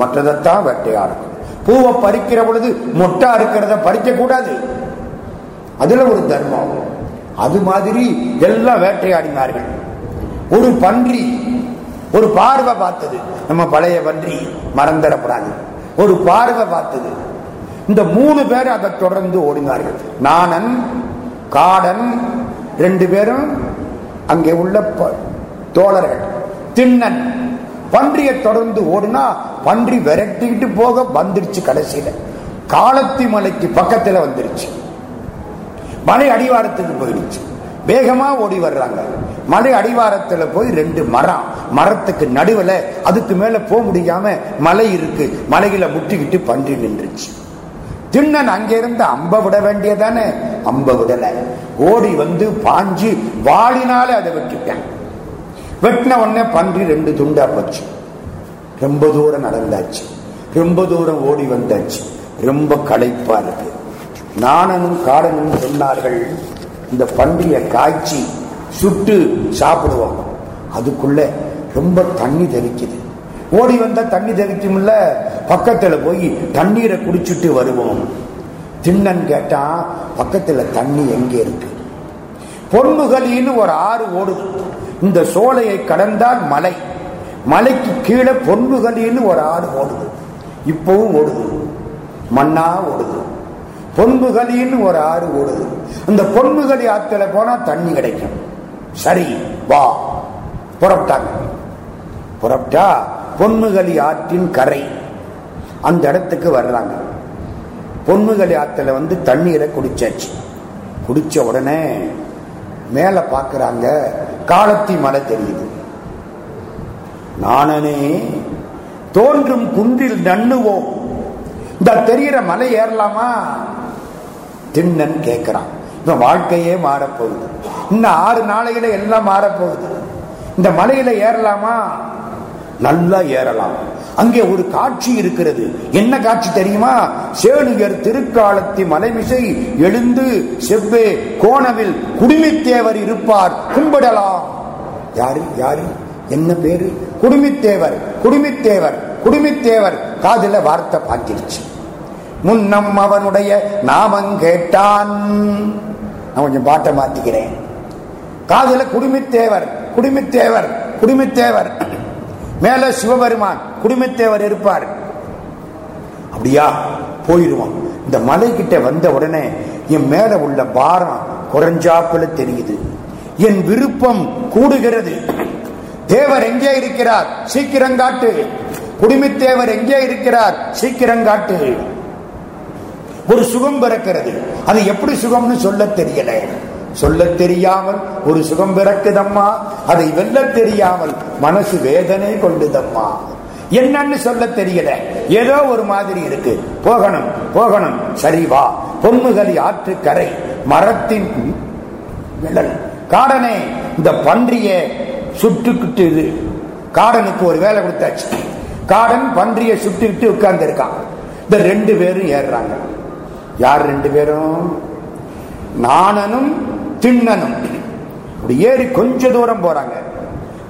மற்றதைத்தான் வேட்டையாடணும். பூவை பறிக்கிற பொழுது மொட்டா இருக்கிறத பறிக்க கூடாது அதுல ஒரு தர்மம். அது மாதிரி எல்லாம் வேட்டையாடினார்கள். ஒரு பன்றி ஒரு பார்வை பார்த்தது. நம்ம பழைய பன்றி மறந்துடப்படாது ஒரு பார்வை பார்த்தது. இந்த மூணு பேர் அதை தொடர்ந்து ஓடினார்கள். நாணன் காடன் ரெண்டு பேரும் அங்கே உள்ள தோழர்கள். திண்ணன் பன்றியை தொடர்ந்து ஓடினா பன்றி விரட்டிக்கிட்டு போக வந்துருச்சு கடைசியில. காலத்தி மலைக்கு பக்கத்துல வந்துருச்சு. மலை அடிவாரத்துக்கு போயிடுச்சு வேகமா ஓடி வர்றாங்க. மலை அடிவாரத்துல போய் ரெண்டு மரம். மரத்துக்கு நடுவுல அதுக்கு மேல போக முடியாம மலை இருக்கு. மலையில முட்டிக்கிட்டு பன்றி நின்றுச்சு. திண்ணன் அங்கிருந்து அம்ப விட வேண்டியதானே? அம்ப விடல. ஓடி வந்து பாஞ்சு வாடினால அதை வெட்டிட்டேன். வெட்டின உடனே பன்றி ரெண்டு துண்டா போச்சு. ரொம்ப தூரம் நடந்தாச்சு. ரொம்ப தூரம் ஓடி வந்தாச்சு. ரொம்ப களைப்பா இருக்கு. நாணனும் காடனும் சொன்னார்கள் இந்த பன்றிய காய்ச்சி சுட்டு சாப்பிடுவோம். அதுக்குள்ள ரொம்ப தண்ணி தெளிக்குது ஓடி வந்தா தண்ணி தெளிக்கும்ல பக்கத்துல போய் தண்ணீரை குடிச்சிட்டு வருவோம். திண்ணன் கேட்டா பக்கத்துல தண்ணி எங்க இருக்கு? பொன்முகலின்னு ஒரு ஆறு ஓடுது. இந்த சோலையை கடந்தால் மலை. மலைக்கு கீழே பொன்முகலின்னு ஒரு ஆறு ஓடுது. இப்பவும் ஓடுது. மண்ணா ஓடுது. பொன்புகலின்னு ஒரு ஆறு ஓடுது. அந்த பொன்புகலி ஆத்துல போனா தண்ணி கிடைக்கும். சரி வா. புறப்பட்டாங்க. புறப்பட்டா பொன்முகலி ஆற்றின் கரை. அந்த இடத்துக்கு வர்றாங்க. பொன்முகலி ஆற்றுல வந்து தண்ணீரை குடிச்சாச்சு. குடிச்ச உடனே மேல பாக்குறாங்க காலத்தி மலை தெரியுது. நானனே தோன்றும் குன்றில் நண்ணுவோம். இந்த தெரிகிற மலை ஏறலாமா? திண்ணன் கேட்கிறான் இப்ப வாழ்க்கையே மாறப்போகுது. இன்னும் ஆறு நாளையில எல்லாம் மாறப்போகுது. இந்த மலையில ஏறலாமா? நல்லா ஏறலாம். அங்கே ஒரு காட்சி இருக்கிறது. என்ன காட்சி தெரியுமா? சேனுயர் திருக்காலத்தி மலைமிசை எழுந்து செவ்வே கோணவில் குடிமித்தேவர் இருப்பார். கும்பிடலாம். யாரு? யாரு? என்ன பேரு? குடுமித்தேவர் குடுமித்தேவர் குடுமித்தேவர். காதல வார்த்தை பாத்திருச்சு முன்னம் அவனுடைய நாமம் கேட்டான். நான் கொஞ்சம் பாட்டை மாத்திக்கிறேன். காதுல குடுமித்தேவர் குடுமித்தேவர் குடுமித்தேவர். மேல சிவபெருமான் குடும்பத்தேவர் இருப்பார். அப்படியா? போயிடுவான். இந்த மலை கிட்ட வந்த உடனே என் மேல உள்ள பாரம் குறைஞ்சாப்புல தெரியுது. என் விருப்பம் கூடுகிறது. தேவர் எங்கே இருக்கிறார்? சீக்கிரம் காட்டு. குடிமித்தேவர் எங்கே இருக்கிறார்? சீக்கிரம் காட்டு. ஒரு சுகம் பிறக்கிறது. அது எப்படி சுகம்னு சொல்ல தெரியல. சொல்ல தெரியாமல் ஒரு சுகம் பிறக்குதம்மா? அதை வெல்ல தெரியாமல் மனசு வேதனை கொண்டுதம்மா? என்னன்னு சொல்ல தெரியல. ஏதோ ஒரு மாதிரி இருக்கு. போகணும் போகணும். சரி வா. பொன்முகலி ஆற்று கரை மரத்தின் நிழல். காடனே இந்த பன்றிய சுட்டுக்கிட்டு இது காடனுக்கு ஒரு வேலை கொடுத்தாச்சு. காடன் பன்றிய சுட்டுக்கிட்டு உட்கார்ந்து இருக்கான் இந்த ரெண்டு பேரும் ஏறுறாங்க. யார் ரெண்டு பேரும்? நாணனும் திண்ணனும். இப்படி ஏறி கொஞ்ச தூரம் போறாங்க.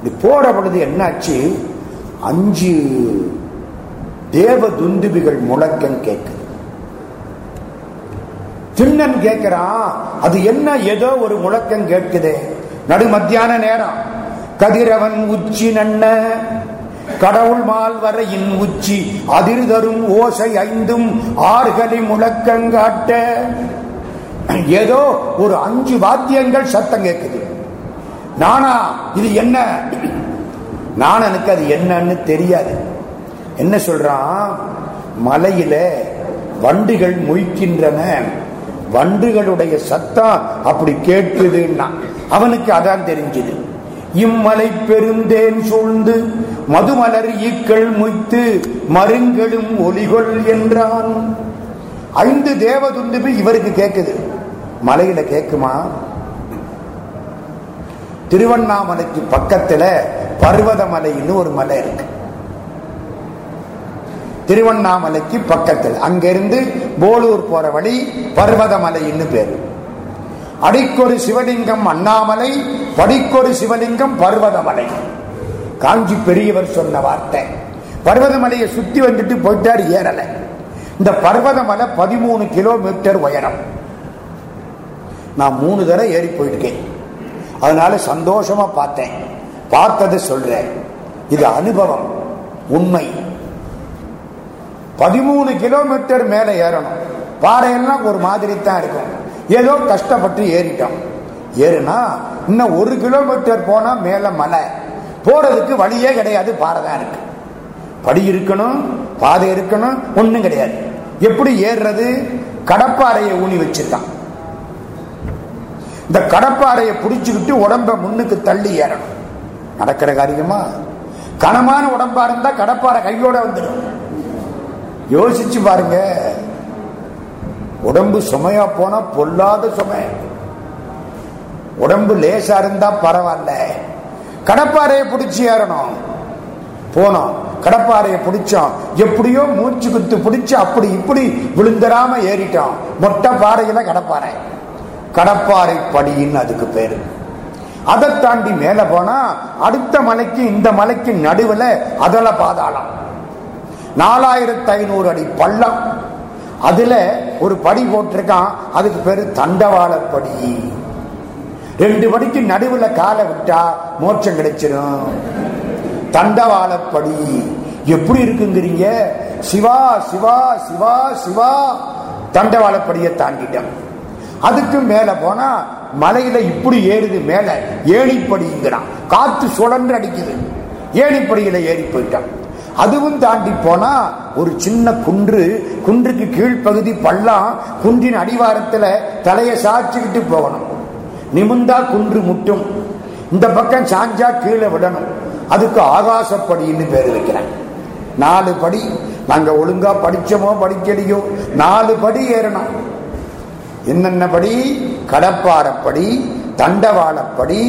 இப்படி போற பொழுது என்னாச்சு? அஞ்சு தேவ துந்துபிகள் முழக்கம் கேட்குது. திண்ணன் கேட்கிறான் அது என்ன ஏதோ ஒரு முழக்கம் கேட்குதே? நடு மத்தியான நேரம். கதிரவன் உச்சி நன்ன கடவுள் மால் வரையின் உச்சி அதிர் தரும் ஓசை ஐந்தும் ஆறுகளி முழக்கங்காட்ட ஏதோ ஒரு அஞ்சு வாத்தியங்கள் சத்தம் கேட்குது. நானா இது என்ன? நான் எனக்கு அது என்னன்னு தெரியாது. என்ன சொல்றான்? மலையில வண்டுகள் மொய்க்கின்றன. வண்டுகளுடைய சத்தம் அப்படி கேட்குதுன்னா அவனுக்கு அதான் தெரிஞ்சது. இம்மலை பெருந்தேன் சூழ்ந்து மதுமலர் ஈக்கள் முய்த்து மருங்களும் ஒலிகொள் என்றான். ஐந்து தேவதுண்டுபி இவருக்கு கேட்குது. மலையில கேட்குமா திருவண்ணாமலைக்கு பக்கத்துல பர்வதமலைன்னு ஒரு மலை இருக்கு. திருவண்ணாமலைக்கு பக்கத்தில். அங்கிருந்து போலூர் போற வழி பர்வதமலைன்னு பேரு. அடிக்கொரு சிவலிங்கம் அண்ணாமலை படிக்கொரு சிவலிங்கம் பர்வதமலை. காஞ்சி பெரியவர் சொன்ன வார்த்தை. பர்வதமலையை சுத்தி வந்துட்டு போயிட்டார் ஏறல. இந்த பர்வதமலை பதிமூணு கிலோமீட்டர் உயரம். நான் மூணு தடவை ஏறி போயிருக்கேன் அதனால சந்தோஷமா பார்த்தேன். பார்த்ததை சொல்றேன். இது அனுபவம் உண்மை. பதிமூணு கிலோமீட்டர் மேல ஏறணும். பாறையெல்லாம் ஒரு மாதிரி தான் இருக்கும். ஏதோ கஷ்டப்பட்டு ஏறிட்டோம். ஏறுனா இன்னும் ஒரு கிலோமீட்டர் போனா மேல மலை. போறதுக்கு வழியே கிடையாது பாறை தான் இருக்கு. படி இருக்கணும் பாதை இருக்கணும் ஒன்றும் கிடையாது. எப்படி ஏறுறது? கடப்பாறையை ஊனி வச்சிருக்கான். இந்த கடப்பாறையை பிடிச்சுக்கிட்டு உடம்ப முன்னுக்கு தள்ளி ஏறணும். நடக்கிற காரியமா? கனமான உடம்பா இருந்தா கடப்பாறை கையோட வந்துடும். யோசிச்சு பாருங்க. உடம்பு சுமையா போனா பொல்லாத சுமை. உடம்பு லேசா இருந்தா பரவாயில்ல. கடப்பாறையை பிடிச்சி ஏறணும். போனோம். கடப்பாறையை பிடிச்சோம். எப்படியோ மூச்சு குத்து பிடிச்சு அப்படி இப்படி விழுந்தராம ஏறிட்டோம். மொட்டை பாறையில கடப்பாறை. கடப்பாறை படின்னு அதுக்கு பேரு. அதை தாண்டி மேல போனா அடுத்த மலைக்கு இந்த மலைக்கு நடுவில் அதல பாதாளம். நாலாயிரத்தி ஐநூறு அடி பள்ளம். அதுல ஒரு படி போட்டிருக்கான் அதுக்கு பேரு தண்டவாளப்படி. ரெண்டு படிக்கு நடுவில் காலை விட்டா மோட்சம் கிடைச்சிடும் தண்டவாளப்படி. எப்படி இருக்குங்கிறீங்க? சிவா சிவா சிவா சிவா. தண்டவாளப்படியை தாண்டிட்டோம் அதுக்கும் மேல போனா மலையில இப்படி ஏறுது மேல ஏணிப்படிங்கிறான். காத்து சுழன்று அடிக்குது. ஏணிப்படியில ஏறி போயிட்டான். அதுவும் தாண்டி போனா ஒரு சின்ன குன்று குன்றுக்கு கீழ்ப்பகுதி பள்ளம் குன்றின் அடிவாரத்துல தலையை சாய்ச்சிக்கிட்டு போகணும். நிமிந்தா குன்று முட்டும். இந்த பக்கம் சாஞ்சா கீழே விடணும். அதுக்கு ஆகாசப்படின்னு பேர் வைக்கிறேன். நாலு படி. நாங்க ஒழுங்கா படிச்சோமோ படிக்கலையோ நாலு படி ஏறணும். என்னென்ன படி கடப்பாரப்படி தண்டவாளப்படி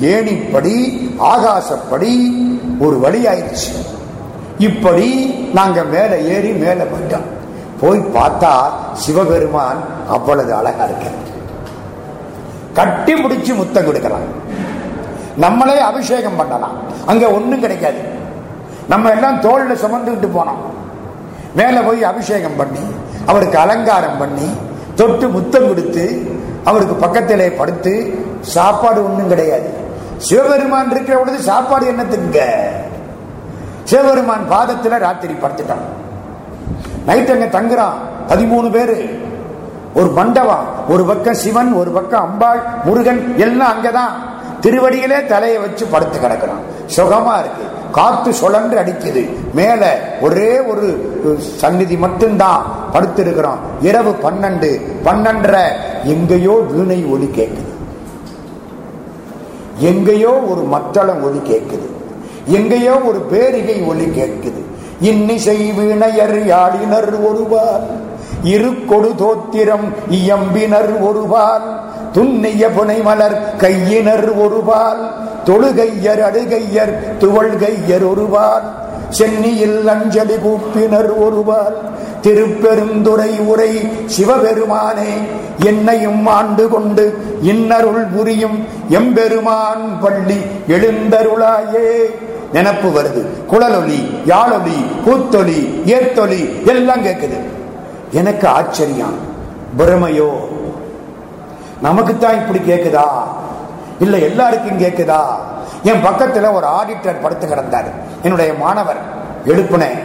ஏணிப்படி ஆகாசப்படி ஒரு வழி ஆயிடுச்சு இப்படி நாங்க மேல ஏறி மேல போயிட்டோம். போய் பார்த்தா சிவபெருமான் அவ்வளவு அழகா இருக்க கட்டி முடிச்சு முத்தம் கொடுக்கலாம். நம்மளே அபிஷேகம் பண்ணலாம். அங்க ஒண்ணும் கிடைக்காது. நம்ம எல்லாம் தோல்ல சுமந்துக்கிட்டு போனோம். மேல போய் அபிஷேகம் பண்ணி அவருக்கு அலங்காரம் பண்ணி தொட்டு முத்தம் கொடுத்து அவருக்கு பக்கத்திலே படுத்து சாப்பாடு ஒண்ணும் கிடையாது. சிவபெருமான் இருக்கிற பொழுது சாப்பாடு என்னத்துங்க சிவபெருமான் பாதத்துல ராத்திரி படுத்துட்டான். நைட் அங்க தங்குறான். பதிமூணு பேரு. ஒரு மண்டபம் ஒரு பக்கம் சிவன் ஒரு பக்கம் அம்பாள் முருகன் எல்லாம் அங்கதான். திருவடியிலே தலையை வச்சு படுத்து கிடக்கிறான். சுகமா இருக்கு. காத்து சுழன்று அடிக்குது. மேல ஒரே ஒரு சந்நிதி மட்டும்தான் படுத்திருக்கிறோம். இரவு பன்னெண்டு பன்னெண்டரை எங்கேயோ வீணை ஒலி கேட்குது. எங்கேயோ ஒரு மத்தளம் ஒலி கேட்குது. எங்கேயோ ஒரு பேரிகை ஒலி கேட்குது. இன்னிசை வீணையர் யாழினர் ஒருவார் இருக்கொடு தோத்திரம் இயம்பினர் ஒருவார் துண்ணிய புனைமலர் கையினர் ஒருபால் தொழுகையர் அடுகையர் துவள்கையர் ஒருபால் சென்னியில் அஞ்சலி கூப்பினர் ஒருபால் திருப்பெருந்துரை உரை சிவபெருமானே என்னையும் ஆண்டு கொண்டு இன்னருள் புரியும் எம்பெருமான் பள்ளி எழுந்தருளாயே. நினப்பு வருது. குழலொலி யாழொலி கூத்தொலி ஏத்தொலி எல்லாம் கேட்குது எனக்கு ஆச்சரியம். பிரமையோ? நமக்குத்தான் இப்படி கேக்குதா? இல்ல எல்லாருக்கும் கேக்குதா? என் பக்கத்துல ஒரு ஆடிட்டர் படுத்து கிடந்தார். என்னுடைய மாணவர் எழுப்புனேன்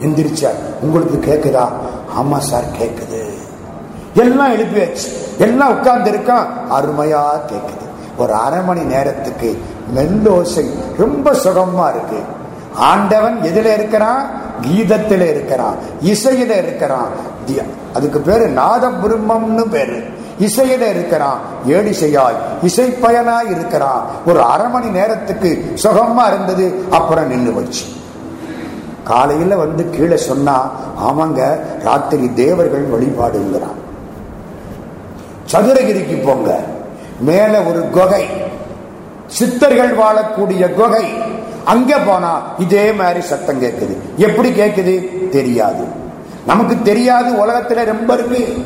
எந்திரிச்சார். உங்களுக்கு கேக்குதா? ஆமா சார் கேக்குது. எல்லாம் எழுப்பியாச்சு. எல்லாம் உட்கார்ந்து இருக்கான் அருமையா கேக்குது. ஒரு அரை மணி நேரத்துக்கு மெல்லோசை ரொம்ப சுகமா இருக்கு. ஆண்டவன் எதுல இருக்கிறான் கீதத்தில இருக்கிறான் இசையில இருக்கிறான். அதுக்கு பேரு நாத பிரம்மம்னு பேரு. இசையில இருக்கிறான். ஏடிசையாய் இசை பயனாய் இருக்கிறான். ஒரு அரை மணி நேரத்துக்கு சுகமா இருந்தது அப்புறம் நின்று வச்சு காலையில வந்து கீழே சொன்னா ஆமாங்க ராத்திரி தேவர்கள் வழிபாடுங்கிறான். சதுரகிரிக்கு போங்க. மேல ஒரு குகை. சித்தர்கள் வாழக்கூடிய குகை. அங்க போனா இதே மாதிரி சத்தம் கேட்குது எப்படி கேட்குது தெரியாது. நமக்கு தெரியாது உலகத்துல ரொம்ப இருக்கு.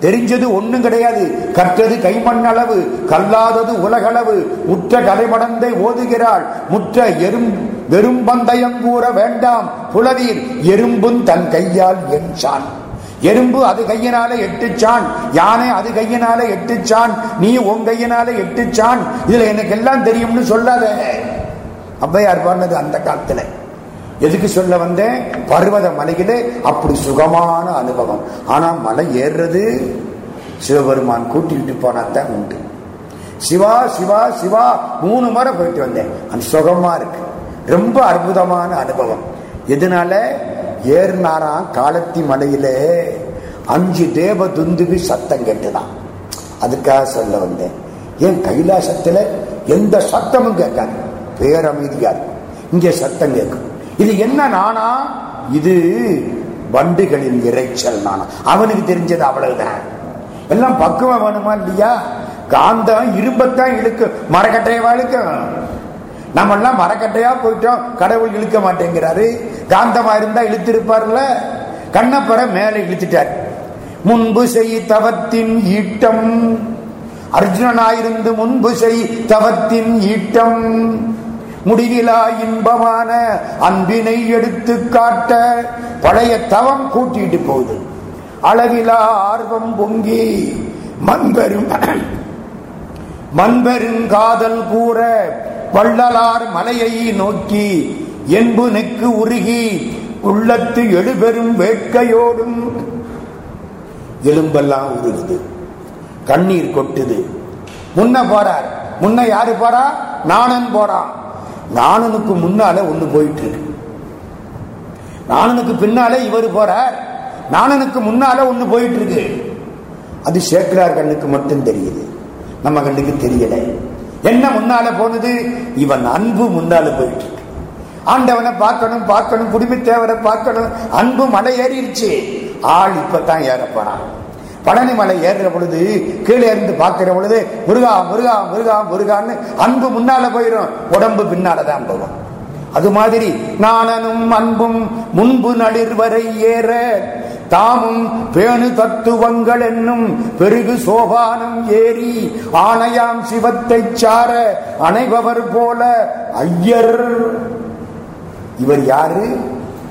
தெரிஞ்சது ஒண்ணும் கிடையாது. கற்றது கைமண் அளவு கல்லாதது உலகளவு. முற்ற கலைமடந்தை ஓதுகிறாள். முற்ற எறும் வெறும் பந்தயம் கூற வேண்டாம். புலவீர் எறும்பும் தன் கையால் என்றான் எறும்பு அது கையினால எட்டுச்சான். யானை அது கையினால எட்டுச்சான். நீ உன் கையினால எட்டுச்சான். இதுல எனக்கு எல்லாம் தெரியும்னு சொல்லாத. ஔவையார் பாடினது அந்த காலத்துல. எதுக்கு சொல்ல வந்தேன்? பர்வத மலையிலே அப்படி சுகமான அனுபவம். ஆனா மலை ஏறுறது சிவபெருமான் கூட்டிக்கிட்டு போனா தான் உண்டு. சிவா சிவா சிவா மூணு முறை போயிட்டு வந்தேன். அந்த சுகமா இருக்கு. ரொம்ப அற்புதமான அனுபவம். எதனால? ஏறினாராம் காலத்தி மலையிலே அஞ்சு தேவ துந்துவி சத்தம் கேட்டுதான் அதுக்காக சொல்ல வந்தேன். ஏன் கைலாசத்துல எந்த சத்தமும் கேட்காது? பேரமைதியா இருக்கும். இங்கே சத்தம் கேட்கும். இது என்ன நானா? இது வண்டுகளின் இறைச்சல் நானா. அவனுக்கு தெரிஞ்சது அவ்வளவுதான். எல்லாம் பக்குவம் வேணுமா இல்லையா? காந்தம் இரும்பத்தான் இழுக்கும் மரக்கட்டையவா இழுக்கும் நம்ம எல்லாம் மரக்கட்டையா போயிட்டோம். கடவுள் இழுக்க மாட்டேங்கிறாரு. காந்தமா இருந்தா இழுத்திருப்பார்ல. கண்ணப்பற மேலே இழுத்துட்டார். முன்பு செய் தவத்தின் ஈட்டம். அர்ஜுனனாயிருந்து முன்பு செய் தவத்தின் ஈட்டம். முடிவிலா இன்பமான அன்பினை எடுத்து காட்ட பழைய தவம் கூட்டிட்டு போகுது. அளவிலா ஆர்வம் பொங்கி மண்பெரும் மண்பெருங்காதல் கூற வள்ளலார் மலையை நோக்கி என்பு நெக்கு உருகி உள்ளத்து எழுபெரும் வேட்கையோடும் எலும்பெல்லாம் உருகுது. கண்ணீர் கொட்டுது. முன்ன போறார். முன்ன யாரு போறா? நாணன் போறான். நாணனுக்கு முன்னால ஒன்று போயிட்டு இருக்கு நாணனுக்கு பின்னாலே இவர் போறார். நாணனுக்கு முன்னால ஒன்று போயிட்டு இருக்கு அது சேக்கிரார் கண்ணுக்கு மட்டும் தெரியுது. நம்ம கண்ணுக்கு தெரியல. என்ன முன்னால போனது? இவன் அன்பு முன்னால போயிட்டு இருக்கு ஆண்டவனை பார்க்கணும் பார்க்கணும் குடும்பத்தேவரை பார்க்கணும். அன்பு மலை ஏறிடுச்சு. ஆள் இப்பதான் ஏற பழனி மலை ஏறுற பொழுது கீழே இருந்து பார்க்கிற பொழுது முருகா முருகா முருகா முருகான்னு அன்பு முன்னால போயிடும் உடம்பு பின்னாலதான் போகும். அது மாதிரி நாணனும் அன்பும் முன்பு நளிர்வரை ஏற தாமும் பேணு தத்துவங்கள் என்னும் பெருகு சோபானம் ஏறி ஆணையாம் சிவத்தை சார அணைபவர் போல ஐயர். இவர் யாரு?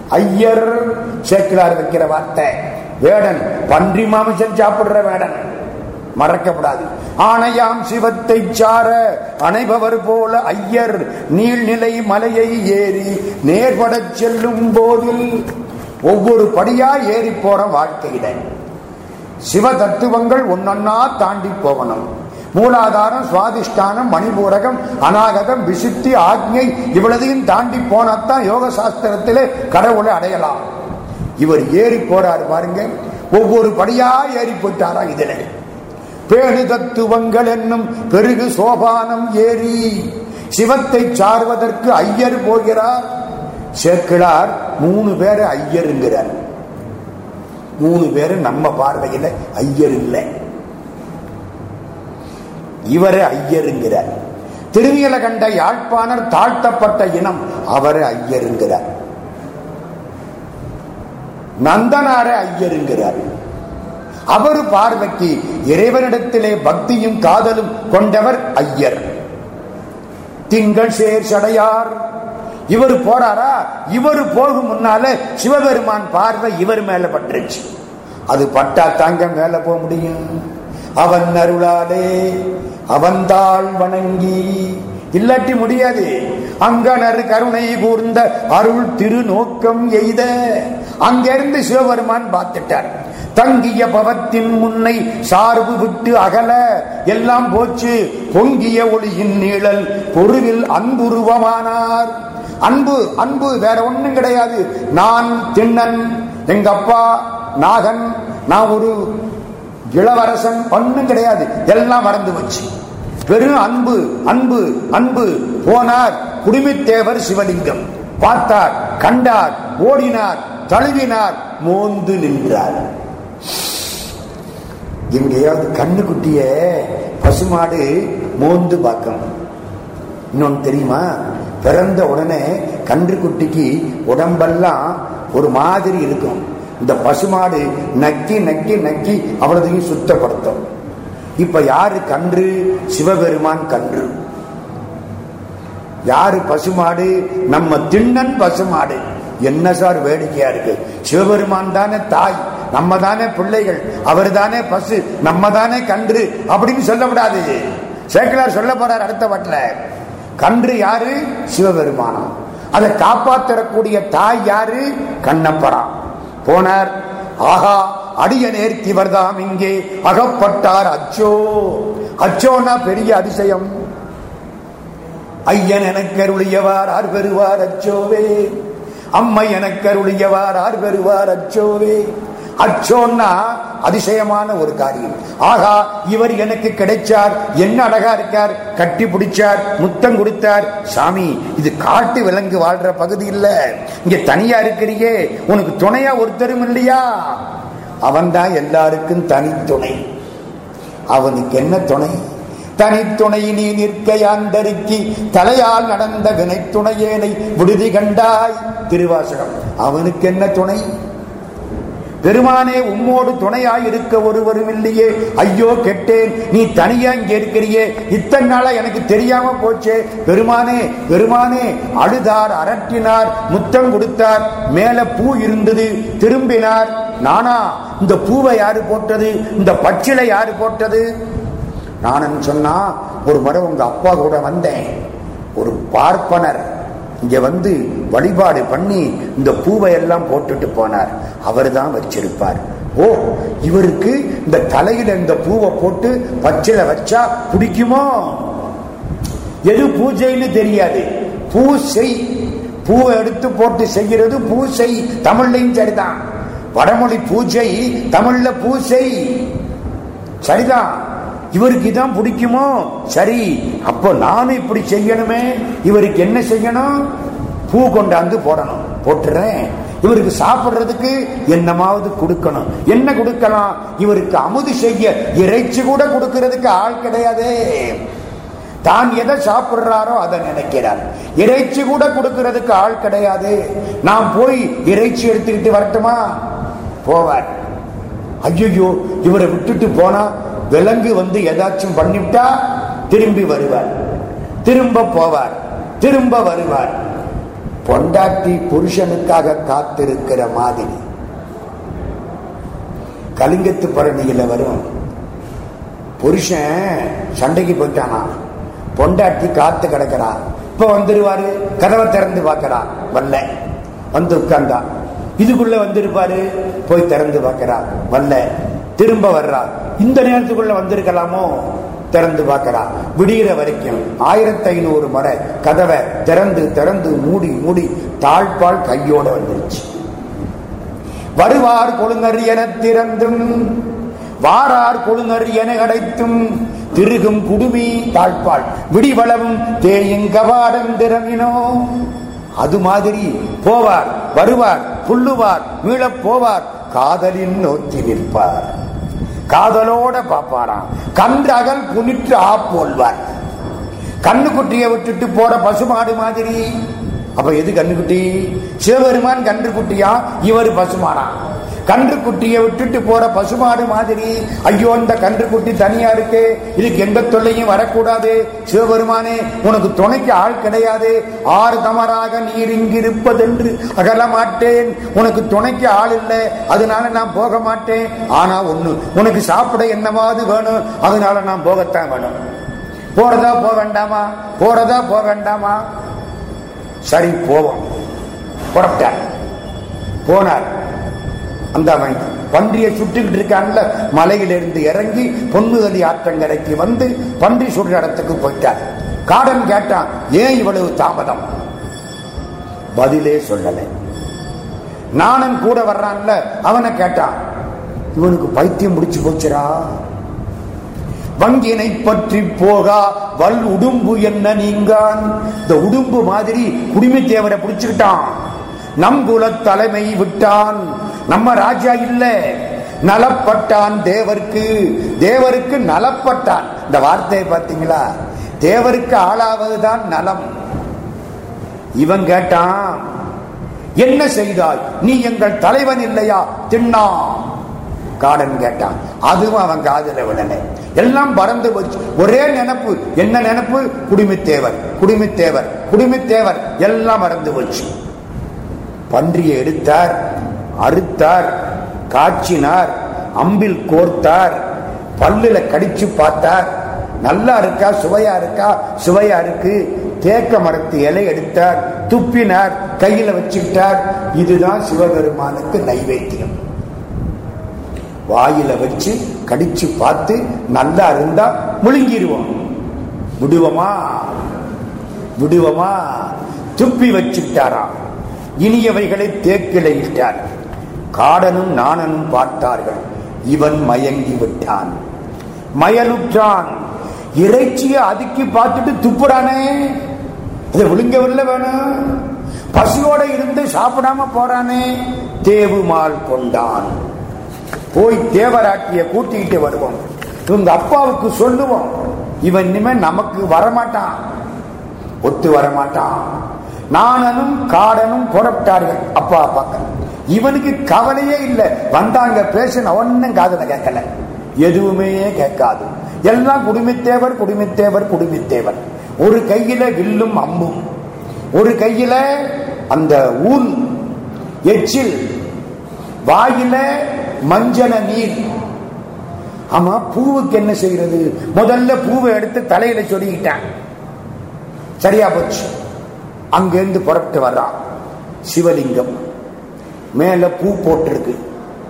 ஐயர். சேக்கிலார் வைக்கிற வார்த்தை. வேடன் பன்றி மாமிசம் சாப்பிடுற வேடன். மறக்கப்படாது. ஆணையாம் சிவத்தை சார அணைபவர் போல ஐயர் நீள்நிலை மலையை ஏறி நேர்படச் செல்லும் போதில் ஒவ்வொரு படியா ஏறி போற வாழ்க்கையில சிவ தத்துவங்கள் ஒன்னொன்னா தாண்டி போகணும். மூலாதாரம் சுவாதிஷ்டானம் மணிபூரகம் அநாகதம் விசுத்தி ஆக்ஞை இவ்வளதையும் தாண்டி போனாத்தான் யோக சாஸ்திரத்திலே கடவுளை அடையலாம். இவர் ஏறி போறாரு பாருங்க. ஒவ்வொரு படியா ஏறி போயிட்டாரா இதுல. பேணு தத்துவங்கள் என்னும் பெருகு சோபானம் ஏறி சிவத்தை சார்வதற்கு ஐயர் போகிறார். சேர்க்கிறார். மூணு பேரை ஐயருங்கிறார். மூணு பேரும் நம்ம பார்வையில் ஐயர் இல்லை. இவரை ஐயருங்கிறார். திருவியல கண்ட யாழ்ப்பாணர் தாழ்த்தப்பட்ட இனம் அவரை ஐயருங்கிறார். நந்தனார ஐயருங்கிறார். அவர் பார்வைக்கு இறைவனிடத்திலே பக்தியும் காதலும் கொண்டவர் ஐயர். திங்கள் சேர் சடையார். இவர் போறாரா? இவர் போகும் முன்னால சிவபெருமான் பார்வை இவர் மேல பட்டுருச்சு. அது பட்டா தாங்க மேல போக முடியும். அவன் அருளாலே அவன்தாள் வணங்கி இல்லாட்டி முடியாது. அங்கனர் கருணை கூர்ந்த அருள் திருநோக்கம் எய்த. அங்கிருந்து சிவபெருமான் பார்த்துட்டார். தங்கிய பவத்தின் முன்னை சார்பு விட்டு அகல. எல்லாம் போச்சு. பொங்கிய ஒளியின் நீழல் பொருவில் அன்புருவமானார். அன்பு அன்பு வேற ஒண்ணும் கிடையாது. நான் திண்ணன் எங்க அப்பா நாகன் நான் ஒரு இளவரசன் ஒன்னும் கிடையாது. எல்லாம் மறந்து வச்சு பெரும் அன்பு அன்பு அன்பு. போனார் குடிமித்தேவர் சிவலிங்கம். பார்த்தார் கண்டார் ஓடினார் தழுவினார் மோந்து நின்றார். எங்கேயாவது கண்ணுக்குட்டிய பசுமாடு மோந்து பார்க்கணும் இன்னொன்னு தெரியுமா? பிறந்த உடனே கன்றுக்குட்டிக்கு உடம்பெல்லாம் ஒரு மாதிரி இருக்கும். இந்த பசுமாடு நக்கி நக்கி நக்கி அவ்வளோதையும் சுத்தப்படுத்தும். இப்ப யாரு கன்று? சிவபெருமான் கன்று. யாரு பசுமாடு? நம்ம திண்ணன் பசுமாடு. என்ன சார் வேடிக்கையா இருக்கு? சிவபெருமான் தானே தாய் நம்ம தானே பிள்ளைகள் அவர் தானே பசு நம்ம தானே கன்று அப்படின்னு சொல்லக்கூடாது சேக்கலார் சொல்ல போறார் அடுத்த வட்டில. கன்று யாரு? சிவபெருமானம் அதை காப்பாற்றக்கூடிய தாய் யாரு? கண்ணப்பரா போனார். ஆஹா அடிய நேர்த்திவர்தாம் இங்கே. அகப்பட்டார் அச்சோ. அச்சோனா பெரிய அதிசயம். ஐயன் எனக்கருளியவார் ஆர் பெறுவார் அச்சோவே. அம்மை எனக்கருளியவார் ஆர் பெறுவார் அச்சோவே. அச்சோன்னா அதிசயமான ஒரு காரியம். ஆகா இவர் எனக்கு கிடைச்சார். என்ன அழகா இருக்கார். கட்டி பிடிச்சார். முத்தம் கொடுத்தார். சாமி இது காட்டு விலங்கு வாழ்ற பகுதி இல்ல. இங்க தனியா இருக்கிறியே. உனக்கு துணையா ஒருத்தரும் இல்லையா? அவன்தான் எல்லாருக்கும் தனித்துணை அவனுக்கு என்ன துணை? தனித்துணை நீ நிற்க யாந்தருக்கி தலையால் நடந்த வினைத்துணையேனை விடுதி கண்டாய். திருவாசகம். அவனுக்கு என்ன துணை? பெருமானே உம்மோடு துணையாய் இருக்க ஒருவரும் இல்லையே. ஐயோ கெட்டேன் நீ தனியா இங்க இருக்கிறியே. இத்தனை நாளா எனக்கு தெரியாம போச்சே. பெருமானே பெருமானே அழுதார் அரட்டினார் முத்தம் கொடுத்தார். மேல பூ இருந்தது திரும்பினார். நானா இந்த பூவை யாரு போட்டது? இந்த பச்சிலை யாரு போட்டது? நானன் சொன்னா ஒரு முறை உங்க அப்பா கூட வந்தேன். ஒரு பார்ப்பனர் இங்க வந்து வழிபாடு பண்ணி இந்த பூவை எல்லாம் போட்டுட்டு போனார். அவர் தான் வச்சிருப்பார். ஓ இவருக்கு இந்த தலையில இந்த பூவை போட்டு பச்சில வச்சா பிடிக்குமோ? எது பூஜைன்னு தெரியாது. பூசை பூவை எடுத்து போட்டு செய்கிறது பூசை தமிழ்லையும் சரிதான். வடமொழி பூஜை தமிழ்ல பூசை. சரிதான் இவருக்கு இதான் பிடிக்குமோ? சரி. அப்போ நானும் இப்படி செய்யணுமே. இவருக்கு என்ன செய்யணும்? பூ கொண்டாந்து போடணும். போட்டுறேன். இவருக்கு சாப்பிடுறதுக்கு என்னமாவது கொடுக்கணும். என்ன கொடுக்கலாம்? இவருக்கு அமுது செய்ய இறைச்சி கூட கொடுக்கிறதுக்கு ஆள் கிடையாதே. தான் எதை சாப்பிடுறாரோ அதை நினைக்கிறார். இறைச்சி கூட கொடுக்கிறதுக்கு ஆள் கிடையாது. நான் போய் இறைச்சி எடுத்துக்கிட்டு வரட்டுமா? போவார். ஐயோ இவரை விட்டுட்டு போனா விலங்கு வந்து ஏதாச்சும் பண்ணிவிட்டா திரும்பி வருவார். திரும்ப போவார். திரும்ப வருவார். பொண்டாட்டி புருஷனுக்காக காத்திருக்கிற மாதிரி. கலிங்கத்து பரணியில வரும். புருஷன் சண்டைக்கு போயிட்டானா? பொண்டாட்டி காத்து கிடக்கிறா. இப்ப வந்துருவாரு. கதவை திறந்து பார்க்கறா. வரல. வந்து உட்கார்ந்தான் இதுக்குள்ள வந்திருப்பாரு? போய் திறந்து பார்க்கிறார். வல்ல திரும்ப வர்றா இந்த நேரத்துக்குள்ள வந்திருக்கலாமோ? திறந்து பார்க்கிறார். விடுகிற வரைக்கும் ஆயிரத்தி ஐநூறு முறை கதவை திறந்து திறந்து மூடி மூடி தாழ்பால் கையோட வந்துருச்சு. வருவார் கொழுநர் என திறந்தும் வாரார் கொழுநர் என கிடைத்தும் திருகும் குடுமி தாழ்பால் விடிவளவும் தேயும் கவாடம் திறமினோ அது மாதிரி போவார் வருவார் புல்லுவார் மீளப் போவார். காதலின் நோக்கி நிற்பார். காதலோட பார்ப்பாராம். கன்று அகல் புனிற்று ஆப்போல்வார் கண்ணுக்குட்டியை விட்டுட்டு போற பசுமாடு மாதிரி. அப்ப எது கண்ணுக்குட்டி சிவபெருமான் கன்றுக்குட்டியா? இவர் பசுமானா கன்றுக்குட்டியை விட்டுட்டு போற பசுமாடு மாதிரி. ஐயோ இந்த கன்றுக்குட்டி தனியா இருக்கு. இதுக்கு எந்த தொல்லையும் வரக்கூடாது. சிவபெருமானே உனக்கு துணைக்கு ஆள் கிடையாது. ஆறு தமராக நீர் இங்கிருப்பதென்று அகல மாட்டேன். உனக்கு துணைக்கு ஆள் இல்லை. அதனால நான் போக மாட்டேன். ஆனா ஒண்ணு உனக்கு சாப்பிட என்னவாது வேணும்? அதனால நான் போகத்தான் வேணும். போறதா போக வேண்டாமா? போறதா போக வேண்டாமா? சரி போவோம். புறப்பட்டார். போனார். அந்த அவன் பன்றியை சுட்டுக்கிட்டு இருக்கான்ல மலையிலிருந்து இறங்கி பொன்முதலி ஆற்றங்கரைக்கு வந்து பன்றி சுடுற இடத்துக்கு போயிட்டார். காடன் கேட்டான் ஏன் இவ்வளவு தாமதம்? பதிலே சொல்லலை. நானும் கூட வர்றான்ல அவனை கேட்டான் இவனுக்கு பைத்தியம் முடிச்சு போச்சுரா வங்கினை பற்றி போகா வல் உடும்பு என்ன நீங்கான்? இந்த உடும்பு மாதிரி குடிமை தேவரை பிடிச்சுக்கிட்டான். நம் குல தலைமை விட்டான். நம்ம ராஜா இல்ல. நலப்பட்டான் தேவருக்கு. தேவருக்கு நலப்பட்டான். இந்த வார்த்தையை பார்த்தீங்களா? தேவருக்கு ஆளாவதுதான் நலம். இவன் கேட்டான் என்ன செய்தாய்? நீ எங்கள் தலைவன் இல்லையா? தின்னா. காடன் கேட்டான். அதுவும் அவன் காதல விடலை எல்லாம் பறந்து போச்சு. ஒரே நினப்பு. என்ன நினப்பு? குடிமித்தேவர் குடிமித்தேவர் குடிமித்தேவர். எல்லாம் மறந்து போச்சு. பன்றியை எடுத்தார். அறுத்தார் காய்ச்சினார் அம்பில் கோர்த்தார் பல்லுல கடிச்சு பார்த்தார். நல்லா இருக்கா சுவையா இருக்கா? சுவையா இருக்கு. தேக்க மரத்து இலை எடுத்தார் துப்பினார் கையில வச்சுக்கிட்டார். இதுதான் சிவபெருமானுக்கு நைவேத்தியம். வாயில வச்சு கடிச்சு பார்த்து நல்லா இருந்தா முழுங்கிடுவோம் விடுவோமா? விடுவோமா? துப்பி வச்சுட்டாராம் இனியவைகளை தேக்கிலையிட்டார். இட்டார் காடனும் நாணனும் பார்த்தார்கள். இவன் மயங்கி விட்டான். மயலுற்றான். இறைச்சியை அதுக்கி பார்த்துட்டு துப்புறானே. இதை விழுங்கவில்லை வேணும் பசியோட இருந்து சாப்பிடாம போறானே. தேவுமால் கொண்டான். போய் தேவராட்டிய கூட்டிக்கிட்டு வருவோம். இவங்க அப்பாவுக்கு சொல்லுவோம். இவன் இனிமே நமக்கு வரமாட்டான். ஒத்து வரமாட்டான். நாணனும் காடனும் புறப்பட்டார்கள். அப்பா பக்கம். இவனுக்கு கவலையே இல்லை. வந்தாங்க பேசின ஒன்னும் காதல கேட்கல. எதுவுமே கேட்காது. எல்லாம் குடுமித்தேவர் குடுமித்தேவர் குடுமித்தேவர். ஒரு கையில வில்லும் அம்பும். ஒரு கையில அந்த ஊன் எச்சில் வாயில மஞ்சள நீர். ஆமா பூவுக்கு என்ன செய்யறது? முதல்ல பூவை எடுத்து தலையில சொருகிட்டான். சரியா போச்சு. அங்கிருந்து புறப்பட்டு வர்றான். சிவலிங்கம். மேல பூ போட்டிருக்கு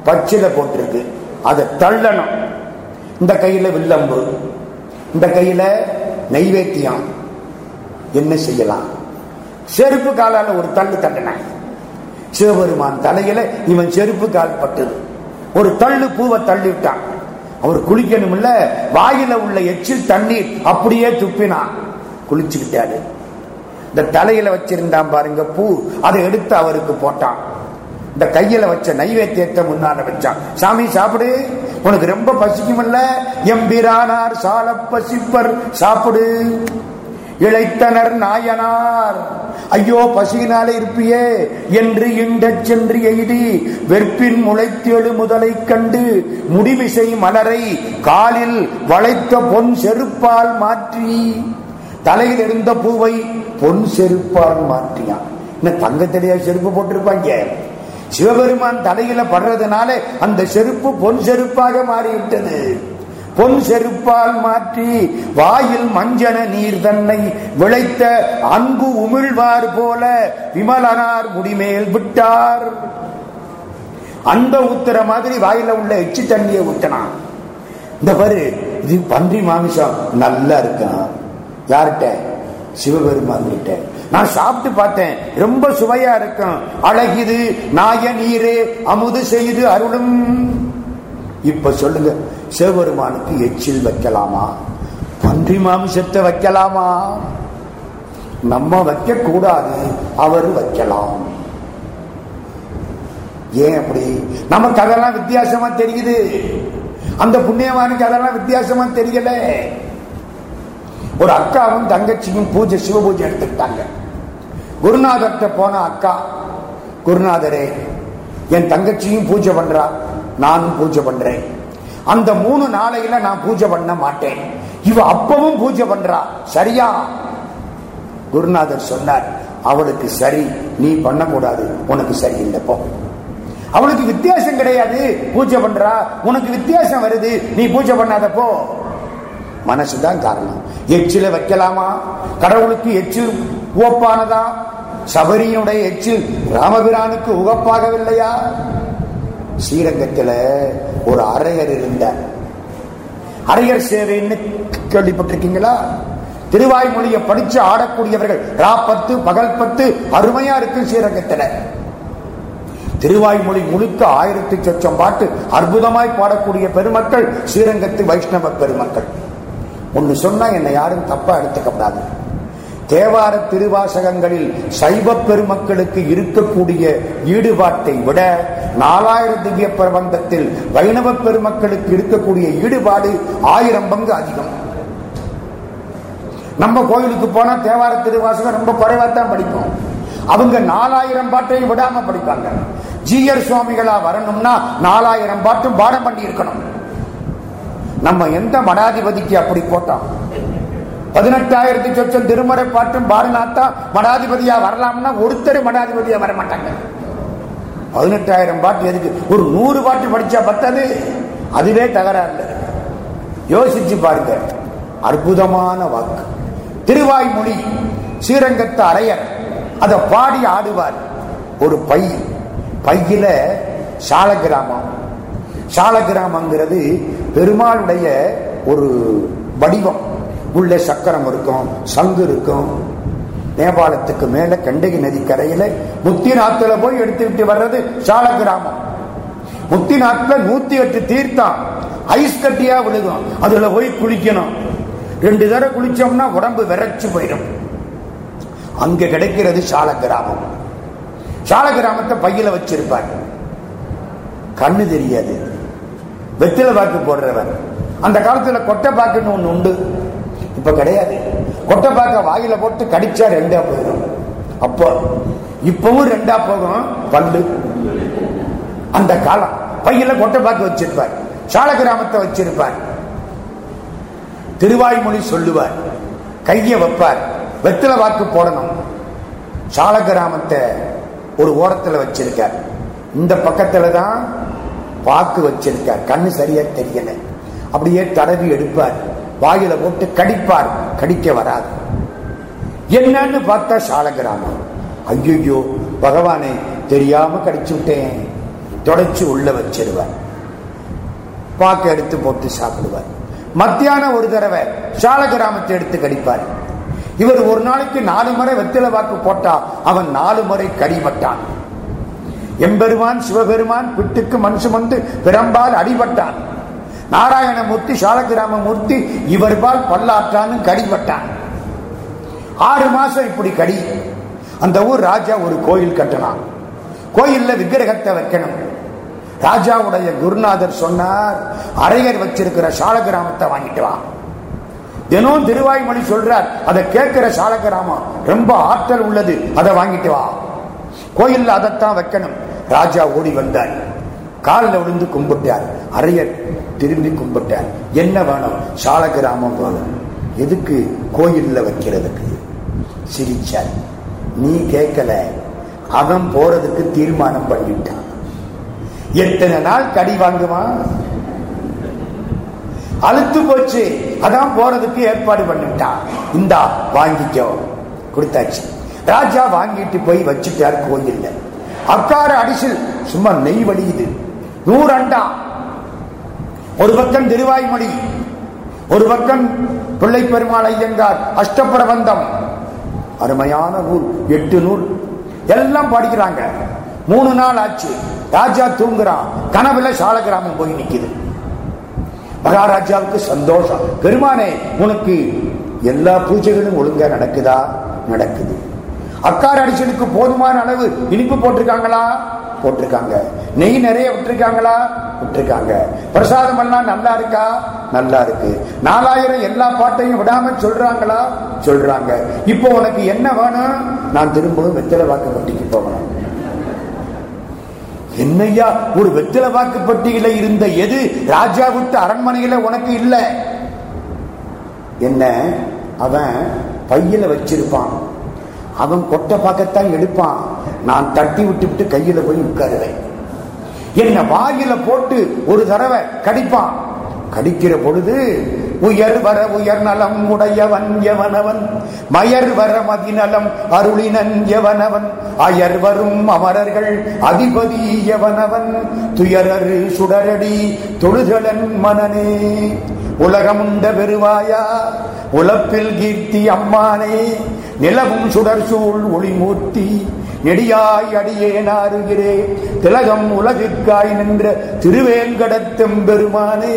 பச்சில போட்டிருக்கு. அதை தள்ளணும். இந்த கையில வில்லம்பு இந்த கையில நைவேத்தியம். என்ன செய்யலாம்? செருப்பு காலால ஒரு தள்ளு தட்டினான். சிவபெருமான் தலையில இவன் செருப்பு கால் பட்டது. ஒரு தள்ளு பூவை தள்ளி விட்டான் அவர் குளிக்கணும் இல்ல வாயில உள்ள எச்சில் தண்ணீர் அப்படியே துப்பினான். குளிச்சுக்கிட்டாரு. இந்த தலையில வச்சிருந்தான் பாருங்க பூ. அதை எடுத்து அவருக்கு போட்டான். இந்த கையில வச்ச நைவேத்தியத்தை முன்னால வச்சான். சாமி சாப்பிடு. உனக்கு ரொம்ப பசிக்குமல்ல? எம்பிரானார் சால பசிப்பர் சாப்பிடு. இழைத்தனர் நாயனார். ஐயோ பசியினாலே இருப்பியே. என்று இண்டச் சென்று எய்தி வெற்பின் முளைத்தெழு முதலை கண்டு முடிவிசை மலரை காலில் வளைத்த பொன் செருப்பால் மாற்றி தலையில் இருந்த பூவை பொன் செருப்பால் மாற்றியான் என்ன தங்கத்திலேயே செருப்பு போட்டிருப்பாங்க? சிவபெருமான் தலையில படுறதுனால அந்த செருப்பு பொன் செருப்பாக மாறிவிட்டது. பொன் செருப்பால் மாற்றி வாயில் மஞ்சன நீர் தன்னை விளைத்த அன்பு உமிழ்வார் போல விமலனார் முடிமேல் விட்டார். அந்த ஊத்துற மாதிரி வாயில உள்ள எச்சு தண்ணியை ஊத்தினான். இந்த பாரு இது பன்றி மாமிசம் நல்லா இருக்கான் யார்கிட்ட? சிவபெருமான் கிட்ட நான் சாப்பிட்டு பார்த்தேன். ரொம்ப சுவையா இருக்கும். அழகிது நாய நீரே அமுது செய்து அருளும். இப்ப சொல்லுங்க சிவபெருமானுக்கு எச்சில் வைக்கலாமா? பன்றி மாம்சத்தை வைக்கலாமா? நம்ம வைக்க கூடாது அவர் வைக்கலாம். ஏன் அப்படி? நமக்கு அதெல்லாம் வித்தியாசமா தெரியுது. அந்த புண்ணியவானுக்கு அதெல்லாம் வித்தியாசமா தெரியல. ஒரு அக்காவும் தங்கச்சியும் பூஜை சிவ பூஜை எடுத்துக்கிட்டாங்க. குருநாதர்கிட்ட போன அக்கா குருநாதரே என் தங்கச்சியும் பூஜை பண்றா நானும் பூஜை பண்றேன். அந்த மூணு நாளையில நான் பூஜை பண்ண மாட்டேன். இவ அப்பவும் பூஜை பண்றா. சரியா? குருநாதர் சொன்னார் அவளுக்கு சரி நீ பண்ணக்கூடாது. உனக்கு சரி இல்லப்போ அவளுக்கு வித்தியாசம் கிடையாது. பூஜை பண்றா. உனக்கு வித்தியாசம் வருது. நீ பூஜை பண்ணாதப்போ மனசு மனசுதான் காரணம். எச்சில வைக்கலாமா? கடவுளுக்கு எச்சில் உவப்பானதா? சபரியினுடைய எச்சில் ராமபிரானுக்கு உகப்பாகவில்லையா ஸ்ரீரங்கத்துல ஒரு அரையர் இருந்தார். அரையர் சேவைன்னு கேள்விப்பட்டிருக்கீங்களா? திருவாய்மொழியை படிச்சு ஆடக்கூடியவர்கள் ரா பத்து பகல் பத்து அருமையா இருக்கு ஸ்ரீரங்கத்துல. திருவாய்மொழி முழுக்க ஆயிரத்தி சொச்சம் பாட்டு அற்புதமாய் பாடக்கூடிய பெருமக்கள் ஸ்ரீரங்கத்து வைஷ்ணவ பெருமக்கள். ஒன்னு சொன்னா என்னை யாரும் தப்பா எடுத்துக்கப்படாது தேவார திருவாசகங்களில் சைவ பெருமக்களுக்கு இருக்கக்கூடிய ஈடுபாட்டை விட நாலாயிரம் திவ்ய பிரபந்தத்தில் வைணவ பெருமக்களுக்கு இருக்கக்கூடிய ஈடுபாடு ஆயிரம் பங்கு அதிகம். நம்ம கோயிலுக்கு போனா தேவார திருவாசகம் ரொம்ப குறைவா தான் படிப்போம். அவங்க நாலாயிரம் பாட்டையும் விடாம படிப்பாங்க. ஜீயர் சுவாமிகளா வரணும்னா நாலாயிரம் பாட்டும் பாடம் பண்ணி இருக்கணும் நம்ம எந்த மடாதிபதிக்கு அப்படி போட்டோம்? பதினெட்டாயிரத்தி சொச்சம் திருமறை பாட்டும் பாடினாத்தா மடாதிபதியா வரலாம்னா ஒருத்தர் மடாதிபதியா வர மாட்டாங்க பதினெட்டாயிரம் பாட்டு எதுக்கு? ஒரு நூறு பாட்டு படிச்சா பத்தாது. அதுவே தகராறு யோசிச்சு பாருங்க. அற்புதமான வாக்கு. திருவாய்மொழி ஸ்ரீரங்கத்து அரையர் அதை பாடி ஆடுவார். ஒரு பை பையில சால கிராமம் சால கிராமங்கிறது பெருமாளுடைய ஒரு வடிவம். உள்ள சக்கரம் இருக்கும் சங்கு இருக்கும். நேபாளத்துக்கு மேல கண்டகி நதி கரையில முத்தி நாத்துல போய் எடுத்துக்கிட்டு வர்றது சால கிராமம் முத்தி நூத்தி எட்டு தீர்த்தம் ஐஸ் கட்டியா விழுகும். அதுல போய் குளிக்கணும். ரெண்டு தடவை குளிச்சோம்னா உடம்பு விரைச்சு போயிடும். அங்க கிடைக்கிறது சால கிராமம் சால கிராமத்தை பையில வச்சிருப்பாங்க கண்ணு தெரியாது. வெத்தில பாக்கு போடுறவர் அந்த காலத்துல கொட்டை பாக்குன்னு ஒண்ணு உண்டு. இப்ப கிடையாது. கொட்டை பாக்க வாயில போட்டு கடிச்சா ரெண்டா போயிடும். அப்போ இப்பவும் ரெண்டா போகும். பல்லு. அந்த காலம். பையில கொட்டை பாக்கு வச்சிருப்பார். சால கிராமத்தை வச்சிருப்பார். திருவாய்மொழி சொல்லுவார். கைய வைப்பார். வெத்தில வாக்கு போடணும். சால கிராமத்தை ஒரு ஓரத்துல வச்சிருக்கார். இந்த பக்கத்துல தான் வாக்கு வச்சிருக்கார். கண்ணு சரியா தெரியல. அப்படியே தடவி எடுப்பார். வாயில போட்டு கடிப்பார். கடிக்க வராது. என்னன்னு பார்த்தா சால கிராமம் ஐயோ பகவானே தெரியாம கடிச்சு விட்டேன். தொடச்சு உள்ள வச்சிருவார். பாக்க எடுத்து போட்டு சாப்பிடுவார். மத்தியானம் ஒரு தடவை சால கிராமத்தை எடுத்து கடிப்பார். இவர் ஒரு நாளைக்கு நாலு முறை வெத்தில வாக்கு போட்டா அவன் நாலு முறை கடிபட்டான். எம்பெருமான் சிவபெருமான் பிட்டுக்கு மனுஷம் வந்து பிறம்பால் அடிபட்டான். நாராயணமூர்த்தி சாலகிராம மூர்த்தி இவர்பால் பல்லாற்றான்னு கடிபட்டான். ஆறு மாசம் இப்படி கடி. அந்த ஊர் ராஜா ஒரு கோயில் கட்டலாம். கோயில்ல விக்கிரகத்தை வைக்கணும். ராஜாவுடைய குருநாதர் சொன்னார் அரையர் வச்சிருக்கிற சாலகிராமத்தை வாங்கிட்டு வா. தினம் திருவாய்மொழி சொல்றார் அதை கேட்கிற சாலகிராமம் ரொம்ப ஆற்றல் உள்ளது அதை வாங்கிட்டு வா. கோயிலில் அதைத்தான் வைக்கணும். ராஜா ஓடி வந்தார். காலில் விழுந்து கும்பிட்டார். அறைய திரும்பி கும்பிட்டார். என்ன வேணும்? சால கிராமம் வேணும். எதுக்கு கோயில்ல வைக்கிறதுக்கு? சிரிச்சார். நீ கேட்கல. அவன் போறதுக்கு தீர்மானம் பண்ணிட்டான். எத்தனை நாள் கடி வாங்குவான்? அழுத்து போச்சு. அதான் போறதுக்கு ஏற்பாடு பண்ணிட்டான். இந்தா வாங்கிக்கோ. கொடுத்தாச்சு. ராஜா வாங்கிட்டு போய் வச்சுட்டார் கோயில்ல. அக்கார அடிசில் சும்மா நெய் வழியுது நூறு அண்டா. ஒரு பக்கம் திருவாய்மொழி ஒரு பக்கம் பிள்ளை பெருமாள் ஐயங்கார் அஷ்டப்பிரபந்தம். அருமையான நூல் எட்டு நூல். எல்லாம் படிக்கிறாங்க. மூணு நாள் ஆச்சு. ராஜா தூங்குறான். கனவுல சாலகிராமம் போய் நிக்குது. மகாராஜாவுக்கு சந்தோஷம். பெருமானே உனக்கு எல்லா பூஜைகளும் ஒழுங்கா நடக்குதா? நடக்குது. அக்கார் அடிச்சலுக்கு போதுமான அளவு இனிப்பு போட்டிருக்காங்களா? போட்டிருக்காங்க. நெய் நிறைய விட்டுருக்காங்களா? விட்டுருக்காங்க. பிரசாதம் எல்லாம் நல்லா இருக்கா? நல்லா இருக்கு. நாலாயிரம் எல்லா பாட்டையும் விடாம சொல்றாங்களா? சொல்றாங்க. இப்போ உனக்கு என்ன வேணும்? நான் திரும்பவும் வெத்தலை வாக்குப்பட்டிக்கு போகணும். என்னையா ஒரு வெத்தலை வாக்குப்பட்டியில இருந்த எது? ராஜா விட்டு அரண்மனையில உனக்கு இல்லை. என்ன? அவன் பையில வச்சிருப்பான். அவன் கொட்டை பார்க்கத்தான் எடுப்பான். நான் தட்டி விட்டு விட்டு கையில போய் உட்காருவேன். என்ன வாயில போட்டு ஒரு தடவை கடிப்பான். கடிக்கிற பொழுது உயர் வர உயர் நலம் உடையவன் எவனவன்? மயர் வர மதிநலம் அருளினன் எவனவன்? அயர் வரும் அமரர்கள் அதிபதி எவனவன்? துயரரு சுடரடி தொழுதலன் மனனே. உலகமுண்ட பெருவாயா உழப்பில் கீர்த்தி அம்மானே நிலவும் சுடர் சூழ் ஒளிமூர்த்தி நெடியாய் அடியேனாருகிறே திலகம் உலகிற்காய் நின்ற திருவேங்கடத்தெம் பெருமானே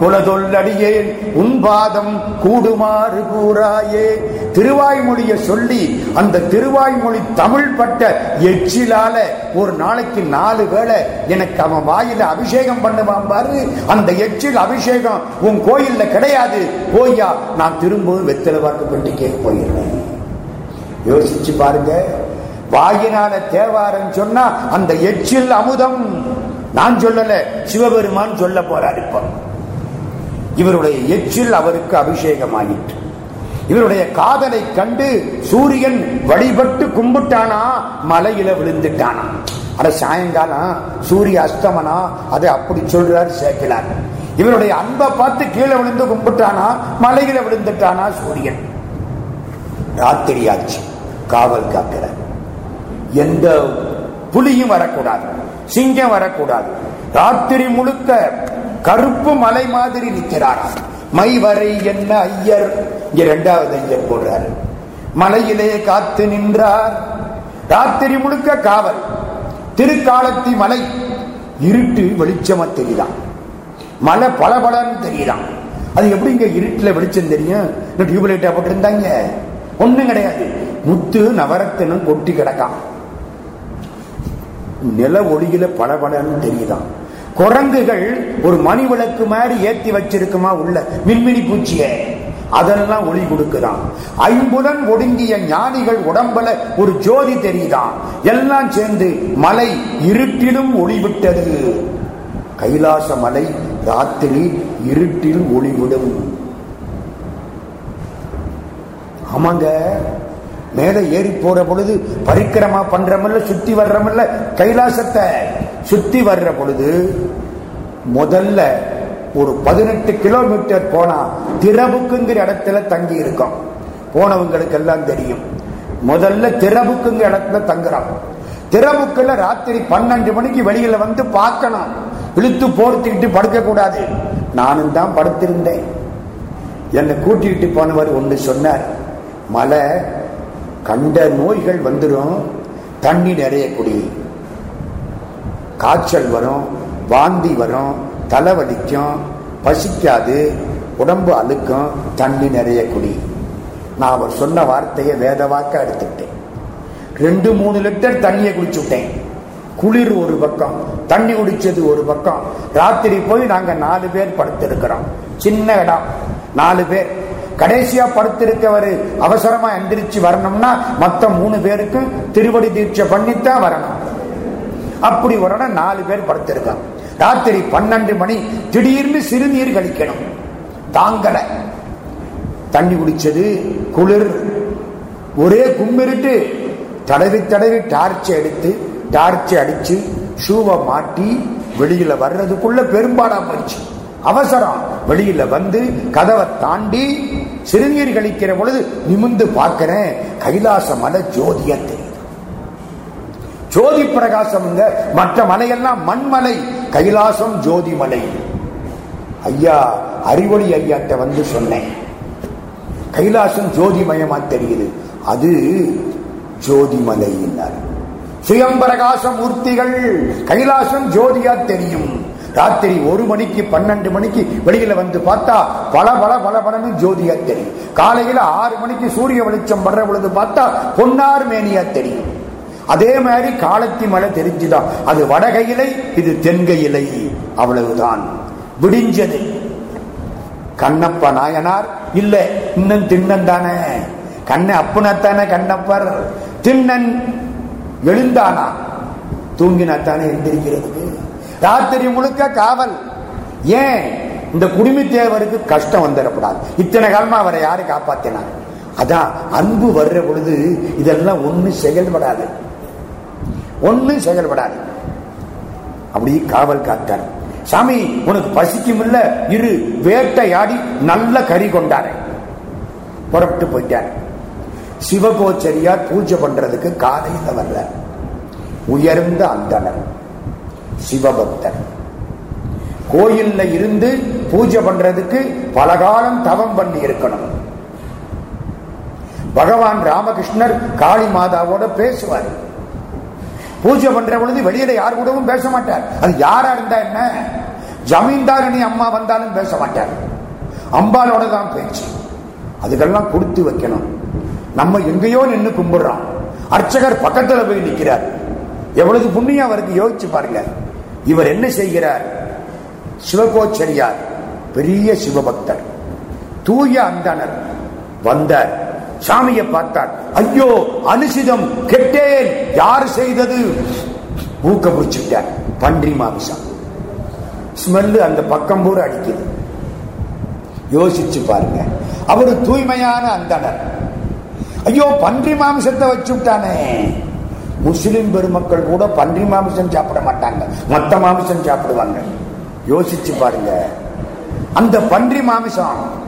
குலதொல்லடியேன் உன்பாதம் கூடுமாறு கூறாயே. திருவாய்மொழிய சொல்லி அந்த திருவாய்மொழி தமிழ் பட்ட எச்சிலால ஒரு நாளைக்கு நாலு வேளை எனக்கு அவன் வாயில அபிஷேகம் பண்ணுவான் பாரு. அந்த எச்சில் அபிஷேகம் உன் கோயில்ல கிடையாது. போய்யா நான் திரும்பவும் வெத்தலை வாக்குப்பட்டிக்கே போயிடுறேன். யோசிச்சு பாருங்க. வாயினால தேவாரம் சொன்னா அந்த எச்சில் அமுதம். நான் சொல்லல சிவபெருமான் சொல்ல போறார் இப்ப. இவருடைய எச்சில் அவருக்கு அபிஷேகம் ஆயிற்று இவருடைய காதலை கண்டு சூரியன் வழிபட்டு கும்பிட்டானா மலையில விழுந்துட்டானா. அட சாயங்காலம் சூரிய அஸ்தமனா அதை அப்படி சொல்றாரு சேர்க்கிறார் இவருடைய அன்பை பார்த்து கீழே விழுந்து கும்பிட்டானா மலையில விழுந்துட்டானா சூரியன். ராத்திரி ஆச்சு காவல் காக்கிறார். எந்த புலியும் வரக்கூடாது. சிங்கம் வரக்கூடாது. ராத்திரி முழுக்க கருப்பு மலை மாதிரி நிற்கிறாராம் மைவரை என்ன ஐயர்? இங்க இரண்டாவது ஐயர் போடுறாரு. மலையிலே காத்து நின்றார். ராத்திரி முழுக்க காவல். திருக்காலத்தி மலை இருட்டு வெளிச்சமா தெரியுதான் மலை பளபளன்னு தெரியுதான் அது எப்படி இங்க இருட்டுல வெளிச்சம் தெரியும்? டியூப்லைட்டா போட்டிருந்தாங்க. ஒண்ணும் கிடையாது. முத்து நவரத்தினம் கொட்டி கிடக்கான். நில ஒளியில பளபளன்னு தெரியுதான். குரங்குகள் ஒரு மணி விளக்கு மாதிரி ஏத்தி வச்சிருக்குமா உள்ள? மின்மினி பூச்சிய. அதெல்லாம் ஒளி கொடுக்குதான். ஐம்புலன் ஒடுங்கிய ஞானிகள் உடம்புல ஒரு ஜோதி தெரியுதான். எல்லாம் சேர்ந்து மலை இருட்டிலும் ஒளி விட்டது கைலாச மலை ராத்திரி இருட்டில் ஒளிவிடும். ஆமாங்க. மேலே ஏறி போற பொழுது பரிக்கிரமா பண்றமில்ல சுத்தி வர்றமில்ல கைலாசத்தை சுத்தி வர்ற பொழுது முதல்ல ஒரு பதினெட்டு கிலோமீட்டர் போனா திரவுக்குங்கிற இடத்துல தங்கி இருக்கும். போனவங்களுக்கு எல்லாம் தெரியும். முதல்ல திறவுக்குங்க இடத்துல தங்குறோம். திறவுக்குள்ள ராத்திரி பன்னெண்டு மணிக்கு வெளியில வந்து பார்க்கணும். இழுத்து போர்த்திக்கிட்டு படுக்க கூடாது நானும் தான் படுத்திருந்தேன். என்னை கூட்டிகிட்டு போனவர் ஒன்று சொன்னார். மலை கண்ட நோய்கள் வந்துடும் தண்ணி நிறைய குடி. காய்ச்சல் வரும் வாந்தி வரும் தலைவலிக்கும் பசிக்காது உடம்பு அழுக்கும் தண்ணி நிறைய குடி. நான் அவர் சொன்ன வார்த்தையை வேதவாக்க எடுத்துக்கிட்டேன். ரெண்டு மூணு லிட்டர் தண்ணியை குடிச்சு விட்டேன் குளிர் ஒரு பக்கம் தண்ணி குடிச்சது ஒரு பக்கம். ராத்திரி போய் நாங்க நாலு பேர் படுத்திருக்கிறோம். சின்ன இடம் நாலு பேர். கடைசியா படுத்திருக்கவர் அவசரமா எந்திரிச்சு வரணும்னா மத்த மூணு பேருக்கு திருவடி தீட்சை பண்ணித்தான் வரணும். அப்படி ஒரு நாலு பேர் படுத்திருக்கான் ராத்திரி பன்னெண்டு மணி திடீர்னு சிறுநீர் கழிக்கணும். தாங்கல. தண்ணி குடிச்சது குளிர். ஒரே கும்மிருட்டு தடவி தடவி டார்ச் எடுத்து டார்ச் அடிச்சு ஷூவை மாட்டி வெளியில வர்றதுக்குள்ள பெரும்பாடா போச்சு அவசரம். வெளியில வந்து கதவை தாண்டி சிறுநீர் கழிக்கிற பொழுது நிமிந்து பார்க்கிறேன். கைலாச மலை ஜோதியா தெரியுது. ஜோதி பிரகாசம் மற்ற மலையெல்லாம் மண்மலை கைலாசம் ஜோதி மலை. ஐயா அறிவொளி ஐயாட்ட வந்து சொன்னேன். கைலாசம் ஜோதிமயமா தெரியுது. அது ஜோதிமலை சுயம்பிரகாச மூர்த்திகள் கைலாசம் ஜோதியா தெரியும். ராத்திரி ஒரு மணிக்கு பன்னெண்டு மணிக்கு வெளியில வந்து பார்த்தா பல பல பல பலன்னு ஜோதியா தெரியும். காலையில ஆறு மணிக்கு சூரிய வெளிச்சம் படுற பொழுது பார்த்தா பொன்னார் மேனியா தெரியும். அதே மாதிரி காலத்தி மலை தெரிஞ்சுதான் அது வடகையிலை இது தென்கையிலை அவ்வளவுதான். விடிஞ்சது. கண்ணப்ப நாயனார் இல்ல இன்னும் திண்ணன் தானே. கண்ண அப்புனத்தானே கண்ணப்பர். திண்ணன் எழுந்தானா? தூங்கினாத்தானே எழுந்திருக்கிறது ராத்திரி முழுக்க காவல். ஏன்? இந்த குடிமை தேவருக்கு கஷ்டம் வந்துடக்கூடாது. இத்தனை காலமா அவரை யாரு காப்பாத்தினார்? அதான் அன்பு வர்ற பொழுது இதெல்லாம் ஒண்ணு செயல்படாது. ஒண்ணு செயல்படாது. அப்படி காவல் காத்தார். சாமி உனக்கு பசிக்கும் இல்ல? இரு வேட்டையாடி நல்ல கறி கொண்டாரு புறப்பட்டு போயிட்டார். சிவகோச்சரியார் பூஜை பண்றதுக்கு காலையில் வரல. உயர்ந்த அந்தனர் சிவபக்தர் கோயில்ல இருந்து பூஜை பண்றதுக்கு பல காலம் தவம் பண்ணி இருக்கணும். பகவான் ராமகிருஷ்ணர் காளி மாதாவோட பேசுவார். பூஜை பண்ற பொழுது வெளியில யார் கூடவும் பேச மாட்டார். அது யாரா இருந்தா என்ன? ஜமீன்தாரணி அம்மா வந்தாலும் பேச மாட்டார். அம்பாலோட தான் பேச்சு. அதுக்கெல்லாம் கொடுத்து வைக்கணும். நம்ம எங்கேயோ நின்று கும்பிடுறோம். அர்ச்சகர் பக்கத்துல போய் நிற்கிறார் எவ்வளவு புண்ணியம் அவருக்கு யோசிச்சு பாருங்க. இவர் என்ன செய்கிறார்? சிவகோச்சரியார் பெரிய சிவபக்தர். தூய அந்தனர் வந்தார். சாமியை பார்த்தார். ஐயோ அனுசிதம் கெட்டேன் யார் செய்தது? ஊக்க பிடிச்சிட்டார் பன்றி மாமிசம். ஸ்மெல்லு அந்த பக்கம் பூரா அடிக்குது. யோசிச்சு பாருங்க. அவரு தூய்மையான அந்தனர் ஐயோ பன்றி மாமிசத்தை வச்சுட்டானே. முஸ்லிம் பெருமக்கள் கூட பன்றி மாமிசம் சாப்பிட மாட்டாங்க. மொத்த மாமிசம் சாப்பிடுவாங்க. யோசிச்சு பாருங்க. அந்த பன்றி மாமிசம்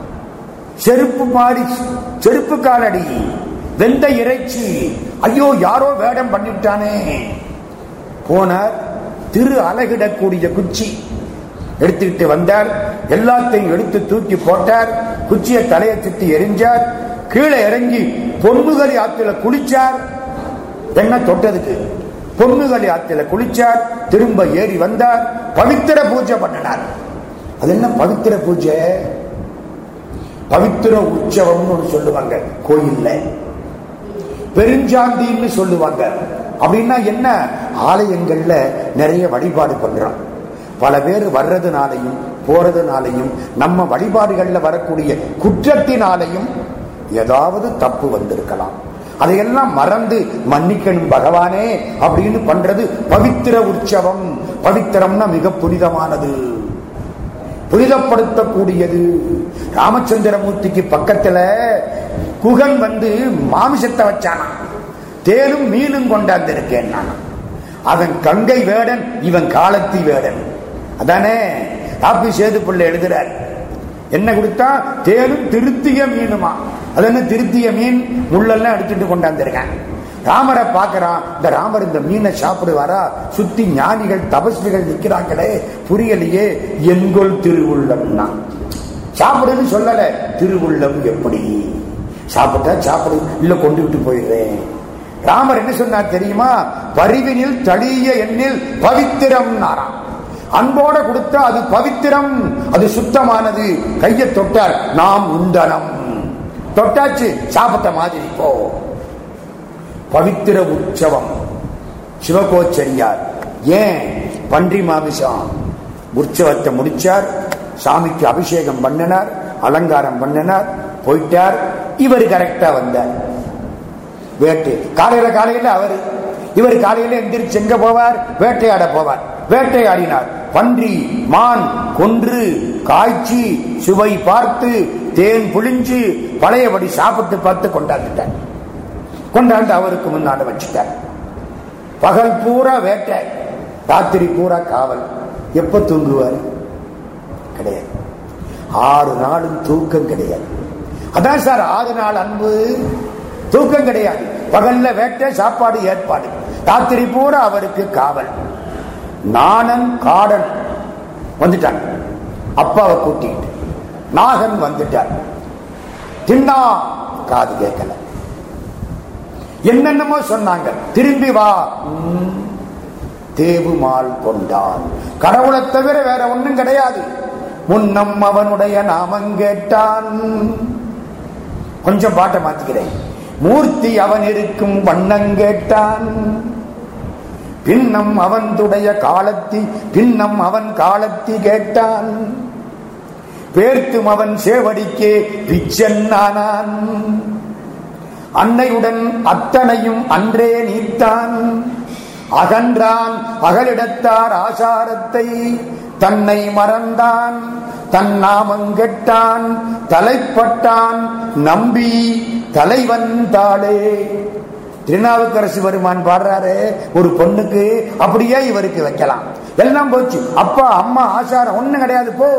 செருப்பு மாறி செருப்பு காலடி வெந்த இறைச்சி ஐயோ யாரோ வேடம் பண்ணிட்டானே. போனார். திரு அலகிடக்கூடிய குச்சி எடுத்துக்கிட்டு வந்தார். எல்லாத்தையும் எடுத்து தூக்கி போட்டார். குச்சியை தலையை சுத்தி எரிஞ்சார். கீழே இறங்கி பொன்முகலி ஆத்துல குளிச்சார். என்ன தொட்டதுக்கு? பொண்ணுகளி ஆத்துல குளிச்சார் திரும்ப ஏறி வந்தார் பவித்திர பூஜை பண்ணினார். அது என்ன பவித்திர பூஜை? பவித்திர உற்சவம்னு சொல்லுவாங்க. கோயில்ல. பெருஞ்சாந்தின்னு சொல்லுவாங்க. அப்படின்னா என்ன? ஆலயங்கள்ல நிறைய வழிபாடு பண்றோம். பல பேர் வர்றதுனாலையும் போறதுனாலையும் நம்ம வழிபாடுகள்ல வரக்கூடிய குற்றத்தினாலையும் ஏதாவது தப்பு வந்திருக்கலாம். அதையெல்லாம் மறந்து மன்னிக்கணும் பகவானே அப்படின்னு பண்றது பவித்திர உற்சவம். பவித்திரம்னா மிக புனிதமானது. புனிதப்படுத்தக்கூடியது. ராமச்சந்திரமூர்த்திக்கு பக்கத்துல குகன் வந்து மாமிசத்தை வச்சானா தேனும் மீனும் கொண்டாந்து இருக்கேன் நான். அவன் கங்கை வேடன் இவன் காலத்தி வேடன். அதானே? காப்பி சேது பிள்ளை எழுதுறார். என்ன கொடுத்தா? தேனும் திருத்திய மீனுமா அது என்ன திருத்திய மீன் முள்ளெல்லாம் எடுத்துட்டு கொண்டாந்துருக்கேன் ராமரை பார்க்கறான் இந்த ராமர் இந்த மீனை சாப்பிடுவாரா? சுத்தி ஞானிகள் தபஸ்விகள் நிக்கிறாங்களே புரியலையே என்கொள் திருவுள்ளம்னா சாப்பிடுன்னு சொல்லல திருவுள்ளம் எப்படி? சாப்பிட்டா சாப்பிடு இல்ல கொண்டு விட்டு போயிடுறேன். ராமர் என்ன சொன்னார் தெரியுமா? பரிவினில் தளிய எண்ணில் பவித்திரம் நாராம். அன்போட கொடுத்தா அது பவித்திரம் அது சுத்தமானது. கையை தொட்டார் நாம் உண்டனம் தொட்டாச்சு சாப்பிட்ட மாதிரி போ. பவித்திர உற்சவம். சிவகோச்சரியார். ஏன்? பன்றி மாமிசம். உற்சவத்தை முடிச்சார் சாமிக்கு அபிஷேகம் பண்ணினார் அலங்காரம் பண்ணினார் போயிட்டார். இவர் கரெக்டா வந்தார். வேட்டு. காலையில காலையில அவரு இவர் காலையில் எந்திரிச்சு எங்க போவார்? வேட்டையாட போவார். வேட்டையாடினார். பன்றி மான் கொன்று காய்ச்சி சுவை பார்த்து தேன் புளிஞ்சு பழையபடி சாப்பிட்டு பார்த்து கொண்டாந்துட்டார். கொண்டாந்து அவருக்கு முன்னாடி வச்சுட்டார். பகல் பூரா வேட்டை ராத்திரி பூரா காவல். எப்ப தூங்குவார்? கிடையாது. ஆறு நாளும் தூக்கம் கிடையாது. அதான் சார் ஆறு நாள் அன்பு. தூக்கம் கிடையாது. பகல்ல வேட்டை சாப்பாடு ஏற்பாடு. ராத்திரி பூரா அவருக்கு காவல். நாணன் காடன் வந்துட்டான். அப்பாவை கூட்டிட்டு. நாகன் வந்துட்டார் தின்னா காது கேட்கல. என்னென்னமோ சொன்னாங்க. திரும்பி வா. ம், தேவுமால் கொண்டான். கடவுளை தவிர வேற ஒன்றும் கிடையாது. முன்னம் அவனுடைய நாமம் கேட்டான். கொஞ்சம் பாட்டை மாத்திக்கிறேன். மூர்த்தி அவன் இருக்கும் வண்ணம் கேட்டான். பின்னம் அவன்துடைய காலத்தி பின்னம் அவன் காலத்தி கேட்டான். பேர்த்தும் அவன் சேவடிக்கே பிச்சன்னானான். அன்னையுடன் அத்தனையும் அன்றே நீத்தான். அகன்றான் அகலிடத்தார் ஆசாரத்தை தன்னை மறந்தான். தன் நாமங்கெட்டான் தலைப்பட்டான் நம்பி தலைவன் தாளே. திருநாவுக்கரசு வருமான் பாடுறாரு ஒரு பொண்ணுக்கு அப்படியே இவருக்கு வைக்கலாம். எல்லாம் போச்சு. அப்பா அம்மா ஆசாரம் ஒண்ணும் கிடையாது போ.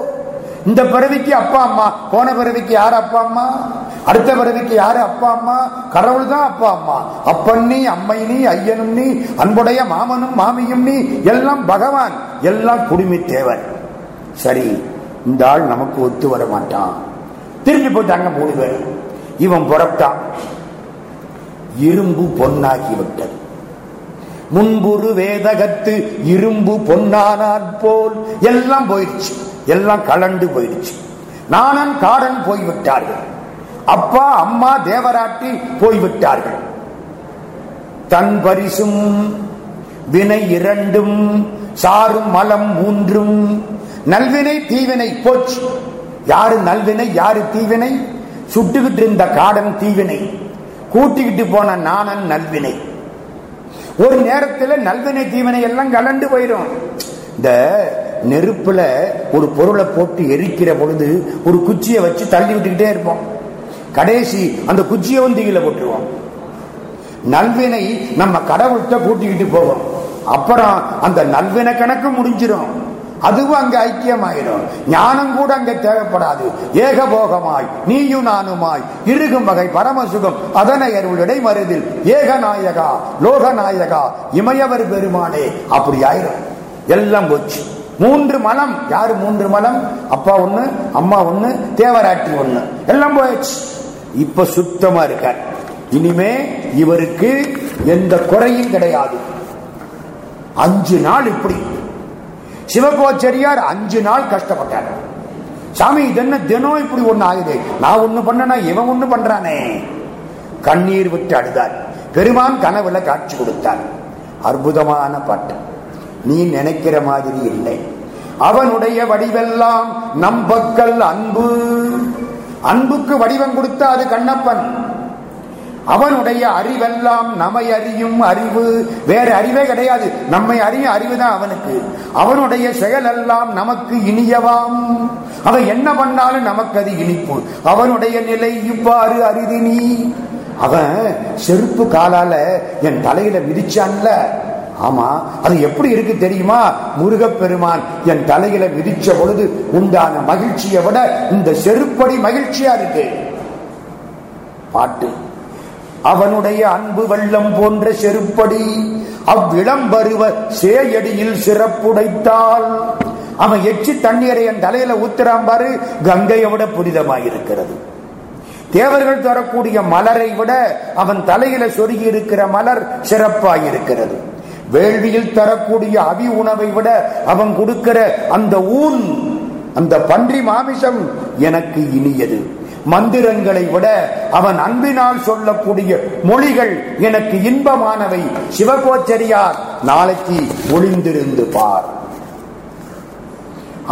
இந்த பிறவிக்கு அப்பா அம்மா. போன பிறவிக்கு யாரு அப்பா அம்மா? அடுத்த பிறவிக்கு யாரு அப்பா அம்மா? கடவுள் தான் அப்பா அம்மா. அப்பன் நீ அம்மை நீ ஐயனும் நீ அன்புடைய மாமனும் மாமியும் நீ எல்லாம் பகவான் எல்லாம் குடுமி தேவன் சரி. இந்த ஆள் நமக்கு ஒத்து வர மாட்டான் திரும்பி போட்டாங்க மூணு பேர். இவன் புறத்தான் இரும்பு பொன்னாகி விட்டது. முன்புறு வேதகத்து இரும்பு பொன்னானாற் போல் எல்லாம் போயிடுச்சு. எல்லாம் கலண்டு போயிடுச்சு. நானன் காடன் போய்விட்டார்கள். அப்பா அம்மா தேவராட்டி போய்விட்டார்கள். தன் பரிசும் வினை இரண்டும் சாரும் மலம் மூன்றும் நல்வினை தீவினை போச்சு யாரு நல்வினை யாரு தீவினை? சுட்டுக்கிட்டு இருந்த காடன் தீவினை. கூட்டிக்கிட்டு போன நாணன் நல்வினை. ஒரு நேரத்தில் நல்வினை தீவினை எல்லாம் கலண்டு போயிடும் இந்த நெருப்புல ஒரு பொருளை போட்டு எரிக்கிற பொழுது ஒரு குச்சியை வச்சு தள்ளி விட்டுக்கிட்டே இருப்போம். கடைசி அந்த குச்சியை வந்து கீழே போட்டுருவோம். நல்வினை நம்ம கடவுள்கிட்ட கூட்டிக்கிட்டு போவோம். அப்புறம் அந்த நல்வினை கணக்கு முடிஞ்சிடும் அதுவும் அங்க ஐக்கியமாயிடும் ஞானம் கூட அங்க தேவைப்படாது. ஏகபோகமாய் நீயும் நானுமாய் இருக்கும் வகை பரமசுகம் அதனை ஏக நாயகா ஏகநாயகா லோகநாயகா இமயவர் பெருமானே அப்படி ஆயிரும் எல்லாம் போச்சு. மூன்று மலம். யாரு மூன்று மலம்? அப்பா ஒண்ணு அம்மா ஒண்ணு தேவராட்டி ஒண்ணு. எல்லாம் போயிடுச்சு. இப்ப சுத்தமா இருக்கார். இனிமே இவருக்கு எந்த குறையும் கிடையாது. அஞ்சு நாள் இப்படி. சிவகோச்சரியார் அஞ்சு நாள் கஷ்டப்பட்டார். சாமி இது என்ன தினம் இப்படி ஒண்ணு ஆகுது? நான் ஒண்ணு பண்ணனா இவன் ஒண்ணு பண்றானே? கண்ணீர் விட்டு அழுதார். பெருமான் கனவுல காட்சி கொடுத்தார். அற்புதமான பாட்டு. நீ நினைக்கிற மாதிரி இல்லை. அவனுடைய வடிவெல்லாம் நம்பக்கல் அன்பு. அன்புக்கு வடிவம் கொடுத்த அது கண்ணப்பன். அவனுடைய அறிவெல்லாம் நம்மை அறியும் அறிவு. வேற அறிவே கிடையாது. நம்மை அறியும் அறிவு தான் அவனுக்கு. அவனுடைய செயல் எல்லாம் நமக்கு இனியவாம். அவன் என்ன பண்ணாலும் நமக்கு அது இனிப்பு. அவனுடைய நிலை இவ்வாறு அரிதினி அவன் செருப்பு காலால என் தலையில மிதிச்சான்ல. ஆமா அது எப்படி இருக்கு தெரியுமா? முருகப்பெருமான் என் தலையில மிதிச்ச பொழுது உண்டான மகிழ்ச்சியை விட இந்த செருப்படி மகிழ்ச்சியா இருக்கு. பாட்டு. அவனுடைய அன்பு வெள்ளம் போன்ற செருப்படி அவ்விளம் வருவ சேயடியில் சிறப்புடைத்தால் அவன் எச்சி தண்ணீரை என் தலையில ஊத்துறான் பாரு கங்கையை விட புனிதமாயிருக்கிறது. தேவர்கள் தரக்கூடிய மலரை விட அவன் தலையில சொருகி இருக்கிற மலர் சிறப்பாயிருக்கிறது. வேள்வியில் தரக்கூடிய அவி உணவை விட அவன் கொடுக்கிற அந்த ஊன் அந்த பன்றி மாமிசம் எனக்கு இனியது. மந்திரங்களை விட அவன் அன்பினால் சொல்லக்கூடிய மொழிகள் எனக்கு இன்பமானவை. சிவகோச்சரியார் நாளைக்கு ஒளிந்திருந்து பார்.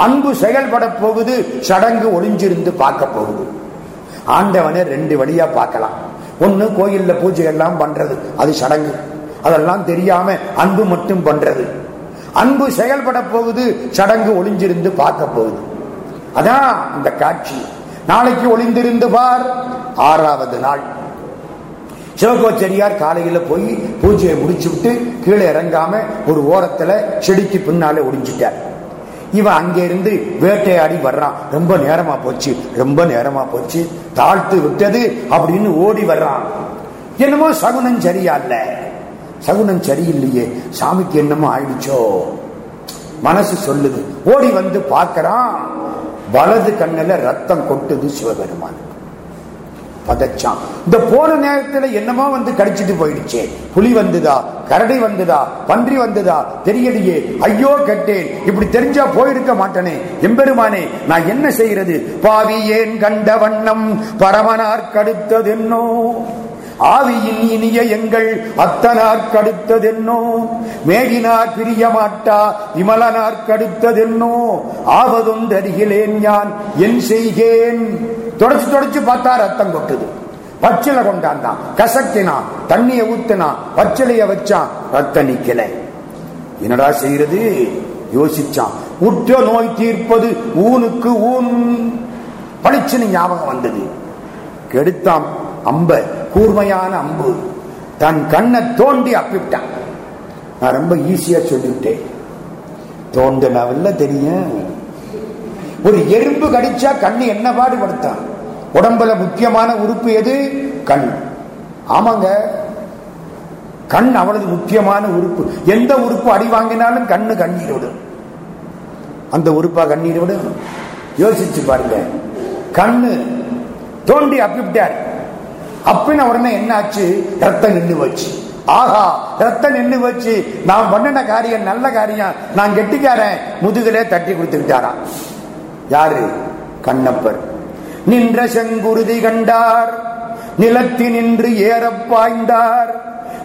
அன்பு செயல்பட போகுது சடங்கு ஒளிஞ்சிருந்து பார்க்க போகுது. ஆண்டவனை ரெண்டு வழியா பார்க்கலாம். ஒண்ணு கோயில்ல பூஜை எல்லாம் பண்றது அது சடங்கு. அதெல்லாம் தெரியாம அன்பு மட்டும் பண்றது. அன்பு செயல்பட போகுது சடங்கு ஒளிஞ்சிருந்து பார்க்க போகுது. அதான் இந்த காட்சி. நாளைக்கு ஒளிந்திருந்து பார். ஆறாவது நாள். சிவகோச்சரியார் காலையில போய் பூஜையை முடிச்சு விட்டு கீழே இறங்காம ஒரு ஓரத்துல செடிக்கு பின்னாலே ஒடிஞ்சிட்டார். இவன் அங்கிருந்து வேட்டையாடி வர்றான். ரொம்ப நேரமா போச்சு ரொம்ப நேரமா போச்சு. தாழ்த்து விட்டது அப்படின்னு ஓடி வர்றான். என்னமோ சகுனம் சரியா இல்ல சகுனம் சரியில்லையே. சாமிக்கு என்னமோ ஆயிடுச்சோ? மனசு சொல்லுது. ஓடி வந்து பார்க்கறான். வலது கண்ணுல ரத்தம் கொட்டுது சிவபெருமான் பதச்சான் இந்த போன நேரத்துல என்னமோ வந்து கடிச்சிட்டு போயிடுச்சே. புலி வந்துதா? கரடி வந்துதா? பன்றி வந்துதா? தெரியலையே. ஐயோ கெட்டேன். இப்படி தெரிஞ்சா போயிருக்க மாட்டேனே. எம்பெருமானே நான் என்ன செய்யறது? பாவி ஏன் கண்ட வண்ணம் பரமனார் கடுத்ததென்னோ? ஆவியின் இனிய எங்கள் அத்தனார் கடுத்ததென்னோ? மேகினார் பிரிய மாட்டா விமலனார் கடுத்ததென்னோ? ஆவதொன்றருகிலேன் யான் என் செய்கேன். தொடச்சு தொடச்சு பார்த்தா ரத்தம் கொட்டுது. பச்சிலை கொண்டாந்தான் கசக்கினான் தண்ணிய ஊத்தினான் பச்சிலைய வச்சான் ரத்த நிக்கல. என்னடா செய்யறது? யோசிச்சான். உற்ற நோய் தீர்ப்பது ஊனுக்கு ஊன். பளிச்சுன்னு ஞாபகம் வந்தது. கெடுத்தான் அம்ப கூர்மையான அம்பு. தன் கண்ணை தோண்டி அப்பிட்டான். நான் ரொம்ப ஈஸியா சொல்லிவிட்டேன் தோண்டனவில்ல தெரியும். ஒரு எறும்பு கடிச்சா கண்ணு என்ன பாடுபடுத்தான்? உடம்புல முக்கியமான உறுப்பு எது? கண். ஆமாங்க. கண் அவளது முக்கியமான உறுப்பு. எந்த உறுப்பு அடி வாங்கினாலும் கண்ணு கண்ணீர் விடும். அந்த உறுப்பா கண்ணீர் விடும்? யோசிச்சு பாருங்க. கண்ணு தோண்டி அப்பிட்டார். அப்பின உடனே என்ன ஆச்சு ரத்தம் நின்று வச்சு ஆஹா ரத்தம் நின்று வச்சு நான் பண்ணின காரியம் நல்ல காரியம். நான் கெட்டிக்காரன். முதுகிலே தட்டி கொடுத்துக்கிட்டாராம் யாரு? கண்ணப்பர். நின்ற செங்குருதி கண்டார். நிலத்தி நின்று ஏற பாய்ந்தார்.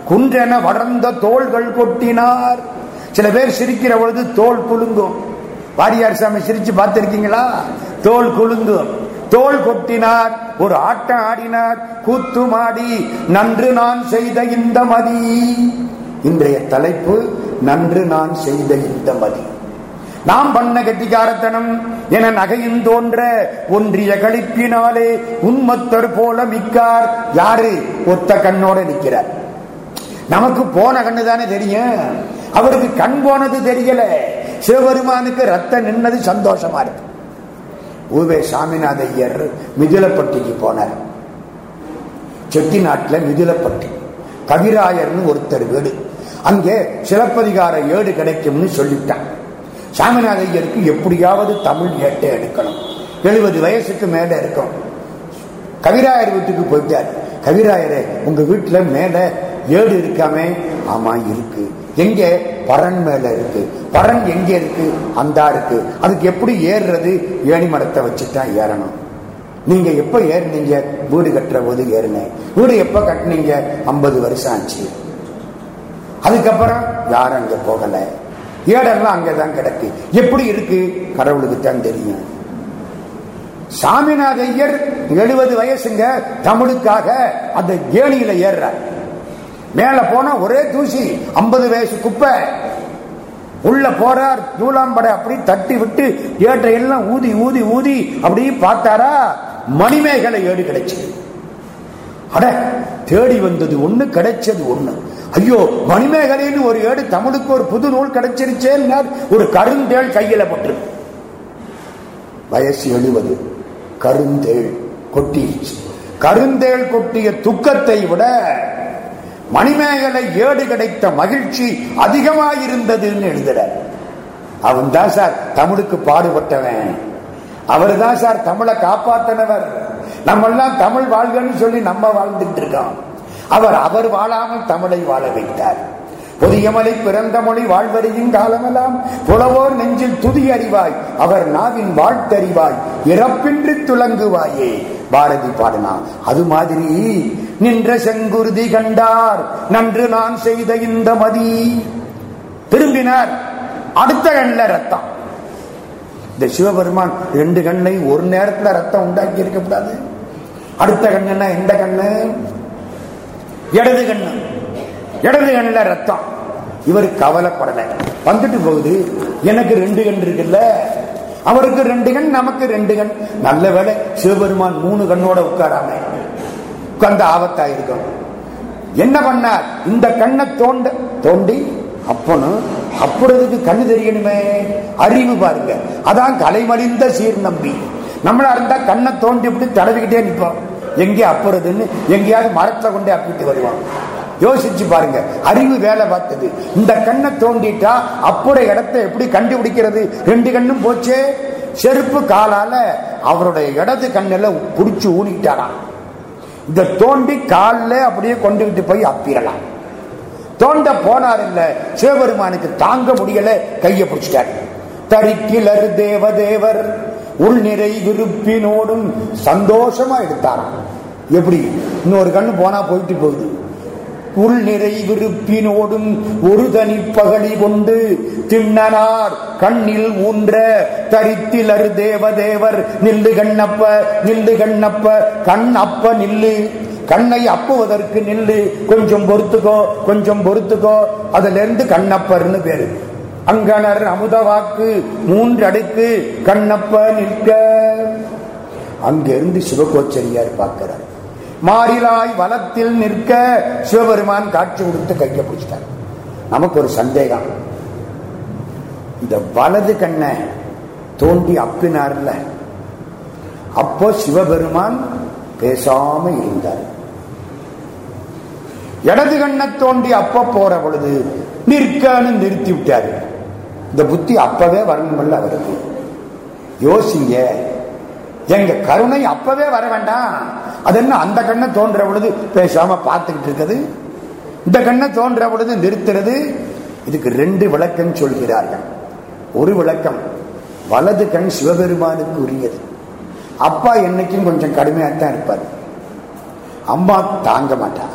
குன்றென வளர்ந்த தோள்கள் கொட்டினார். சில பேர் சிரிக்கிற பொழுது தோல் குலுங்கும். வாரியார் சாமி சிரிச்சு பார்த்திருக்கீங்களா? தோல் குலுங்கும். தோல் கொட்டினார் ஒரு ஆட்டம் ஆடினார். கூத்துமாடி நன்று நான் செய்த இந்த மதி. இன்றைய தலைப்பு நன்று நான் செய்த இந்த மதி. நாம் பண்ண கெட்டிக்காரத்தனம் என நகையும் தோன்ற ஒன்றிய கழிப்பினாலே உண்மத்தர் போல மிக்கார். யாரு? ஒத்த கண்ணோட நிற்கிறார். நமக்கு போன கண்ணு தானே தெரியும். அவருக்கு கண் போனது தெரியல. சிவபெருமானுக்கு ரத்தம் நின்னது சந்தோஷமா இருக்கு. ஊவே சாமிநாத ஐயர் மிதிலப்பட்டிக்கு போனார். செட்டி நாட்டில் மிதிலப்பட்டி. கவிராயர்னு ஒருத்தர் வீடு. அங்கே சிலப்பதிகார ஏடு கிடைக்கும்னு சொல்லிட்டான் சாமிநாத ஐயருக்கு எப்படியாவது தமிழ் ஏட்டை எடுக்கணும். எழுபது வயசுக்கு மேலே இருக்கும் கவிராயர் வீட்டுக்கு போயிட்டார். கவிராயரே உங்க வீட்டில் மேலே ஏடு இருக்காமே? ஆமா இருக்கு. எங்க? பரன் மேல இருக்கு. பரன் எங்க இருக்கு? அந்தா இருக்கு. அதுக்கு எப்படி ஏறுறது? ஏணி மரத்தை வச்சுதான் ஏறணும். நீங்க எப்ப ஏறினீங்க? வீடு கட்டுற போது ஏறினேன். வீடு எப்ப கட்டினீங்க? ஐம்பது வருஷம் ஆச்சு. அதுக்கப்புறம் யாரும் அங்க போகல. ஏடெல்லாம் அங்கதான் கிடக்கு. எப்படி இருக்கு? கடவுளுக்கு தான் தெரியும். சாமிநாத ஐயர் எழுபது வயசுங்க. தமிழுக்காக அந்த ஏணியில ஏறுறார். மேல போனா ஒரே தூசி ஐம்பது வயசு குப்பை. உள்ள போறார் நூலாம்படை அப்படி தட்டி விட்டு ஏற்ற எல்லாம் ஊதி ஊதி ஊதி அப்படி பார்த்தாரா? மணிமேகலை ஏடு கிடைச்சது. அட தேடி வந்தது ஒண்ணு கிடைச்சது ஒண்ணு. ஐயோ மணிமேகலைன்னு ஒரு ஏடு தமிழுக்கு ஒரு புது நூல் கிடைச்சிருச்சே ஒரு கருந்தேள் கையில பட்டு வயசு எழுபது. கருந்தேள் கொட்டிருச்சு. கருந்தேள் கொட்டிய துக்கத்தை விட மணிமேகலை ஏடு கிடைத்த மகிழ்ச்சி அதிகமாயிருந்ததுன்னு எழுதுற அவன் தான் சார் தமிழுக்கு பாடுபட்டவன். அவர் தான் சார் தமிழை காப்பாற்றினவர் நம்ம எல்லாம் தமிழ் வாழ்கன்னு சொல்லி நம்ம வாழ்ந்துட்டு இருக்கோம். அவர் அவர் வாழாமல் தமிழை வாழ வைத்தார். புதியமலை பிறந்த மொழி வாழ்வரையும் காலமெல்லாம் புலவோர் நெஞ்சில் துதி அறிவாய். அவர் நாவின் வாழ்த்தறிவாய் இறப்பின்றி துலங்குவாயே. பாரதி பாடினா. அது மாதிரி நின்ற செங்குருதி கண்டார். நன்று நான் செய்த இந்த மதி. திரும்பினார். அடுத்த கண்ணில் ரத்தம். இந்த சிவபெருமான் ரெண்டு கண்ணை ஒரு நேரத்துல ரத்தம் உண்டாக்கி இருக்க கூடாது அடுத்த கண்ணுன்னா எந்த கண்ணு? இடது கண்ணு. இடது கண்ணுல ரத்தம். இவர் கவலைப்படலை. வந்துட்டு போகுது. எனக்கு ரெண்டு கண் இருக்குல்ல? அவருக்கு ரெண்டு கண் நமக்கு ரெண்டு கண். நல்ல வேளை சிவபெருமான் மூணு கண்ணோட உட்காராம உட்கார்ந்து ஆபத்தா இருக்கும் என்ன பண்ணார்? இந்த கண்ணை தோண்ட தோண்டி அப்பனும் அப்புறதுக்கு கண்ணு தெரியணுமே. அறிவு பாருங்க. அதான் கலைமலிந்த சீர் நம்பி நம்மளா இருந்தா கண்ணை தோண்டி இப்படி தடவிக்கிட்டே நிற்போம் எங்கே அப்புறதுன்னு எங்கேயாவது மரத்தை கொண்டே அப்பிட்டு வருவான். யோசிச்சு பாருங்க. அறிவு வேலை பார்த்தது. இந்த கண்ணை தோண்டிட்டா அப்புற இடத்தை எப்படி கண்டுபிடிக்கிறது? ரெண்டு கண்ணும் போச்சே. செருப்பு காலால அவருடைய இடது கண்ணில் புடிச்சு ஊனிட்டாராம் இந்த தோண்டி காலில் அப்படியே கொண்டுகிட்டு போய் அப்பிடலாம். தோண்ட போனார் இல்ல சிவபெருமானுக்கு தாங்க முடியல கையை பிடிச்சிட்டார். தரிக்கிலர் தேவதேவர் உள்நிறை விருப்பினோடும் சந்தோஷமா எடுத்தாராம். எப்படி? இன்னொரு கண்ணு போனா போயிட்டு போகுது. உள் நிறை விருப்பினோடும் ஒரு தனி பகழி கொண்டு திண்ணனார் கண்ணில் ஊன்ற தரித்திலர் தேவதேவர் நில்லு கண்ணப்ப நில்லு கண்ணப்ப கண் அப்ப நில்லு. கண்ணை அப்புவதற்கு நில்லு. கொஞ்சம் பொறுத்துக்கோ கொஞ்சம் பொறுத்துக்கோ. அதுல இருந்து கண்ணப்பர்னு பேரு. அங்கனர் அமுதவாக்கு மூன்றடுக்கு மூன்று அடுக்கு கண்ணப்ப நிற்க. அங்கிருந்து சிவகோச்சரியார் பார்க்கிறார். மாறிலாய் வளத்தில் நிற்க சிவபெருமான் காட்சி கொடுத்து கைய பிடிச்சிட்டார். நமக்கு ஒரு சந்தேகம். இந்த வலது கண்ணை தோண்டி அப்பினார்ல அப்போ சிவபெருமான் பேசாம இருந்தார். இடது கண்ணை தோண்டி அப்ப போற பொழுது நிற்கன்னு நிறுத்தி விட்டாரு. இந்த புத்தி அப்பவே வரணும்ல அவருக்கு. யோசிங்க எங்க கருணை அப்பவே வர வேண்டாம். அது என்ன அந்த கண்ணை தோன்ற பொழுது பேசாம பார்த்துக்கிட்டு இருக்குது? இந்த கண்ணை தோன்ற பொழுது நிறுத்துறது? இதுக்கு ரெண்டு விளக்கம் சொல்கிறார்கள். ஒரு விளக்கம் வலது கண் சிவபெருமானுக்கு உரியது. அப்பா என்னைக்கும் கொஞ்சம் கடுமையாகத்தான் இருப்பார். அம்மா தாங்க மாட்டா.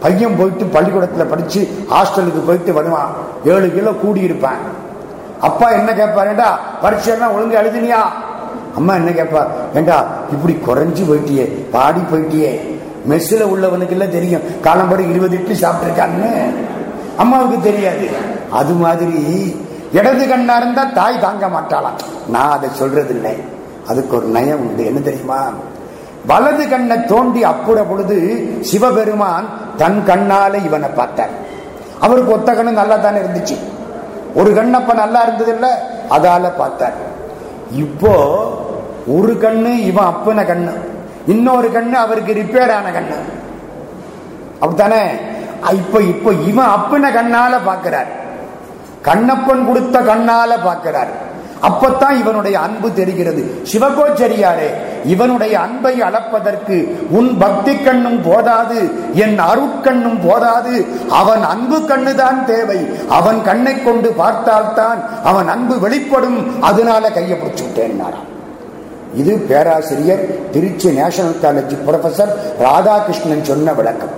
பையன் போயிட்டு பள்ளிக்கூடத்தில் படிச்சு ஹாஸ்டலுக்கு போயிட்டு வருவான் ஏழு கிலோ கூடி இருப்பான் அப்பா என்ன கேட்பாருடா? எல்லாம் ஒழுங்கு எழுதினியா? அம்மா என்ன கேட்பா? ஏண்டா இப்படி குறைஞ்சு போயிட்டியே பாடி போயிட்டியே. மெஸ்ஸில் உள்ளவனுக்கு எல்லாம் தெரியும் காலம்படி இருபது இட்லி சாப்பிட்ருக்கான்னு அம்மாவுக்கு தெரியாது. அது மாதிரி இடது கண்ணா இருந்தா தாய் தாங்க மாட்டாளாம். நான் அதை சொல்றது இல்லை அதுக்கு ஒரு நயம் உண்டு. என்ன தெரியுமா? வலது கண்ணை தோண்டி அப்புற பொழுது சிவபெருமான் தன் கண்ணால இவனை பார்த்தார். அவருக்கு ஒத்த கண்ணு நல்லா தானே இருந்துச்சு. ஒரு கண்ணப்ப நல்லா இருந்தது இல்லை அதால பார்த்தார். இப்போ ஒரு கண்ணு இவன் அப்பன கண்ணு. இன்னொரு கண்ணு அவருக்கு ரிப்பேர் ஆன கண்ணு. அப்படித்தானே? இப்ப இப்ப இவன் அப்பன கண்ணால பாக்கிறார். கண்ணப்பன் கொடுத்த கண்ணால பாக்கிறார். அப்பத்தான் இவனுடைய அன்பு தெரிகிறது. சிவகோச்சரியாரே இவனுடைய அன்பை அளப்பதற்கு உன் பக்தி கண்ணும் போதாது என் அருட்கண்ணும் போதாது. அவன் அன்பு கண்ணுதான் தேவை. அவன் கண்ணை கொண்டு பார்த்தால்தான் அவன் அன்பு வெளிப்படும். அதனால கையை பிடிச்சு விட்டேன் இது பேராசிரியர் Trichy National College professor Radhakrishnan சொன்ன விளக்கம்.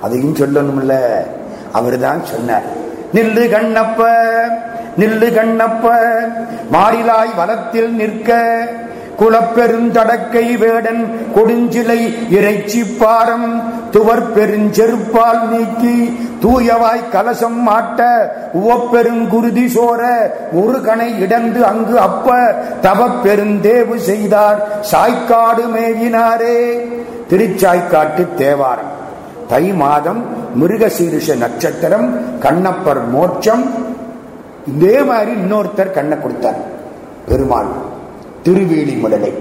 அதையும் சொல்லணும்ல. அவர் தான் சொன்னார். நில்லு கண்ணப்ப நில்லு கண்ணப்ப மாறிலாய் வளத்தில் நிற்க குலப்பெருந்தடக்கை வேடன் கொடுஞ்சிலை இறைச்சி பாரம் துவர் பெருஞ்செருப்பால் நீக்கி தூயவாய் கலசம் மாட்ட உவப்பெருங்குருதி சோர ஒரு கணை இடந்து அங்கு அப்ப தவ பெருந்தேவு செய்தார் சாய்க்காடு மேவினாரே. திருச்சாய்க்காட்டு தேவாரம். தை மாதம் மிருகசீரிஷ நட்சத்திரம் கண்ணப்பர் மோட்சம். இதே மாதிரி இன்னொருத்தர் கண்ணை கொடுத்தார். பெருமாள். திருவேலி முதலை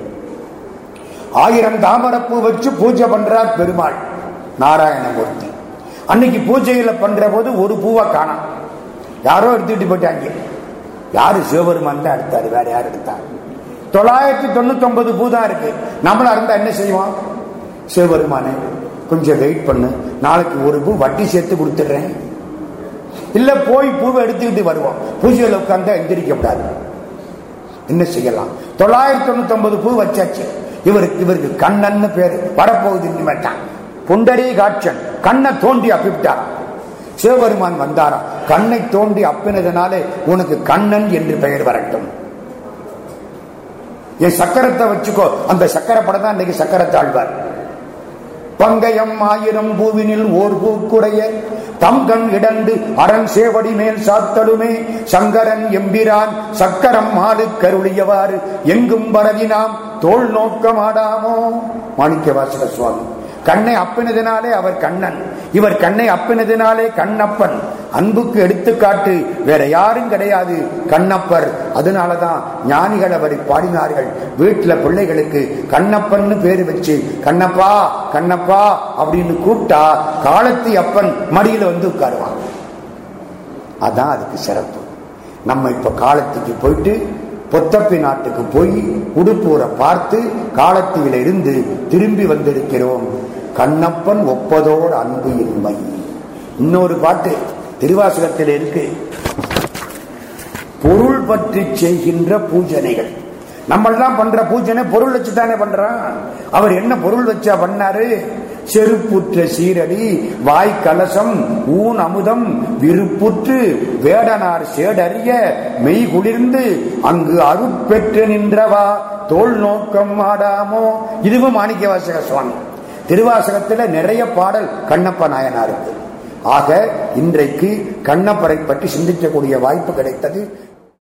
ஆயிரம் தாமரப்பூ வச்சு பூஜை பண்றார் பெருமாள் நாராயணமூர்த்தி. அன்னைக்கு பூஜையில பண்ற போது ஒரு பூவை காணும். யாரோ எடுத்துக்கிட்டு போயிட்டாங்க. யாரு சிவபெருமான் தான் எடுத்தாரு வேற யார் எடுத்தார் தொள்ளாயிரத்தி தொண்ணூத்தி ஒன்பது பூ தான் இருக்கு. நம்மளா இருந்தா என்ன செய்வோம்? சிவபெருமானே கொஞ்சம் வெயிட் பண்ணு. நாளைக்கு ஒரு பூ வட்டி சேர்த்து கொடுத்துடுறேன். இல்ல போய் பூவை எடுத்துக்கிட்டு வருவோம். பூஜையில் உட்கார்ந்தா எந்திரிக்க கூடாது. என்ன செய்யலாம்? தொள்ளாயிரத்தி தொண்ணூத்தி ஒன்பது பூ வச்சாச்சு. இவருக்கு இவருக்கு கண்ணன்னு பேரு. வரப்போகுது இனிமேட்டான் புண்டரீ காட்சன் கண்ணை தோண்டி அப்பிவிட்டார் சிவபெருமான் வந்தாரா கண்ணை தோண்டி அப்பினதுனாலே உனக்கு கண்ணன் என்று பெயர் வரட்டும். என் சக்கரத்தை வச்சுக்கோ. அந்த சக்கர படம் தான் இன்னைக்கு சக்கரத்தை ஆழ்வார் பங்கயம் ஆயிரம் பூவினில் ஓர் பூக்குடைய தங்கண் இடந்து அரண் சேவடி மேல் சாத்தலுமே. சங்கரன் எம்பிரான் சக்கரம் மாடு கருளியவாறு. எங்கும் பரவினாம் தோல் நோக்கமாடாமோ? மாணிக்க வாசக சுவாமி. கண்ணை அப்பினதினாலே அவர் கண்ணன். இவர் கண்ணை அப்பினதினாலே கண்ணப்பன். அன்புக்கு எடுத்துக்காட்டு வேற யாரும் கிடையாது கண்ணப்பர். அதனாலதான் ஞானிகள் அவரை பாடினார்கள். வீட்டுல பிள்ளைகளுக்கு கண்ணப்பன்னு பேரு வச்சு கண்ணப்பா கண்ணப்பா அப்படின்னு கூப்பிட்டா காலத்தி அப்பன் மடியில வந்து உட்காருவான். அதான் அதுக்கு சிறப்பு. நம்ம இப்ப காலத்துக்கு போயிட்டு பொத்தப்பி நாட்டுக்கு போய் உடுப்பூரை பார்த்து காலத்தில இருந்து திரும்பி வந்திருக்கிறோம். கண்ணப்பன் ஒப்பதோடு அன்பு இன்மை. இன்னொரு பாட்டு திருவாசகத்தில் இருக்கு. பொருள் பற்றி செய்கின்ற பூஜனைகள். நம்மள்தான் பண்ற பூஜனை பொருள் வச்சு தானே பண்றான். அவர் என்ன பொருள் வச்சா பண்ணாரு? செருப்புற்ற சீரடி வாய் கலசம் ஊன் அமுதம் விருப்புற்று வேடனார் சேடறிய மெய் குளிர்ந்து அங்கு அருட்பெற்று நின்றவா தோல் நோக்கம் ஆடாமோ? இதுவும் மாணிக்க வாசக சுவாமி. திருவாசகத்தில் நிறைய பாடல் கண்ணப்ப நாயனாருக்கு. ஆக இன்றைக்கு கண்ணப்பரை பற்றி சிந்திக்கக்கூடிய வாய்ப்பு கிடைத்தது